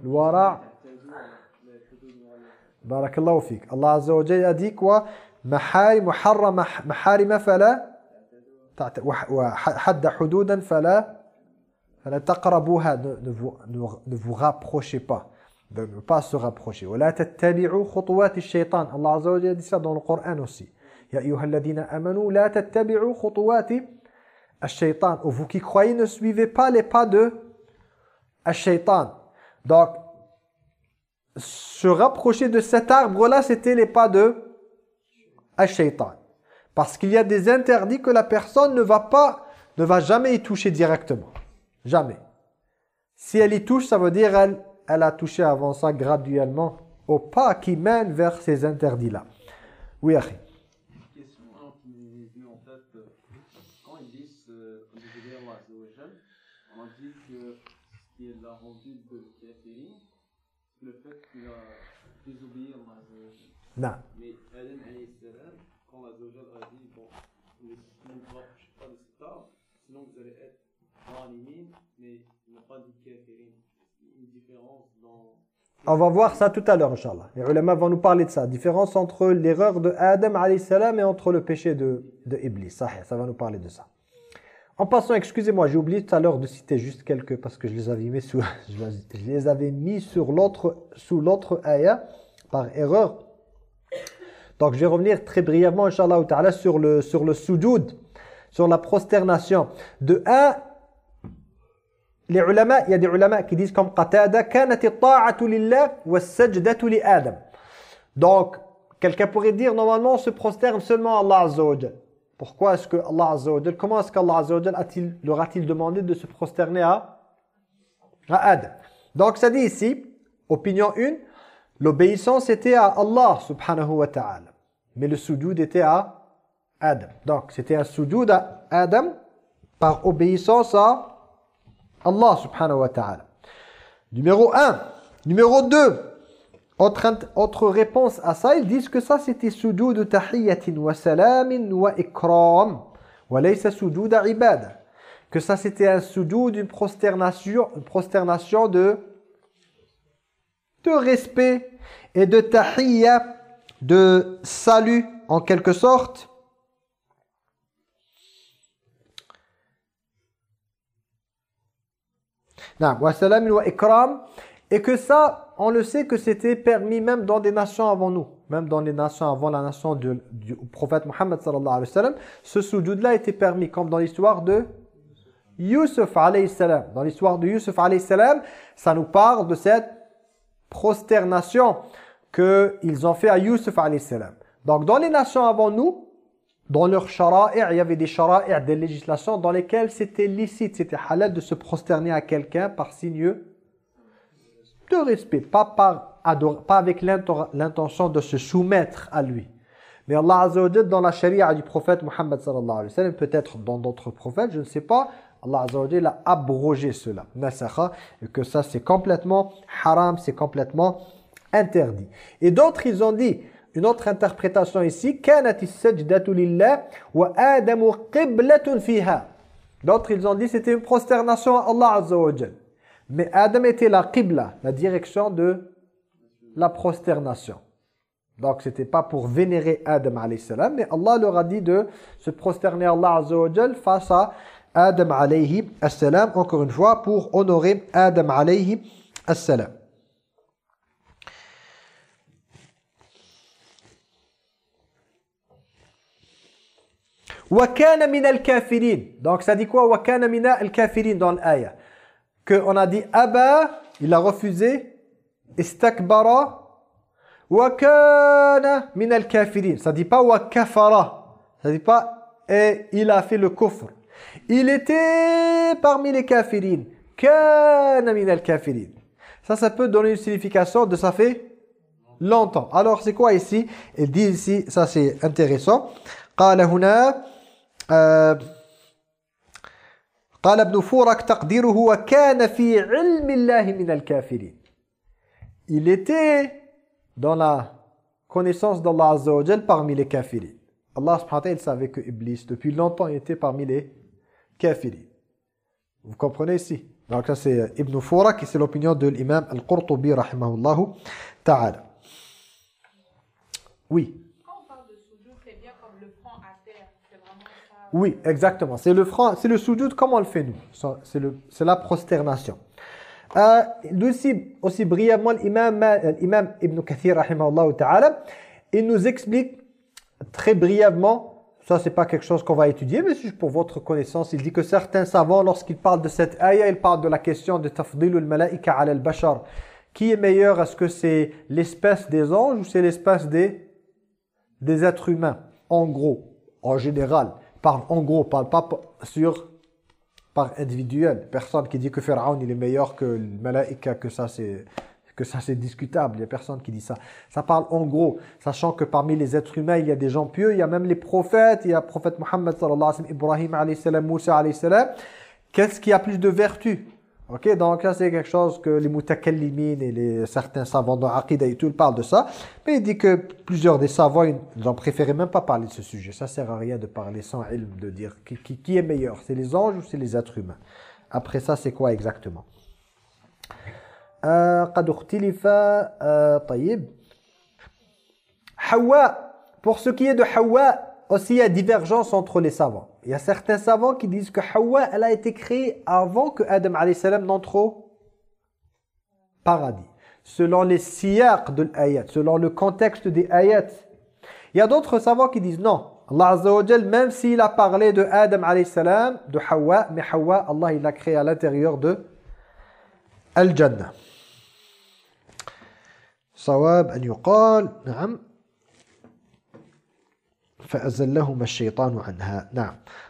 الورع. بارك الله فيك. الله عز وجل أديك ومحارم وحرم محارم فلا وحد حدودا فلا فلا تقربوها. Ne vous rapprochez pas. Ne pas se rapprocher. ولا تتبعوا خطوات الشيطان. الله عز وجل dit ça dans le Coran aussi. يا أيها الذين آمنوا لا تتبعوا خطوات الشيطان Shaitan. Ou vous qui croyez, ne suivez pas les pas de Shaitan. Donc, se rapprocher de cet arbre-là, c'était les pas de Shaitan. Parce qu'il y a des interdits que la personne ne va pas, ne va jamais y toucher directement. Jamais. Si elle y touche, ça veut dire elle, elle a touché avant ça graduellement au pas qui mène vers ces interdits-là. Oui, Achim. Disent euh, Allah on a dit que ce qui l'a rendu de Kafirin, c'est le fait qu'il a désobéi Allah. Non. Mais Adam salam, quand Allah a dit bon, ne ne vous rapprochez pas de cet arbre, sinon vous allez être animés, mais il n'a pas dit Kafirin. Une différence dans. On va voir ça tout à l'heure, Inch'Allah. Les ulama vont nous parler de ça. Différence entre l'erreur de Adam salam et entre le péché de, de Iblis. Sahih, ça va nous parler de ça. En passant, excusez-moi, j'ai oublié tout à l'heure de citer juste quelques parce que je les avais mis sous, je les avais mis sur l'autre, sous l'autre ayah par erreur. Donc je vais revenir très brièvement, Inch'Allah sur le, sur le sujoud, sur la prosternation. De un, les il y a des ulama qui disent comme Qatada. Donc, quelqu'un pourrait dire normalement on se prosterne seulement à Allah Azza Pourquoi est-ce que Allah Azza wa comment est-ce qu'Allah Azza wa a-t-il leur a-t-il demandé de se prosterner à à Adam? Donc ça dit ici, opinion 1, l'obéissance était à Allah subhanahu wa ta'ala, mais le soudoud était à Adam. Donc c'était un soudoud à Adam par obéissance à Allah subhanahu wa ta'ala. Numéro 1. Numéro 2. Autre, autre réponse à ça, ils disent que ça c'était sujoud tahiyyatin wa salamin wa ikram. Wa laysa sujoud ibada. Que ça c'était un sujoud, une prosternation, une prosternation de, de respect et de tahiyya, de salut en quelque sorte. Non, wa salamin wa ikram. Et que ça, on le sait que c'était permis même dans des nations avant nous. Même dans les nations avant la nation du, prophète Mohammed sallallahu alayhi wa sallam. Ce sujoud-là était permis, comme dans l'histoire de Yusuf alayhi salam. Dans l'histoire de Yusuf alayhi salam, ça nous parle de cette prosternation qu'ils ont fait à Yusuf alayhi salam. Donc dans les nations avant nous, dans leur shara'i', il y avait des shara'i', des législations dans lesquelles c'était licite, c'était halal de se prosterner à quelqu'un par signe de respect, pas, par pas avec l'inten- l'intention de se soumettre à lui. Mais Allah Azza wa dans la charia du prophète Muhammad sallallahu alayhi wa sallam, peut-être dans d'autres prophètes, je ne sais pas, Allah Azza wa a abrogé cela, nasakha, et que ça c'est complètement haram, c'est complètement interdit. Et d'autres, ils ont dit, une autre interprétation ici, كانت السجدة لله وآدم قبلة فيها. D'autres, ils ont dit, c'était une prosternation à Allah Azza wa Jalla. Mais Adam était la qibla, la direction de la prosternation. Donc, c'était pas pour vénérer Adam alayhi salam, mais Allah leur a dit de se prosterner à Allah Azza wa Jal face à Adam alayhi salam, encore une fois, pour honorer Adam alayhi salam. وَكَانَ مِنَ الْكَافِرِينَ Donc ça dit quoi وَكَانَ مِنَ الْكَافِرِينَ dans l'ayah qu'on a dit Abba, il a refusé, istakbara, wa kana min al-kafirin. Ça dit pas wa kafara. Ça dit pas et il a fait le kufr. Il était parmi les kafirin. Kana min al-kafirin. Ça, ça peut donner une signification de ça fait longtemps. Alors c'est quoi ici Il dit ici, ça c'est intéressant. قال هنا آه قال ابن فورك تقديره وكان في علم الله من الكافرين. Il était dans la connaissance d'Allah Azza wa Jal parmi les kafirin. Allah subhanahu wa ta'ala il savait que Iblis depuis longtemps il était parmi les kafirin. Vous comprenez ici Donc ça c'est Ibn Furak et c'est l'opinion de l'imam Al-Qurtubi rahimahullahu ta'ala. Oui. Oui, exactement. C'est le franc, c'est le sujoud comme on le fait nous? C'est la prosternation. Euh, aussi, aussi brièvement, l'imam Ma- l'imam Ibn Kathir, ta'ala, il nous explique très brièvement, ça c'est pas quelque chose qu'on va étudier, mais juste pour votre connaissance, il dit que certains savants, lorsqu'ils parlent de cette ayah, ils parlent de la question de tafdilul malaika ala al-bashar. Qui est meilleur? Est-ce que c'est l'espèce des anges ou c'est l'espèce des, des êtres humains? En gros, en général. Parle en gros, parle pas sur par individuel. Personne qui dit que Pharaon il est meilleur que le malaïka, que ça c'est que ça c'est discutable. Il y a personne qui dit ça. Ça parle en gros, sachant que parmi les êtres humains, il y a des gens pieux, il y a même les prophètes, il y a le prophète Mohammed sallallahu alayhi wa sallam, Ibrahim alayhi salam, Moussa alayhi salam. Qu'est-ce qui a plus de vertu? Ok, donc là c'est quelque chose que les mutakallimines et les certains savants dans Aqidah et tout ils parlent de ça. Mais il dit que plusieurs des savants, ils ils ont préféré même pas parler de ce sujet. Ça sert à rien de parler sans ilm, de dire qui, qui, qui est meilleur, c'est les anges ou c'est les êtres humains. Après ça, c'est quoi exactement euh, قد اختلف euh, طيب Hawa, pour ce qui est de Hawa, aussi il y a divergence entre les savants. Il y a certains savants qui disent que Hawa, elle a été créée avant que Adam salam n'entre au paradis. Selon les siyaq de l'ayat, selon le contexte des ayats. Il y a d'autres savants qui disent non. Allah même s'il a parlé de Adam salam, de Hawa, mais Hawa, Allah, il l'a créé à l'intérieur de Al-Jannah. Sawab an yuqal,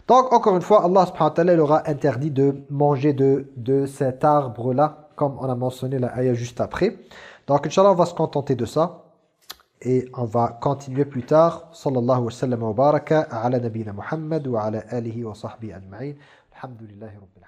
donc encore une fois Allah subhanahu il aura interdit de manger de, de cet arbre là comme on a mentionné la ayah juste après. Donc Inch'Allah on va se contenter de ça. Et on va continuer plus tard. Sallallahu wa sallam wa baraka ala nabina Muhammad wa ala alihi wa sahbihi ajma'in. Alhamdulillahi rabbil